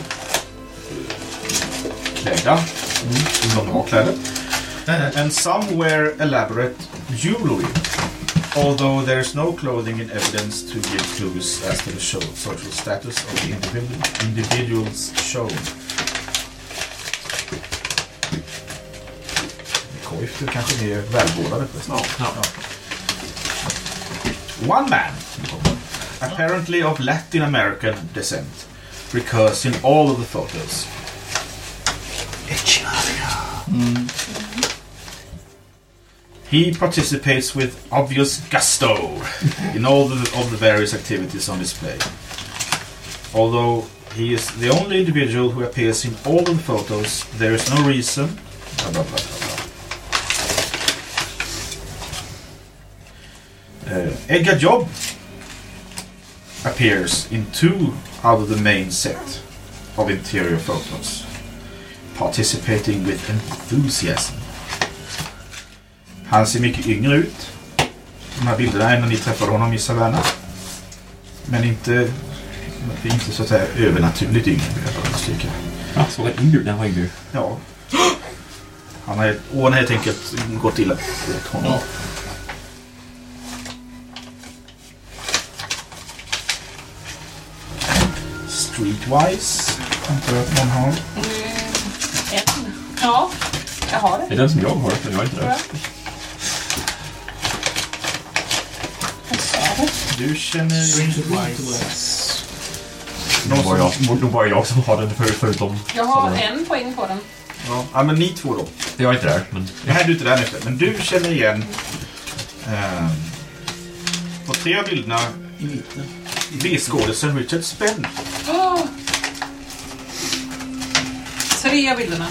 klädda. Som de har kläder. Uh, and some wear elaborate jewelry. Although there is no clothing in evidence to give clues as to the show, social status of the individual, individuals shown. Är kanske förresten. Ja. One man, apparently of Latin American descent, recurs in all of the photos. Mm-hmm. He participates with obvious gusto in all the, of the various activities on display. Although he is the only individual who appears in all of the photos, there is no reason. Blah, blah, blah, blah, Uh, Edgar Job appears in two out of the main set of interior photos, participating with enthusiasm. Han ser mycket yngre ut. De här bilderna än när ni träffade honom i Savannah. Men inte, inte så att säga övernaturligt yngre vill jag. Ja, såg en yngre han var yngre. Ja. Han har, åren har helt enkelt gått illa åt honom. Streetwise. Antar jag att man har. En. Ja, jag har Det det. är den som jag har, men jag har inte det. jag. Sa det. Du känner inte Nog var jag, nog var jag som har den för, förutom... Jag har en poäng på den. Ja, ja, men ni två då. Jag är inte där, men... Nej, du är inte där nere. Men du känner igen... Eh, på tre av bilderna I mitten. B-skådisen Richard Spenn. Oh. Tre av bilderna.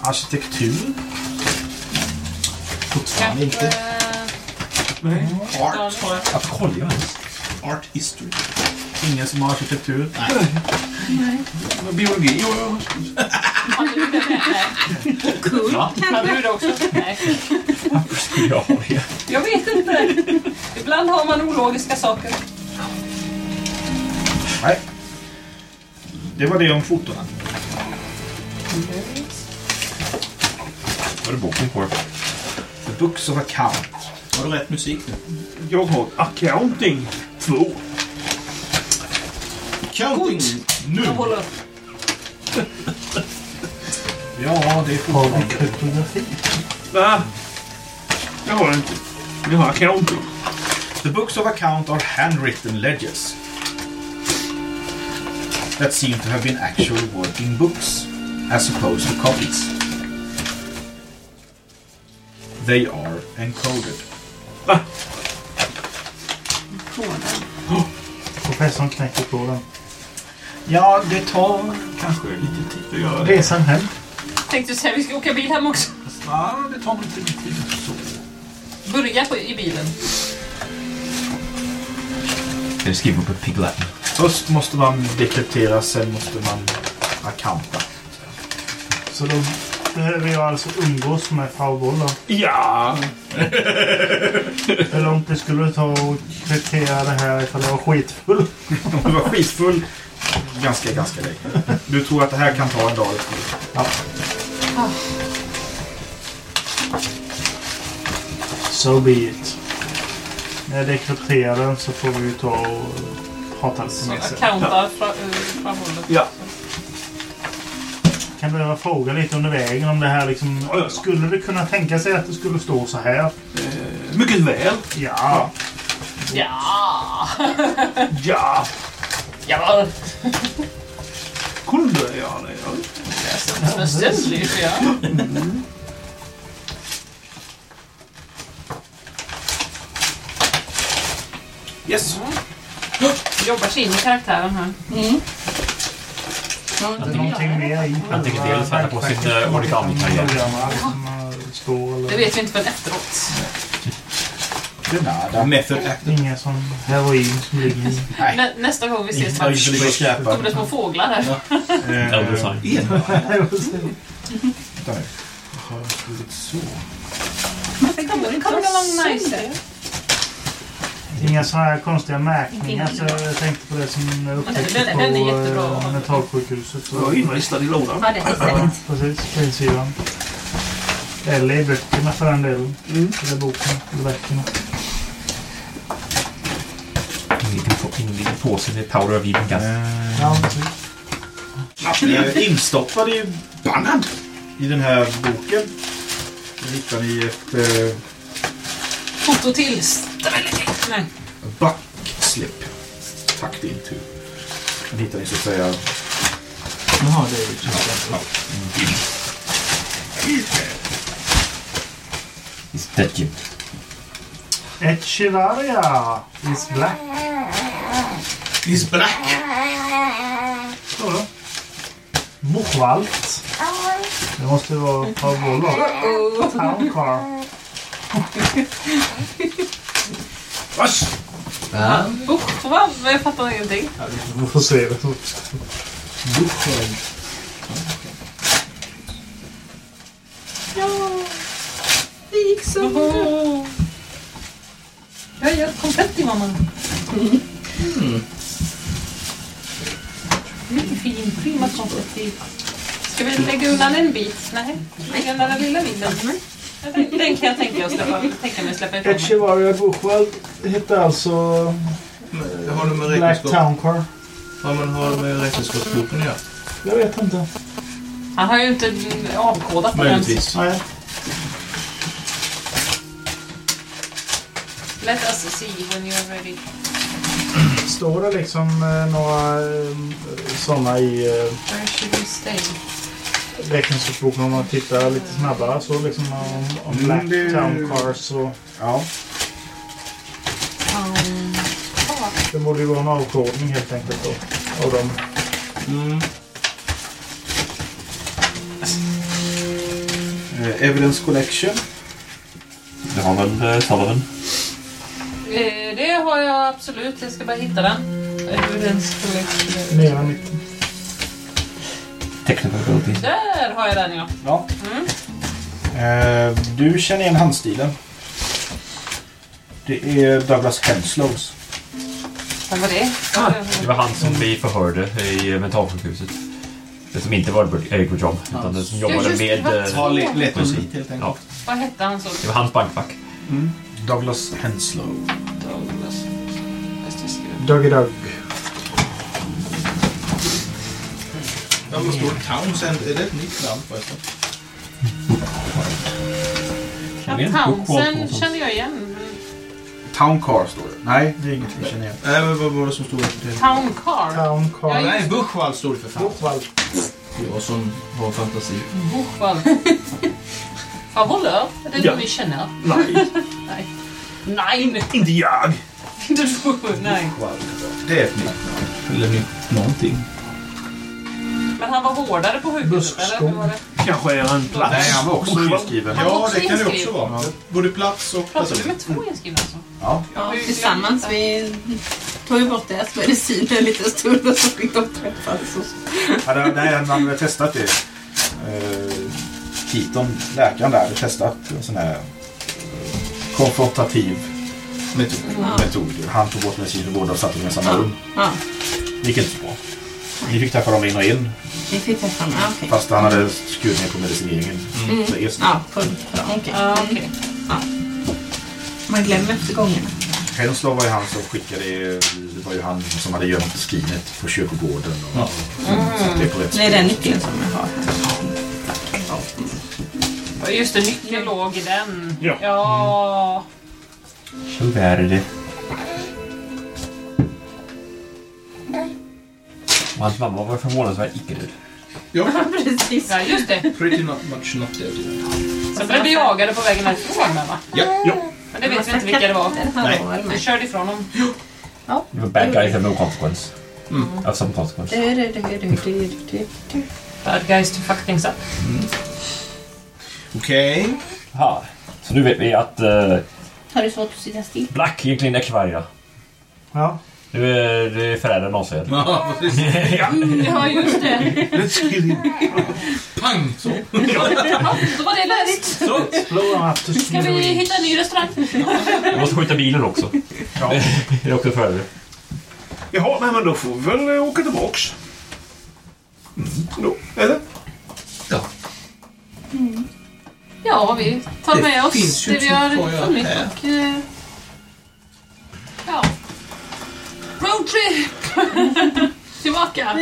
Arkitektur. Fortfarande inte. Art har jag. Att kolla ens. Art history. Ingen som har arkitektur. Biologi och... Hade du det med? Nej. Kul. Hade du det också? Nej. Varför skulle jag ha det? Jag vet inte. Ibland har man ologiska saker. Nej. Det var det om fotona. Vad är det boken för? The Books of Account. Har du rätt musik nu? Jag har accounting 2. Counting! Nu! Ja, det är Har vi fortfarande... kryptografi? Va? Jag har inte. Jag har accounting. The Books of Account are handwritten ledgers. that seem to have been actual working books as opposed to copies. They are encoded. Professorn knäcker på den. Ja, det tar kanske lite tid att göra det. Resan hem. Tänkte säga vi ska åka bil hem också. Ja, det tar nog lite tid. Så. Börja på, i bilen. Jag skriver på Pig Latin. Först måste man dekryptera, sen måste man accounta. Så då behöver jag alltså umgås med då. Ja, Hur långt det skulle ta att kryptera det här ifall jag var skitfull. Om du var skitfull ganska, ganska länge. Du tror att det här kan ta en dag eller två? Ja. So be it. När jag dekrypterar den så får vi ju ta och prata lite mer sen. accountar fra, uh, framhållet. Ja. Kan behöva fråga lite under vägen om det här liksom... Skulle det kunna tänka sig att det skulle stå så här? eh, mycket väl. Ja. Ja! Ja, Ja! Kunde jag det? Ja. Som en ständig, ja. Yes. Jobbar sig in i karaktären här. Det är någonting mer i. Han tänker dels sätta på sin eh, origami-karriär. Står Det vet vi inte förrän efteråt. Grenada. Method acting. Inga som heroin som ligger i. Nä, nästa gång vi ses Ja, skräpa. kommer det små fåglar här. Elder sign. Vänta nu. Jag har skrivit så. Coming along nice. Inga sådana här konstiga märkningar. Så jag tänkte på det som jag upptäckte Den- den är på jättebra. eh, mentalsjukhuset. Jag var inristad i lådan. Ja, det är Ja, precis. På insidan. Eller i böckerna för den delen. Eller boken. Eller böckerna. En liten på- En liten påse med Power of Eating Gas. Ja. Eh, Instoppad i bannad i den här boken. Där hittar ni ett eh, Foto till. Nej. backslip. Tucked into. Den hittar ni så att säga. Jaha, det är ju Is that you? Echevarria is black. Is black. Står det. Buchwald. Det måste vara då. Town car. Vasch! Usch, vad? Jag fattar ingenting. Vi får se det. Det gick så bra. Jag gör konfetti, mamma. Mycket fin, prima konfetti. Ska vi lägga undan en bit? Nej, lägga undan den lilla biten. Den, den kan jag tänka, jag släppa, tänka mig släppa ifrån mig. Echevarria Buchwald heter alltså Har det med Black räkenskap, Town Car. ja, men har det med räkenskapsboken att göra? Jag vet inte. Han har ju inte avkodat den. Möjligtvis. Nej. Let us see when you're ready. Står det liksom eh, några eh, sådana i eh, Where should we stay? räkenskapsboken om man tittar lite snabbare så liksom om, om Mm, Black det- Town Cars och Ja. Um, det borde ju vara en avkodning helt enkelt då. Av dem. Eh, Evidence Collection. Det har väl eh, Sullivan? Eh, det har jag absolut. Jag ska bara hitta den. Evidence collection. Nere i mitten. Technical abilities. Där har jag den ja. Ja. Mm. Eh, du känner igen handstilen. Det är Douglas Henslows. Vad var det? Det var han som vi förhörde i eh, mentalsjukhuset. Det som inte var ett Eric Job, utan det som jobbade med... det var eh, Ta le- leta oss hit helt enkelt. Ja, Vad hette han så? det var hans bankfack. Douglas Henslow. Douglas. Ja, vad står det? Townsend? Är det ett nytt namn förresten? Ja. Townsend kände jag igen. Town Car står det. Nej, det är inget vi känner igen. Nej, men vad var det som stod efter det? Town car. Town Ja, Car. Nej, Buchwald stod det för fan. Buchwald. Jag som har fantasi. Buchwald. Favolör? Är det Ja. det vi känner? Nej, Nej. Nej! inte jag. Inte du. Nej. Det är ett nytt namn. Eller nytt någonting. Men han var hårdare på huvudet, Buskskog. eller? Hur var det? Kanske är han plats. Nej, han var också inskriven. Han var Ja, också det kan det också inskriven. vara. Både plats och Pratar vi person. med två inskrivna alltså? Ja. Ja, tillsammans. Vi tog ju bort deras medicin en liten stund och så fick de träffas. Och så. Ja, det, nej, han hade testat det. Uh, Keaton, läkaren där, hade testat en sån här eh, konfrontativ Metod. metod. Han tog bort medicin och båda satte dem i samma rum. Ja, Det gick inte så bra. Ni fick träffa dem en och en. vi fick träffa dem. Ja, okej. Fast han hade skurit ner på medicineringen. Så er stycken. Ja, okej. Ja, okej. Man glömmer efter gångerna. Henslow var ju han som skickade, det var ju han som hade gömt skrinet på kyrkogården. Och, Ja. satte det på rätt Det är den nyckeln som jag har här. Ja, Just det, nyckeln låg i den. Ja. Ja. Så är det. Och hans mamma var förvånansvärt icke-död. Precis. ja, just det. Pretty not much not dead. Sen blev vi jagade på vägen härifrån med, va? Ja. Ja. Men det vet vi inte vilka det var. Nej. Vi körde ifrån dem. Det var bad guys of no consequence. Of some consequence. Du, du, du, du, du, du, du. Bad guys to fuck things up. Okej. Aha. Så nu vet vi att uh, Har du svårt att sitta still? Black egentligen är kvarga. Ja. Du är, är föräldern någonsin. Ja, precis. Ja, just det. Let's kill him. Pang! Så. Då var det löst. After Ska vi hitta en ny restaurang? Du måste skjuta bilen också. Ja. det är också föräldern. Jaha, nej, men då får vi väl eh, åka tillbaks. Mm. Då, eller? Ja. Ja, vi tar Det med oss det vi har funnit och... eh, Ja. Roadtrip! Tillbaka!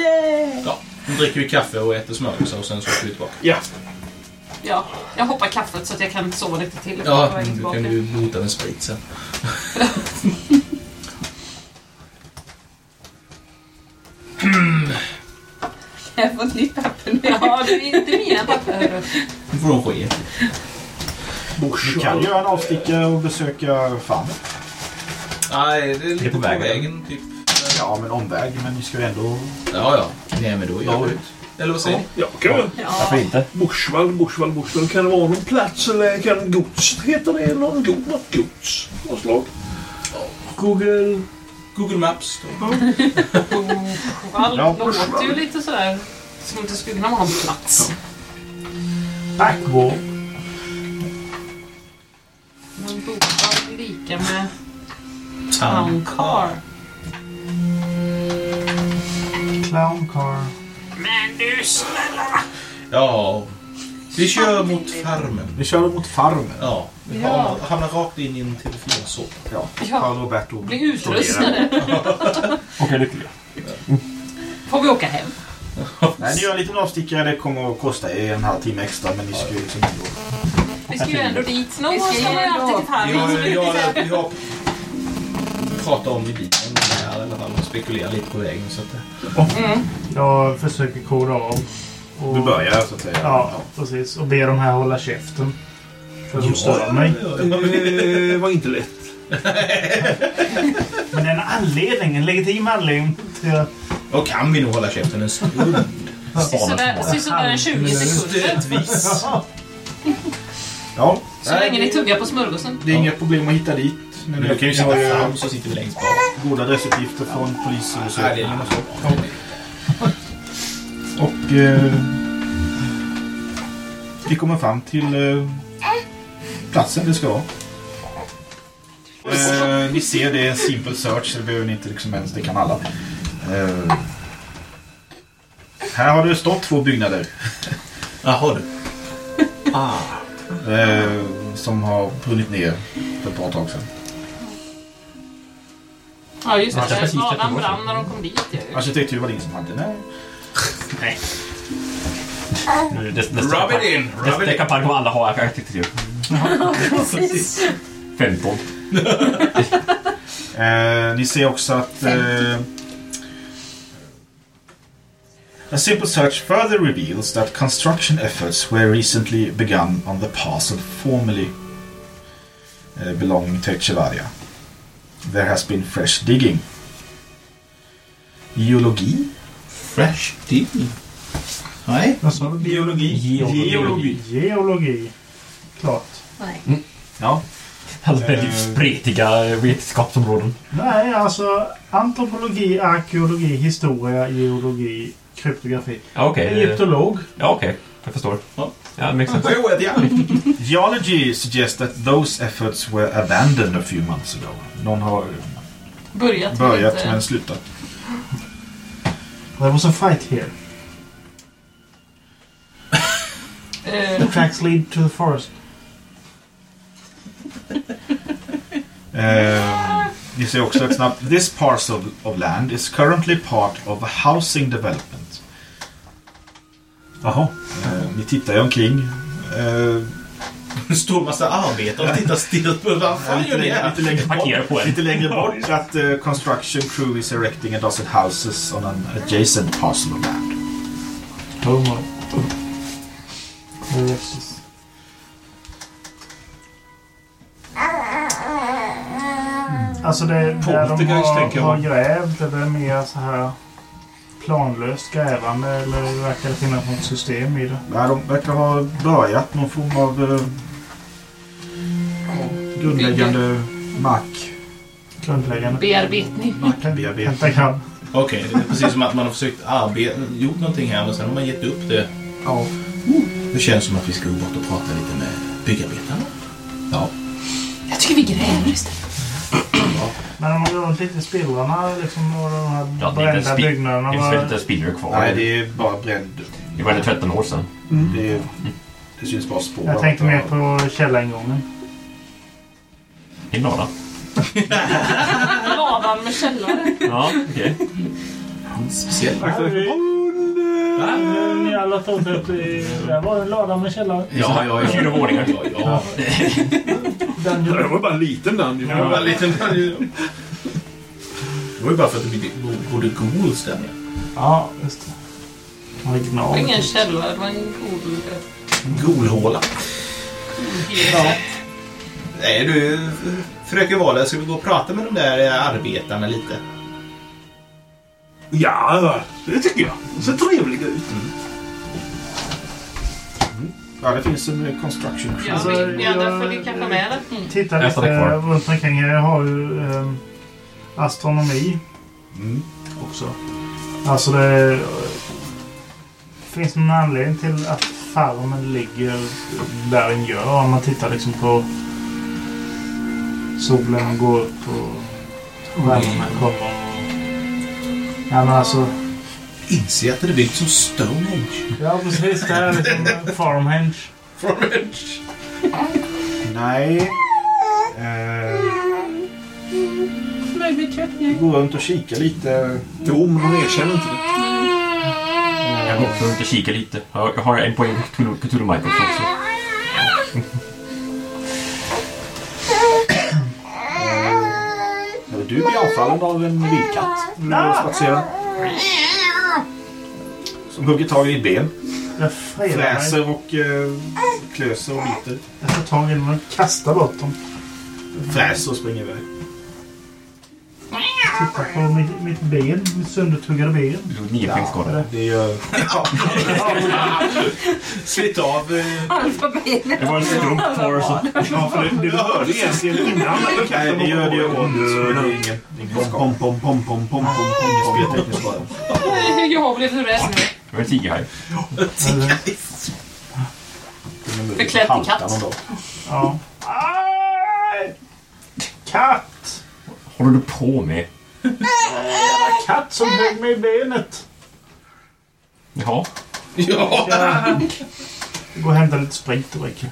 ja. Nu dricker vi kaffe och äter smörgåsar och sen så åker vi tillbaka. Ja. Ja, jag hoppar kaffet så att jag kan sova lite till Ja, du kan ju bota med sprit sen. Jag har fått nytt papper nu. Ja, det är inte mina papper. Nu får de ske. Vi kan göra en avstickare och besöka fan. Nej, det är lite Det är på på vägen. vägen. typ. Ja, men omväg. Men ni ska ju ändå... Ja, ja. Nej, men då gör vi det. Eller vad säger ni? Ja, kan vi. Varför inte? Bushwald, Bushwald, Bushwald. Kan det vara någon plats eller kan gods, heter det någon god, något gods? Något slag? Google. Google Maps. Då. Ja. låter ju lite sådär som att det skulle kunna vara en plats. Backwall. Men bokval lika med town car. Clown car. Men du snälla! Ja. Vi kör mot farmen. Vi kör mot farmen. Ja. Vi Ja. hamnar, rakt in i en TV4-såpa. Ja. Ja. Carl Roberto. Bli utrustade. Okej, lyckliga. Får vi åka hem? Nej, ni gör en liten avstickare. Det kommer att kosta er en halvtimme extra. Men ni ska ju liksom ändå... Vi ska ju ändå dit. Någon gång ska man ju alltid till vi har pratat om i bilen här i alla fall och spekulerat lite på vägen. Så att, Mm. Jag försöker koda av. Och, Du börjar så att säga. Ja, precis. Och be de här hålla käften. För de stör mig. Det var inte lätt. Men en anledning. En legitim anledning. till att- Då kan vi nog hålla käften en stund. Sådär sådär en 20 sekunder. Ja. Så länge ni tuggar på smörgåsen. Det är inga problem att hitta dit. Men du kan ju sitta fram så sitter vi längst bak. goda adressuppgifter från polisen och så. Och eh, vi kommer fram till eh, platsen det ska vara. Eh, ni ser det är simple search, det behöver ni inte liksom ens, det kan alla. Eh, här har det stått två byggnader Jaha du. eh, som har brunnit ner för ett par tag sedan. Ja, just det det. precis Adam 30 år sedan. brann när de kom dit ju. Arkitektur var det ingen som hade. Nej. Nästa, Rub it in. Rub nästa it in. kampanj kommer alla ha arkitektur. 15. Eh, ni ser också att... Eh, a simple search further reveals that construction efforts were recently begun on the parcel formerly eh, belonging to Echevarria. There has been fresh digging. Geologi? Fresh deal. Nej. Vad sa du? Biologi. Geologi. Geologi. Klart. Nej. Ja. Alltså väldigt Eh. spretiga vetenskapsområden. Nej, alltså antropologi, arkeologi, historia, geologi, kryptografi. Ja, okej. Egyptolog. Ja, okej. Jag förstår. Ja. Ja, makes sense. Geology suggests that those efforts were abandoned a few months ago. Någon har Börjat. börjat men slutat. There was a fight here. Eh, The tracks lead to the forest. Eh, ni ser också ett snabbt. This parcel of land is currently part of a housing development. Jaha. Eh, ni tittar ju omkring. Eh, Det står en massa arbetare och tittar still på vad fan gör ni här? lite, längre på bort, lite längre bort att eh, construction crew is erecting a dozen houses on an adjacent parcel of land. Oh my. Alexis. Alltså det där de har, har grävt, är det mer så här planlöst grävande eller verkar det finnas något system i det? Nej, de verkar ha börjat någon form av eh, grundläggande mark, Grundläggande. Bearbetning. markbearbetning. Pentagram. Okej, det är precis som att man har försökt arbeta, gjort någonting här men sen har man gett upp det. Ja. Det känns som att vi ska gå bort och prata lite med byggarbetarna. Ja. Jag tycker vi gräver istället. Men om man runt lite spillrorna liksom och de här Ja, det är inte brända spi- Det byggnaderna. finns väl lite spillror kvar. Nej, det är bara bränd. Det var det 13 år sedan. Det, det syns bara spår. jag tänkte mer på källaringången. I lada. Ladan med källare. Ja, okej. Speciellt. Ni alla trodde att det där var en lada med källare. Ja, ja, ja. Fyra våningar. Ja, ja. Det var bara en liten dungeon. Det var lite... Det var ju bara för att det borde ghouls där. Ja, just det. Ingen källare, det var en god... Ghoulhåla. Ja. Nej du, fröken Wahlöö, ska vi gå och prata med de där arbetarna lite? Ja, det tycker jag. De ser trevliga ut. Ja, det finns en eh, construction. Ja, Alltså, vi, vi andra jag- följer kanske med eller? Mm. Titta Jag lite kvar. runt omkring här. Jag har ju ehm, astronomi Mm. också. Alltså det finns någon anledning till att farmen ligger där den gör. Om man tittar liksom på solen går upp och värmen kommer. Ja men alltså. Inse att det är byggt som Stonehenge. Ja precis. Det här är liksom farmhenge. Stonehenge. Nej. Eh, gå runt och kika lite. Jo, men de erkänner inte det. Jag går också runt och kikar lite. Jag jag har en poäng på Michaels också. Du blir anfallen av en vildkatt. Du spatserar. Som hugger tag i ditt ben. Jag fredar mig. Fräser och eh, klöser och biter. Jag tar tag i dem och kastar bort dem. Fräser och springer iväg. Titta på mitt, mitt ben. Mitt söndertuggade ben. Du tog nio poäng skada. Det gör... Slitt av... Eh, Alfabetet. Det var en stump kvar så... Ja, för det, det hörde egentligen innan. Nej, det gör det gör ont. är. Pom, pom, pom, pom, pom, pom, pom, spelteknisk skada. Jag blev rädd nu. Det var en tigerhaj. Förklädd till katt. Ja. Katt! håller du på med? Katt som högg mig i benet. Ja. Jag går och hämtar lite sprit och dricker.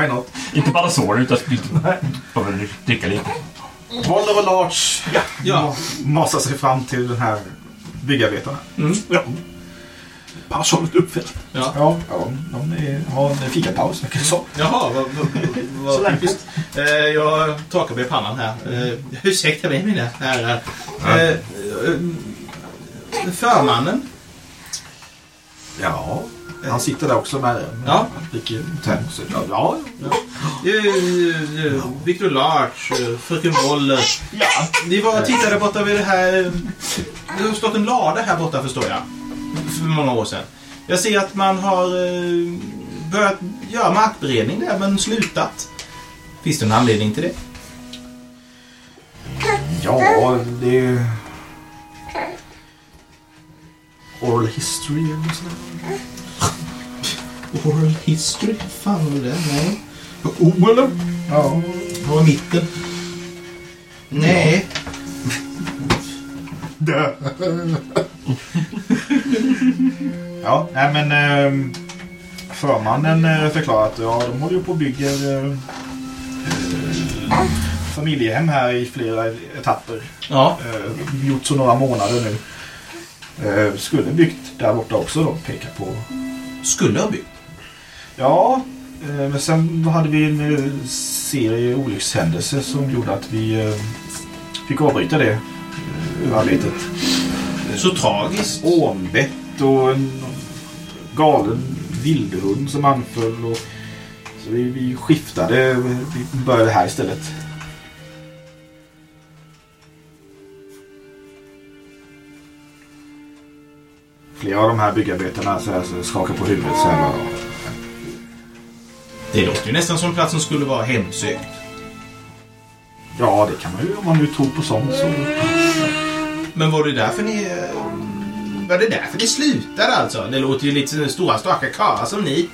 Why not? Inte bara sår utan sprit. Bara dricka lite. Håller och Larch ja, ja. masar sig fram till den här byggarbetaren. Ja. Parasollet uppfällt. Ja, ja de är, har en fikapaus verkar det som. Jaha, vad, vad, vad, typiskt. Eh, jag torkar mig i pannan här. Eh, ursäkta mig mina herrar. Eh, eh, förmannen. Ja, han sitter där också med Ja. dricker tennis. Ja, ja. Eh, eh, Victor Larch, eh, fröken Woller. Ja. Ni var och tittade borta vid det här... Det har stått en lada här borta förstår jag. För många år sedan. Jag ser att man har eh, börjat göra markberedning där men slutat. Finns det någon anledning till det? Ja, det är... Oral history eller något sånt där. Oral history? Fan var det? Nej. O eller? Ja. Det var mitten. Nej. Dö. ja, nej men... Eh, förmannen eh, förklarar att ja, de håller ju på och bygger eh, eh, familjehem här i flera etapper. Ja. Eh, gjort så några månader nu. Eh, skulle byggt där borta också då, pekar på. Skulle ha byggt. Ja, eh, men sen hade vi en eh, serie olyckshändelser som gjorde att vi eh, fick avbryta det arbetet. Så tragiskt. Ånbett och en galen vildhund som anföll. Och, så vi, vi skiftade, vi började här istället. Flera av de här byggarbetarna så här, så skakar på huvudet så här. bara, Det låter ju nästan som platsen skulle vara hemsökt. Ja, det kan man ju om man nu tror på sånt. Så. Men var det därför ni... eh, Var det därför ni slutade alltså? Det låter ju lite stora starka karlar som ni.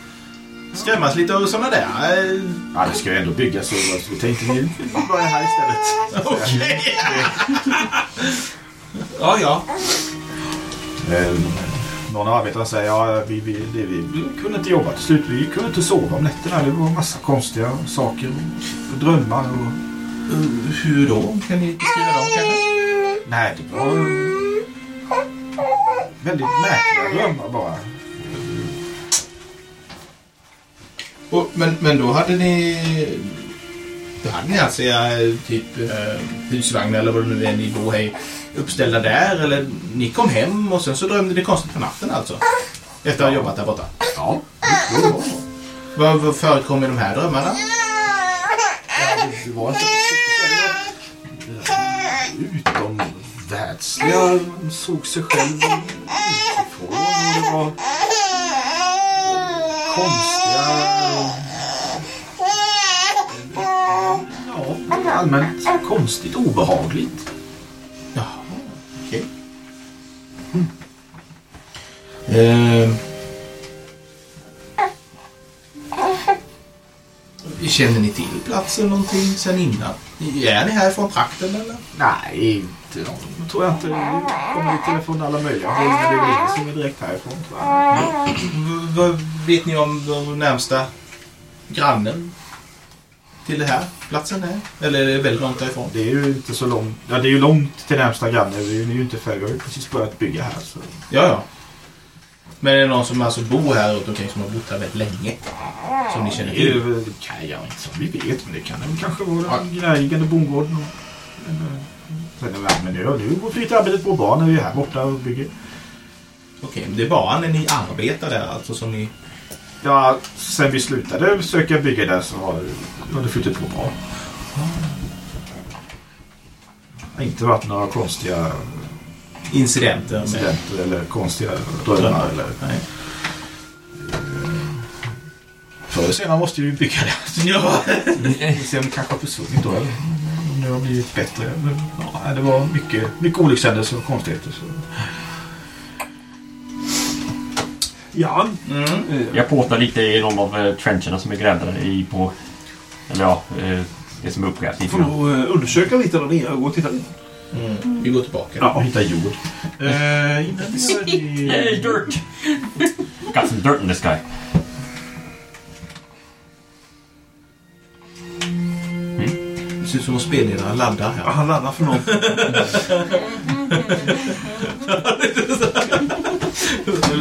Skrämmas lite av sådana där. eh, Ja, det ska ju ändå byggas så vi tänkte vi börjar här istället. Okej. ja, ja. Eh, någon av arbetarna säger ja, vi, vi, det, vi kunde inte jobba till slut. Vi kunde inte sova om nätterna. Det var massa konstiga saker. Och drömmar och... Hur då? Kan ni beskriva dem kanske? Nej, det var väldigt märkliga drömmar bara. Och, men, men då hade ni... Då hade ni alltså typ eh, husvagnar eller vad det nu är ni bor i uppställda där eller ni kom hem och sen så drömde ni konstigt på natten alltså? Efter att ha jobbat där borta? Ja, vad förekom i de här drömmarna? Det var inte Utomvärldslig. Jag såg sig själv utifrån och det var konstiga ja, allmänt konstigt obehagligt. Jaha, okej. Mm. Eh, känner ni till platsen någonting sen innan? Är ni här från trakten eller? Nej, inte de tror jag inte. Det kommer lite från alla möjliga håll men det är väl ingen som är direkt härifrån. tror jag. Vad vet ni om den närmsta grannen till det här platsen är? Eller är det väldigt långt därifrån? Det är ju inte så långt. Ja, det är ju långt till närmsta granne. Vi är ju inte färdiga. Vi har ju precis börjat bygga här. Så. Ja, ja. Men är det någon som alltså bor här runt omkring som har bott här väldigt länge? Som ni känner Det till? ju- det kan jag inte som vi vet, men det kan det kanske vara en närliggande bondgård. och- eller- Sen är det- Men nu, nu går arbetet på bra när vi är här borta och bygger. Okej, men det är bara när ni arbetar där alltså som ni... Ja, sen vi slutade försöka bygga där så har, har det flyttat på bra. Det har inte varit några konstiga Incidenter med... incidenter eller konstiga drömmar. Eller, Nej. förr eller senare måste vi bygga det. Ja. Det kanske har försvunnit då. Eller om det har blivit bättre. Ja, det var mycket, mycket olyckshändelser och konstigheter. Så. Jan, Mm. Jag påtar lite i någon av eh, trencherna som är grävda i på... Eller ja, eh, det som är uppgrävt lite får nog eh, undersöka lite där nere och gå och titta. Mm. Vi går tillbaka. Ja, och hittar jord. Eh, innan det så det... dirt! Got some dirt in this guy. Mm. Det ser ut som om spelledaren laddar. Ja, han laddar för något.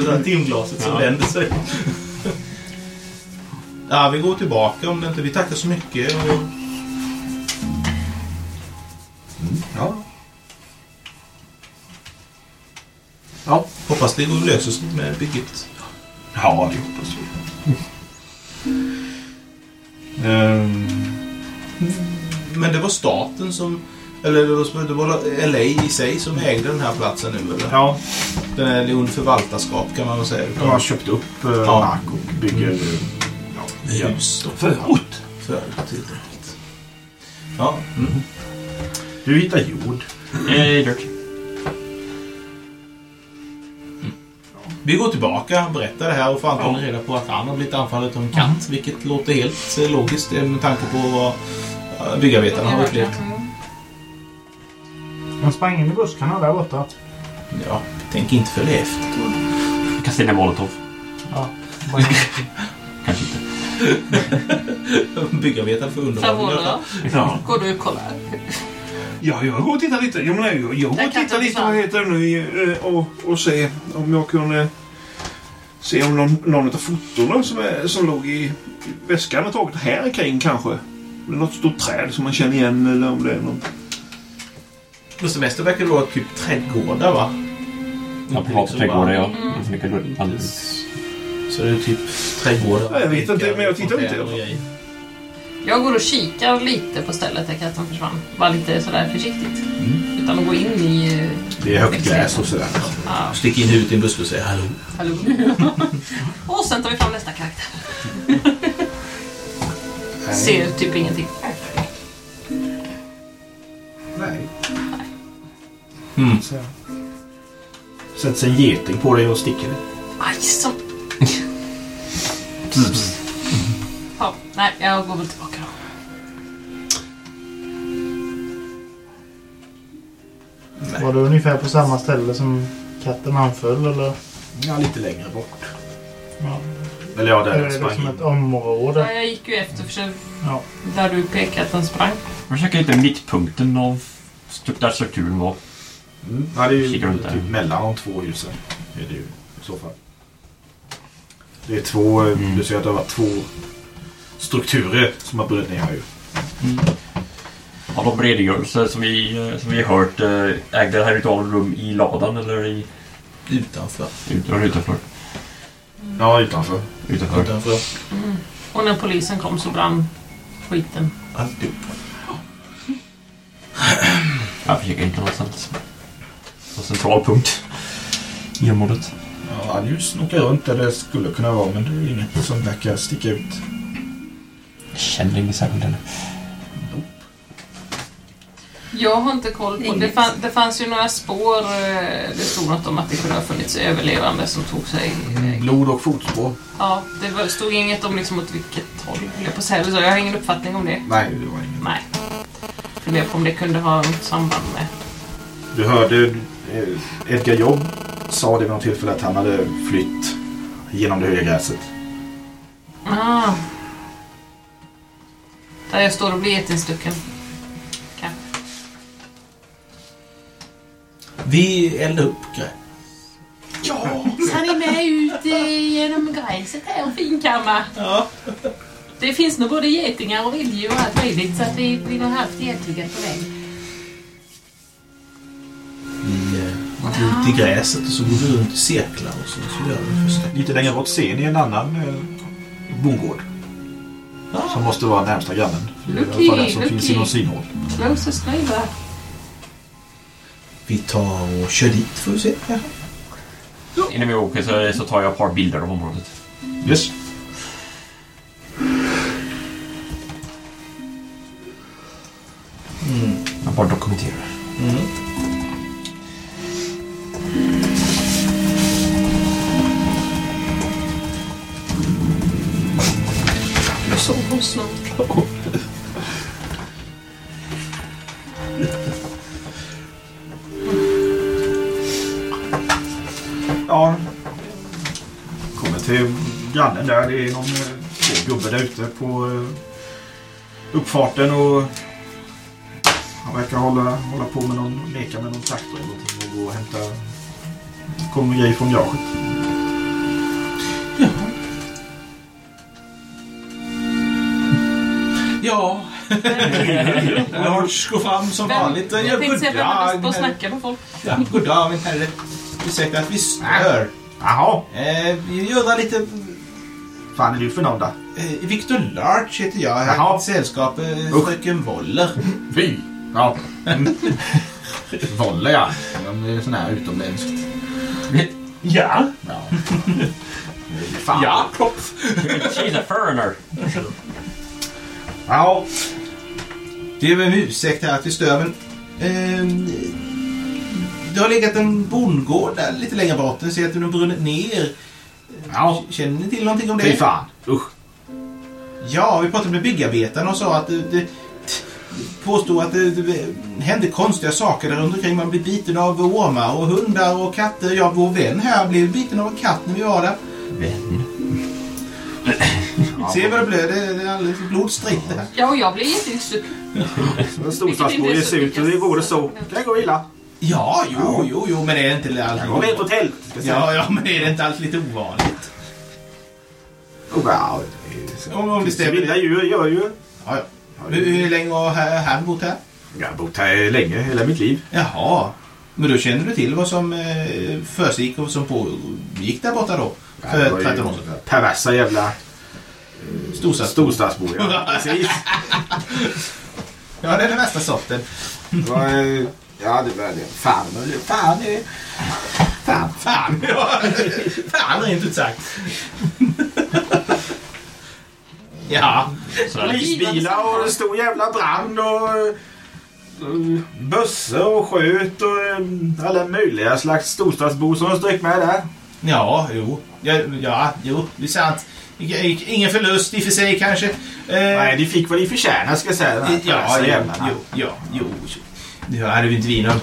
det är timglaset som ja. vänder sig. Ja, vi går tillbaka om det inte... Vi tackar så mycket. Och... Ja. Hoppas det löser sig med bygget. Ja, det hoppas vi. Ehm, Men det var staten som... Eller det var, det var LA i sig som ägde den här platsen nu eller? ja, Den är under förvaltarskap kan man väl säga. de har köpt upp eh, Ja. mark och bygger eh, ja, hus. Förort. Förut helt enkelt. Ja. Mm. Du hittar jord. Eh, dirt. Vi går tillbaka, berättar det här och får antagligen reda på att han har blivit anfallen av en katt. Vilket låter helt eh, logiskt eh, med tanke på vad eh, byggarbetarna har upplevt. Han sprang in i buskarna där borta. Ja, tänk inte följa efter. Kasta in en molotov. Ja. Kanske inte. Byggarbetare får underhållning. Ja. går du och kollar? Ja, jag går och tittar lite. Jag, menar, jag, jag går och tittar lite vad heter det nu eh, och, och se om jag kunde se om någon, någon av fotona som, är, som låg i väskan är taget här kring kanske. Om det är något stort träd som man känner igen eller om det är någon... Det mesta verkar vara typ trädgårdar va? Ja, trädgårdar, ja. Mm. Så det är typ trädgårdar. Jag vet inte, men jag tittar inte. Jag går och kikar lite på stället där katten försvann. Bara lite sådär försiktigt. Utan att gå in i... eh, Det är högt gräs och sådär. Ja, Stick in huvudet i en buske och säg hallå. hallå. och sen tar vi fram nästa karaktär. Ser typ ingenting. Nej. Mm. Så. Sätts en geting på dig och sticker dig. Aj, som... nej, jag går väl tillbaka då. Var det ungefär på samma ställe som katten anföll eller? Ja, lite längre bort. Ja. Eller ja, där Eller den är det sprang som in. ett område? Ja, jag gick ju efter för Ja. där du pekade att den sprang. Jag försöker hitta mittpunkten av stru- där strukturen var. Mm. Ja, det är ju Kika runt där. typ mellan de två husen. Är det ju i så fall. Det är två, Mm. du ser att det har varit två strukturer som har brunnit ner här ju. Av de redogörelser som vi, eh, som vi har hört, eh, ägde det här ritualen rum i ladan eller i, Utanför. ut, eller utanför? Ja, utanför. Utanför. Utanför. Och när polisen kom så brann skiten. Alltihop. Jag försöker inte någonstans. En central punkt i området. Ja, du snokar runt där det skulle kunna vara men det är inget som verkar sticka ut. Jag känner inget särskilt heller. Jag har inte koll på... Det, fann, det fanns ju några spår. eh, Det stod något om att det kunde ha funnits överlevande som tog sig... eh, Blod och fotspår. Ja, det stod inget om liksom åt vilket håll, jag på säga. Så jag har ingen uppfattning om det. Nej, det var inget. Nej. Funderar på om det kunde ha något samband med... Du hörde eh, Edgar Jobb sa det vid något tillfälle att han hade flytt genom det höga gräset. Ah. Där jag står och blir getinstucken. Kan. Vi eldar upp grejer. Så han är med ut eh, genom gräset här och finkammar. Ja. Det finns nog både getingar och vilddjur och allt möjligt så att vi, vi har haft getingar på väg. Vi eh, går ut i gräset och så går vi runt i cirklar och så, så gör vi första. Lite längre bort ser ni en annan eh, bondgård. Som måste vara närmsta grannen. Det är i alla fall den som Lucky, finns lucky. inom synhåll. Closest neighbor. Vi tar och kör dit får vi se. Ja. Innan vi åker så, så tar jag ett par bilder av området. Yes. Jag bara dokumenterar. Jag hon snart. Ja. Kommer till grannen där. Det är någon eh, två gubbe där ute på eh, uppfarten och han verkar hålla, hålla på med någon, leka med någon traktor eller någonting och gå och hämta kommer grejer från garaget. Ja. Lars går fram som vanligt och gör Jag tänkte säga, vem är bäst på att snacka med folk? Ja, goddag min herre. ursäkta att vi stör. Jaha. Eh, vi gör lite... fan är du för någon då? Eh, Victor Larch heter jag. Här Jaha. är ett sällskap. Eh, Usch. fröken Woller. Fy! Ja. Volle ja. De är sån här utomländskt. Ja. Ja. Fan. Ja. She's a foreigner. Ja. Det är väl en ursäkt här att vi stör, men... ehm, det har legat en bondgård där lite längre bort. Jag ser att den har brunnit ner. Ja. Känner ni till någonting om Fy det? fan. Usch. Ja, vi pratade med byggarbetarna och sa att det, det påstod att det, det hände konstiga saker där omkring. Man blev biten av ormar och hundar och katter. Ja, vår vän här blev biten av en katt när vi var där. Vän. Se vad det blöder. Det är alldeles blodstritt det här. Ja, och jag blev jätteyxig. En storstadsbo det ser ut och det det så. Det går illa. Ja, jo, jo, jo, men är det inte alltid... Jag går med på hotell. Ja, ja, men är det inte alltid lite ovanligt? Oh, wow. Om, om det stämmer. Vilda djur gör ju. Ja, ja. Hur, hur länge har han bott här? Jag har bott här länge, hela mitt liv. Jaha. Men då känner du till vad som eh, försiggick och som pågick där borta då? För var ju 13 år sedan. Perversa jävla Storstads... storstadsbor. Ja, precis. Ja, det är den värsta sorten. Det var, ja, det var det. Fan, fan. Fan. Fan, ja. Fan rent ut sagt. Ja. Polisbilar och en stor jävla brand och eh, bussar och sköt och eh, alla möjliga slags storstadsbor som strykt med där. Ja, jo. Ja, ja, jo, det är sant. Ingen förlust i och för sig kanske. Eh, Nej, de fick vad de förtjänar ska jag säga. Ja, perversa jo, jo, ja, jo. Nu hade vi inte vi någon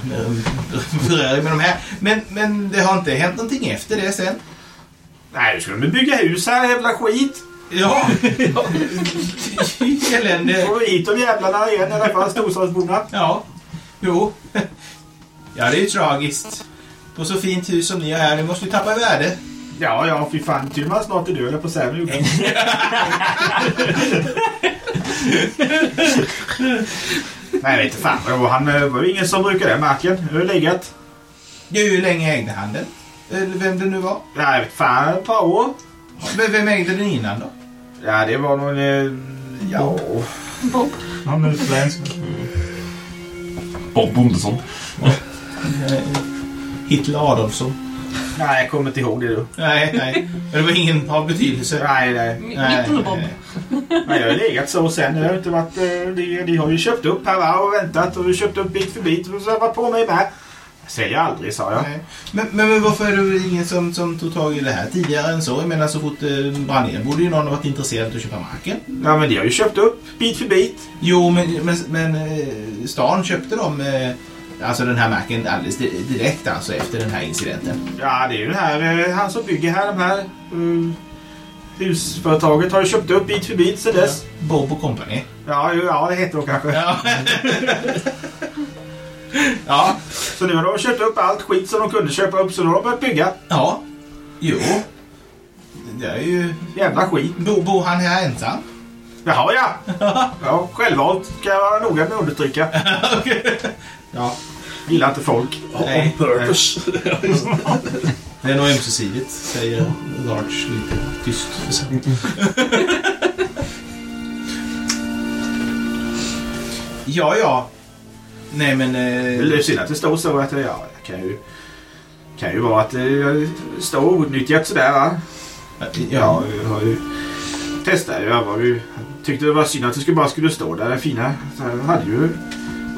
beröring med de här. Men, men det har inte hänt någonting efter det sen. Nej, nu ska de bygga hus här, jävla skit. Ja, ja. elände. Får vi hit de jävlarna igen i alla fall, storstadsborna. Ja, jo. Ja, det är ju tragiskt. På så fint hus som ni har här, det måste ju tappa i värde. Ja, ja, fy fan. Tur man snart är död, eller på att säga. nu. Nej, jag vet inte fan vad det var. Han eh, var ju ingen som brukade den marken. Det har legat. Hur länge ägde han den? Eller vem det nu var? Ja, jag vet fan, ett par år. Vem, vem ägde den innan då? Ja, det var någon... Eh, ja... Bob. Han är utländsk. Bob Bondesson. Hitler Adolfsson? Nej, jag kommer inte ihåg det då. Nej, nej. Det var ingen av betydelse. Nej, nej. Nej, Mittelbob. nej. nej jag har legat så sen. Det har inte varit... eh, De, de har ju köpt upp här va, och väntat och köpt upp bit för bit. Och så har jag varit på mig med. Jag säljer aldrig, sa jag. Nej. Men, men, men varför är det ingen som, som tog tag i det här tidigare än så? Jag menar så fort eh, brann ner borde ju någon ha varit intresserad av att köpa marken. Ja, men de har ju köpt upp bit för bit. Jo, men, men, men eh, stan köpte de eh, alltså den här marken alldeles di- direkt alltså efter den här incidenten. Ja, det är ju den här, eh, han som bygger här, de här uh, husföretaget har ju köpt upp bit för bit sen dess. Bob och Company. Ja, ja det heter det kanske. Ja. ja. Så nu har de köpt upp allt skit som de kunde köpa upp så nu har de börjat bygga. Ja. Jo. Det är ju... Jävla skit. Bor, bor han här ensam? Jaha, ja. Ja, självvalt ska jag vara noga med att understryka. Ja, gillar inte folk. On purpose. Det är nog ömsesidigt, säger Larch lite tyst för sig. ja, ja. Nej, men... Det Eh, är synd att det står så att ja, det kan ju, kan ju vara att det står outnyttjat sådär va. ja, Ja, jag har ju testat. Jag var ju, tyckte det var synd att det skulle bara skulle stå där, det fina. Så jag hade ju,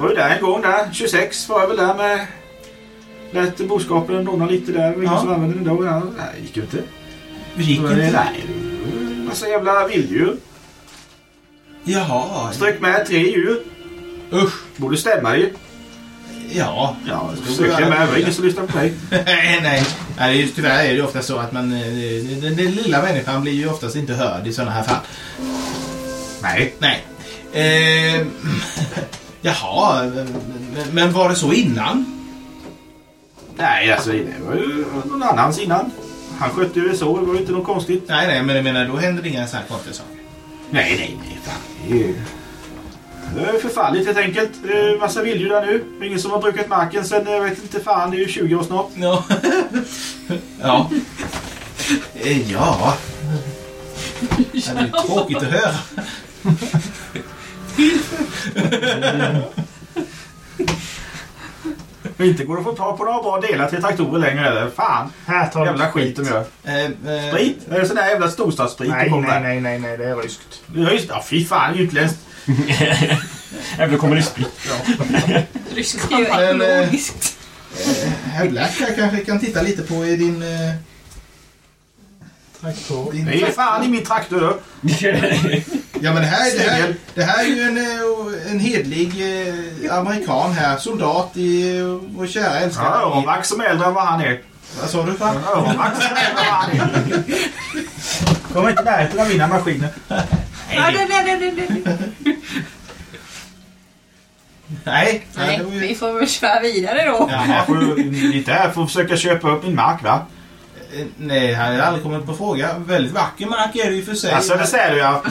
var ju där en gång där, 26 var jag väl där med Lät boskapen donna lite där. Ingen Ja. som använde den då. Det gick ju inte. Det gick inte. Nej, massa jävla vilddjur. Jaha. Strök med tre djur. Usch. Borde stämma ju. Ja. Ja, jag med. Det var ingen som lyssnade på mig. nej, nej. nej det är, ju- tyvärr är det ofta så att man, eh, den, den, lilla människan blir ju oftast inte hörd i sådana här fall. Nej. Nej. Eh, jaha, men, men var det så innan? Nej, alltså det var ju någon annans innan. Han skötte ju det så. Det var ju inte något konstigt. Nej, nej, men jag menar då händer det inga sådana här konstiga saker. Nej, nej, nej. Fan. Det är ju... Det är förfallit helt enkelt. Det är massa vilddjur där nu. Ingen som har brukat marken sen, jag vet inte fan, det är ju 20 år snart. Ja. ja. Eh, Ja. Det är tråkigt att höra. Och inte går det att få tag på några bra delar till traktorer längre eller? Fan! Här tar Jävla skit de gör. Eh, eh, Sprit? Är det sån där jävla storstadssprit Nej, nej, nej, nej, nej, det är ryskt. Ja, just Ja, fy fan, utländskt. Även kommunistsprit. Rysk Det är ju eh, ekologiskt. Herr Black här kanske kan titta lite på i din... eh, Traktor. din Det är fan i min traktor. Ja men det här, det här, det här är ju en, eh, en hedlig eh, amerikan här. Soldat i eh, vår kära älskade Ja. Öronvax som äldre än vad han är. Vad sa du fan? Öronvax som äldre än vad han är. Kom inte närheten av mina maskiner. Ja, nej, nej, nej, nej, nej. Nej. Nej, vi får väl köra vidare då. Jaha, får här för att försöka köpa upp min mark va? Eh, Nej, han har aldrig kommit på fråga. Väldigt vacker mark är det ju för sig. Alltså det säger du ja.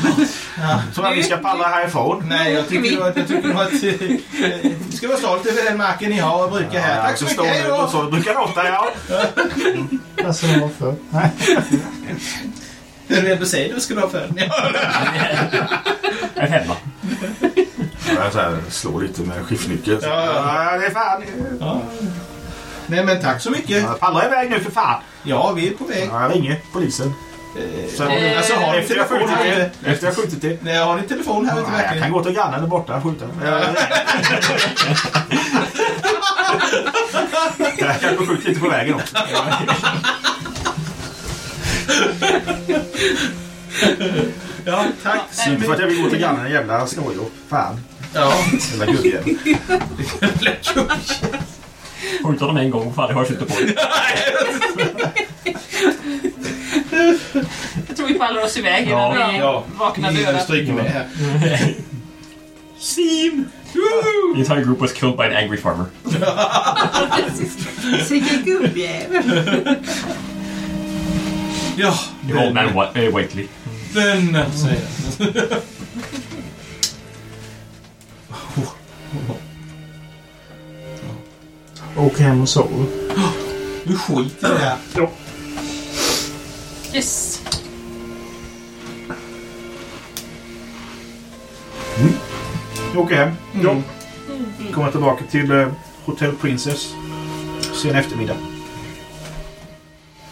Ja. Tror att vi ska palla härifrån? Nej, jag tycker att, jag tycker att eh, ska vara stolt över den marken ni har och brukar här. Tack så mycket. Hej då! Så brukar låta ja. Alltså, varför? Nej. Hur är det säger du ska du ha för? Ja. En femma. Jag så slår lite med skiftnyckel. så. Ja, ja. Ja, det är fan. Nej men tack så mycket. Ja, Pallra iväg nu för fan. Ja, vi är på väg. Ja, jag ringer polisen. Så, Eh, Alltså har ni telefon skjutit här? det. Efter jag skjutit det. Nej, har ni telefon här ute jag kan gå till grannen där borta och skjuta. Jag kanske skjuter lite på vägen också. Ja, tack. Inte för att jag vill gå till grannen, en jävla snåljåp. Fan. Ja. Jävla gubbjävel. Skjuter dem en gång, fan det hörs inte på. Jag tror vi faller oss iväg innan Ja, vi ja. vaknar döda. stryker med här. Sim! The entire group was killed by an angry farmer. Vilken gubbjävel. Ja, The old man Wa- eh, Wakely. vänner, säger jag. Åk hem och sov. Du skiter i det här. Yes. Jag åker hem. Ja. Kommer tillbaka till eh, Hotel Princess. Sen eftermiddag.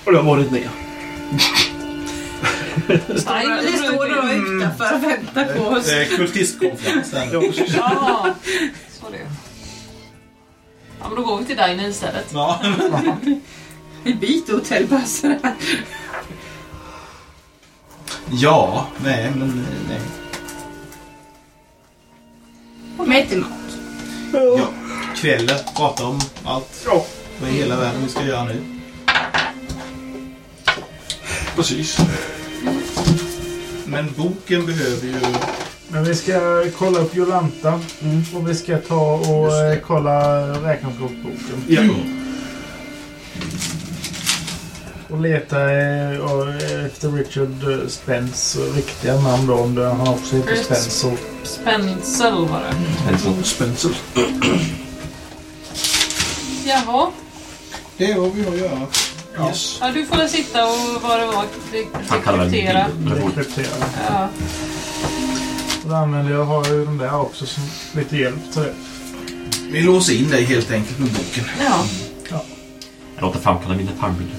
Och det har varit ner. Det står några utanför och väntar på oss. Det är kultistkonferens där. Ja, så det. Ja, men då går vi till Diner istället. Ja. Vi byter hotellpass. ja, nej men nej. Med till mat. Ja. Kvällen, prata om allt. Ja. Vad i hela världen vi ska göra nu. Precis. Men boken behöver ju... Men vi ska kolla upp Jolanta. Och vi ska ta och eh, kolla räkenskapsboken. Ja. Och leta eh, eh, efter Richard eh, Spence riktiga namn då. Om det, han också heter. Spencer. Spencer var det. Spencer. Jaha. Det är vad vi har att göra. Yes. Ja, du får väl sitta och vad det var, Han kallar väl dekryptera. Dekryptera. Ja. Det använder jag. har ju den där också som lite hjälp till det. Vi låser in dig helt enkelt med boken. ja. Jag låter framkalla mina tarmbilder.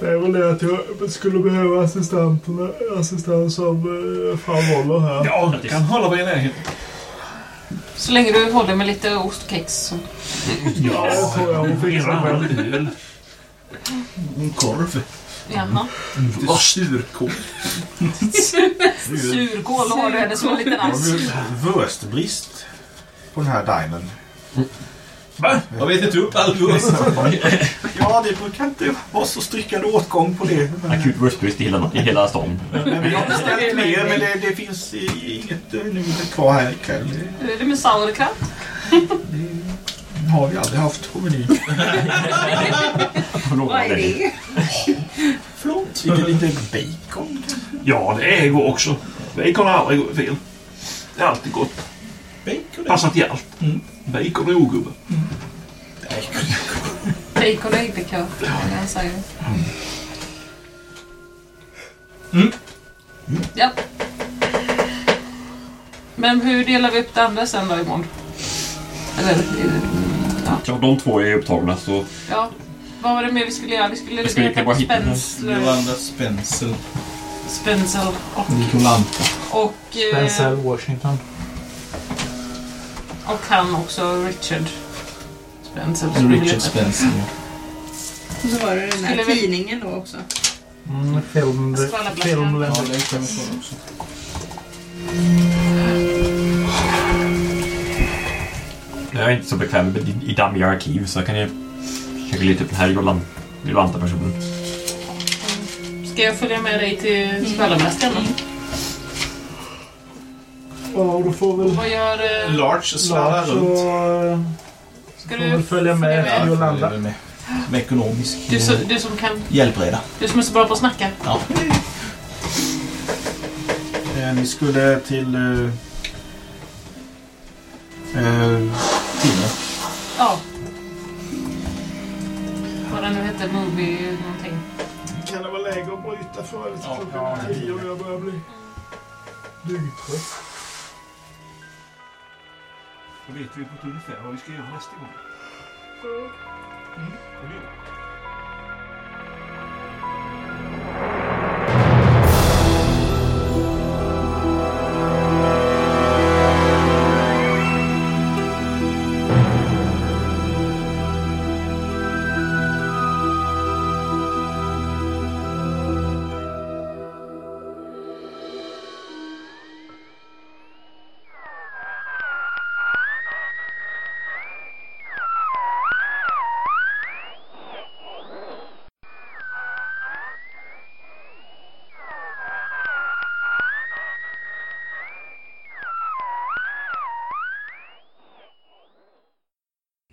Det är väl det att jag skulle behöva assistanterna, assistans av eh, Frau Woller här. Ja, kan hålla mig i närheten. Så länge du håller med lite ost och kex. Så. Ja, det tror jag hon fixar själv. En korv. Jaha. Lite surkål. Surkål har du som en liten ask. Vörstbrist på den här dinern. Va? Jag vet inte upp all wurst. Ja, det brukar inte vara så strickad åtgång på det. Men, Akut röstbrist i hela, i hela stan. men vi har beställt mer, men det, det finns inget eh, nu kvar här ikväll. Hur är det med sauerkraut? Har vi aldrig haft på menyn. Vad är det? Förlåt. Lite, lite bacon. Ja, det är går också. Bacon har aldrig gått fel. Det är alltid gott. Bacon. Passar till allt. Mm. Bacon och ogubbe. Bacon och ägglikör, kan jag säga. Mm. Ja. Men hur delar vi upp det andra sen då imorgon? Eller, ja. Ja, de två är upptagna så... ja. Vad var det mer vi skulle göra? Vi skulle Jag skulle leta bara på hitta den här. Spencer. Spencer och... Jolanta. Och, Denzel eh, Washington. och han också, Richard Spencer. skulle vi Richard leta efter. Spencer, ja. Och så var det den här vi- tidningen då också. Mm, film... Skvallerbladet. film Ja, det kan vi få också. Jag är inte så bekväm med i, i dammiga arkiv så jag kan ju försöka leta upp den här Jolan- Jolanta-personen. Ska jag följa med dig till skvallermästaren då? Ja, då får väl Vad gör... eh, Large sladdar Lars runt. och... eh, Ska Får väl följa med Ja, Jolanda. det är med. Med ekonomisk Du, så, du som kan... hjälpreda. Du som är så bra på att snacka. Ja. Eh, ni skulle till... Eh, eh, Timmer. Ja. Vad den nu hette, Movie någonting. Kan det vara läge att bryta för lite Ja, klockan ja. tio och jag börjar bli dyngtrött? Då vet vi på ett ungefär vad vi ska göra nästa gång. Mm. Och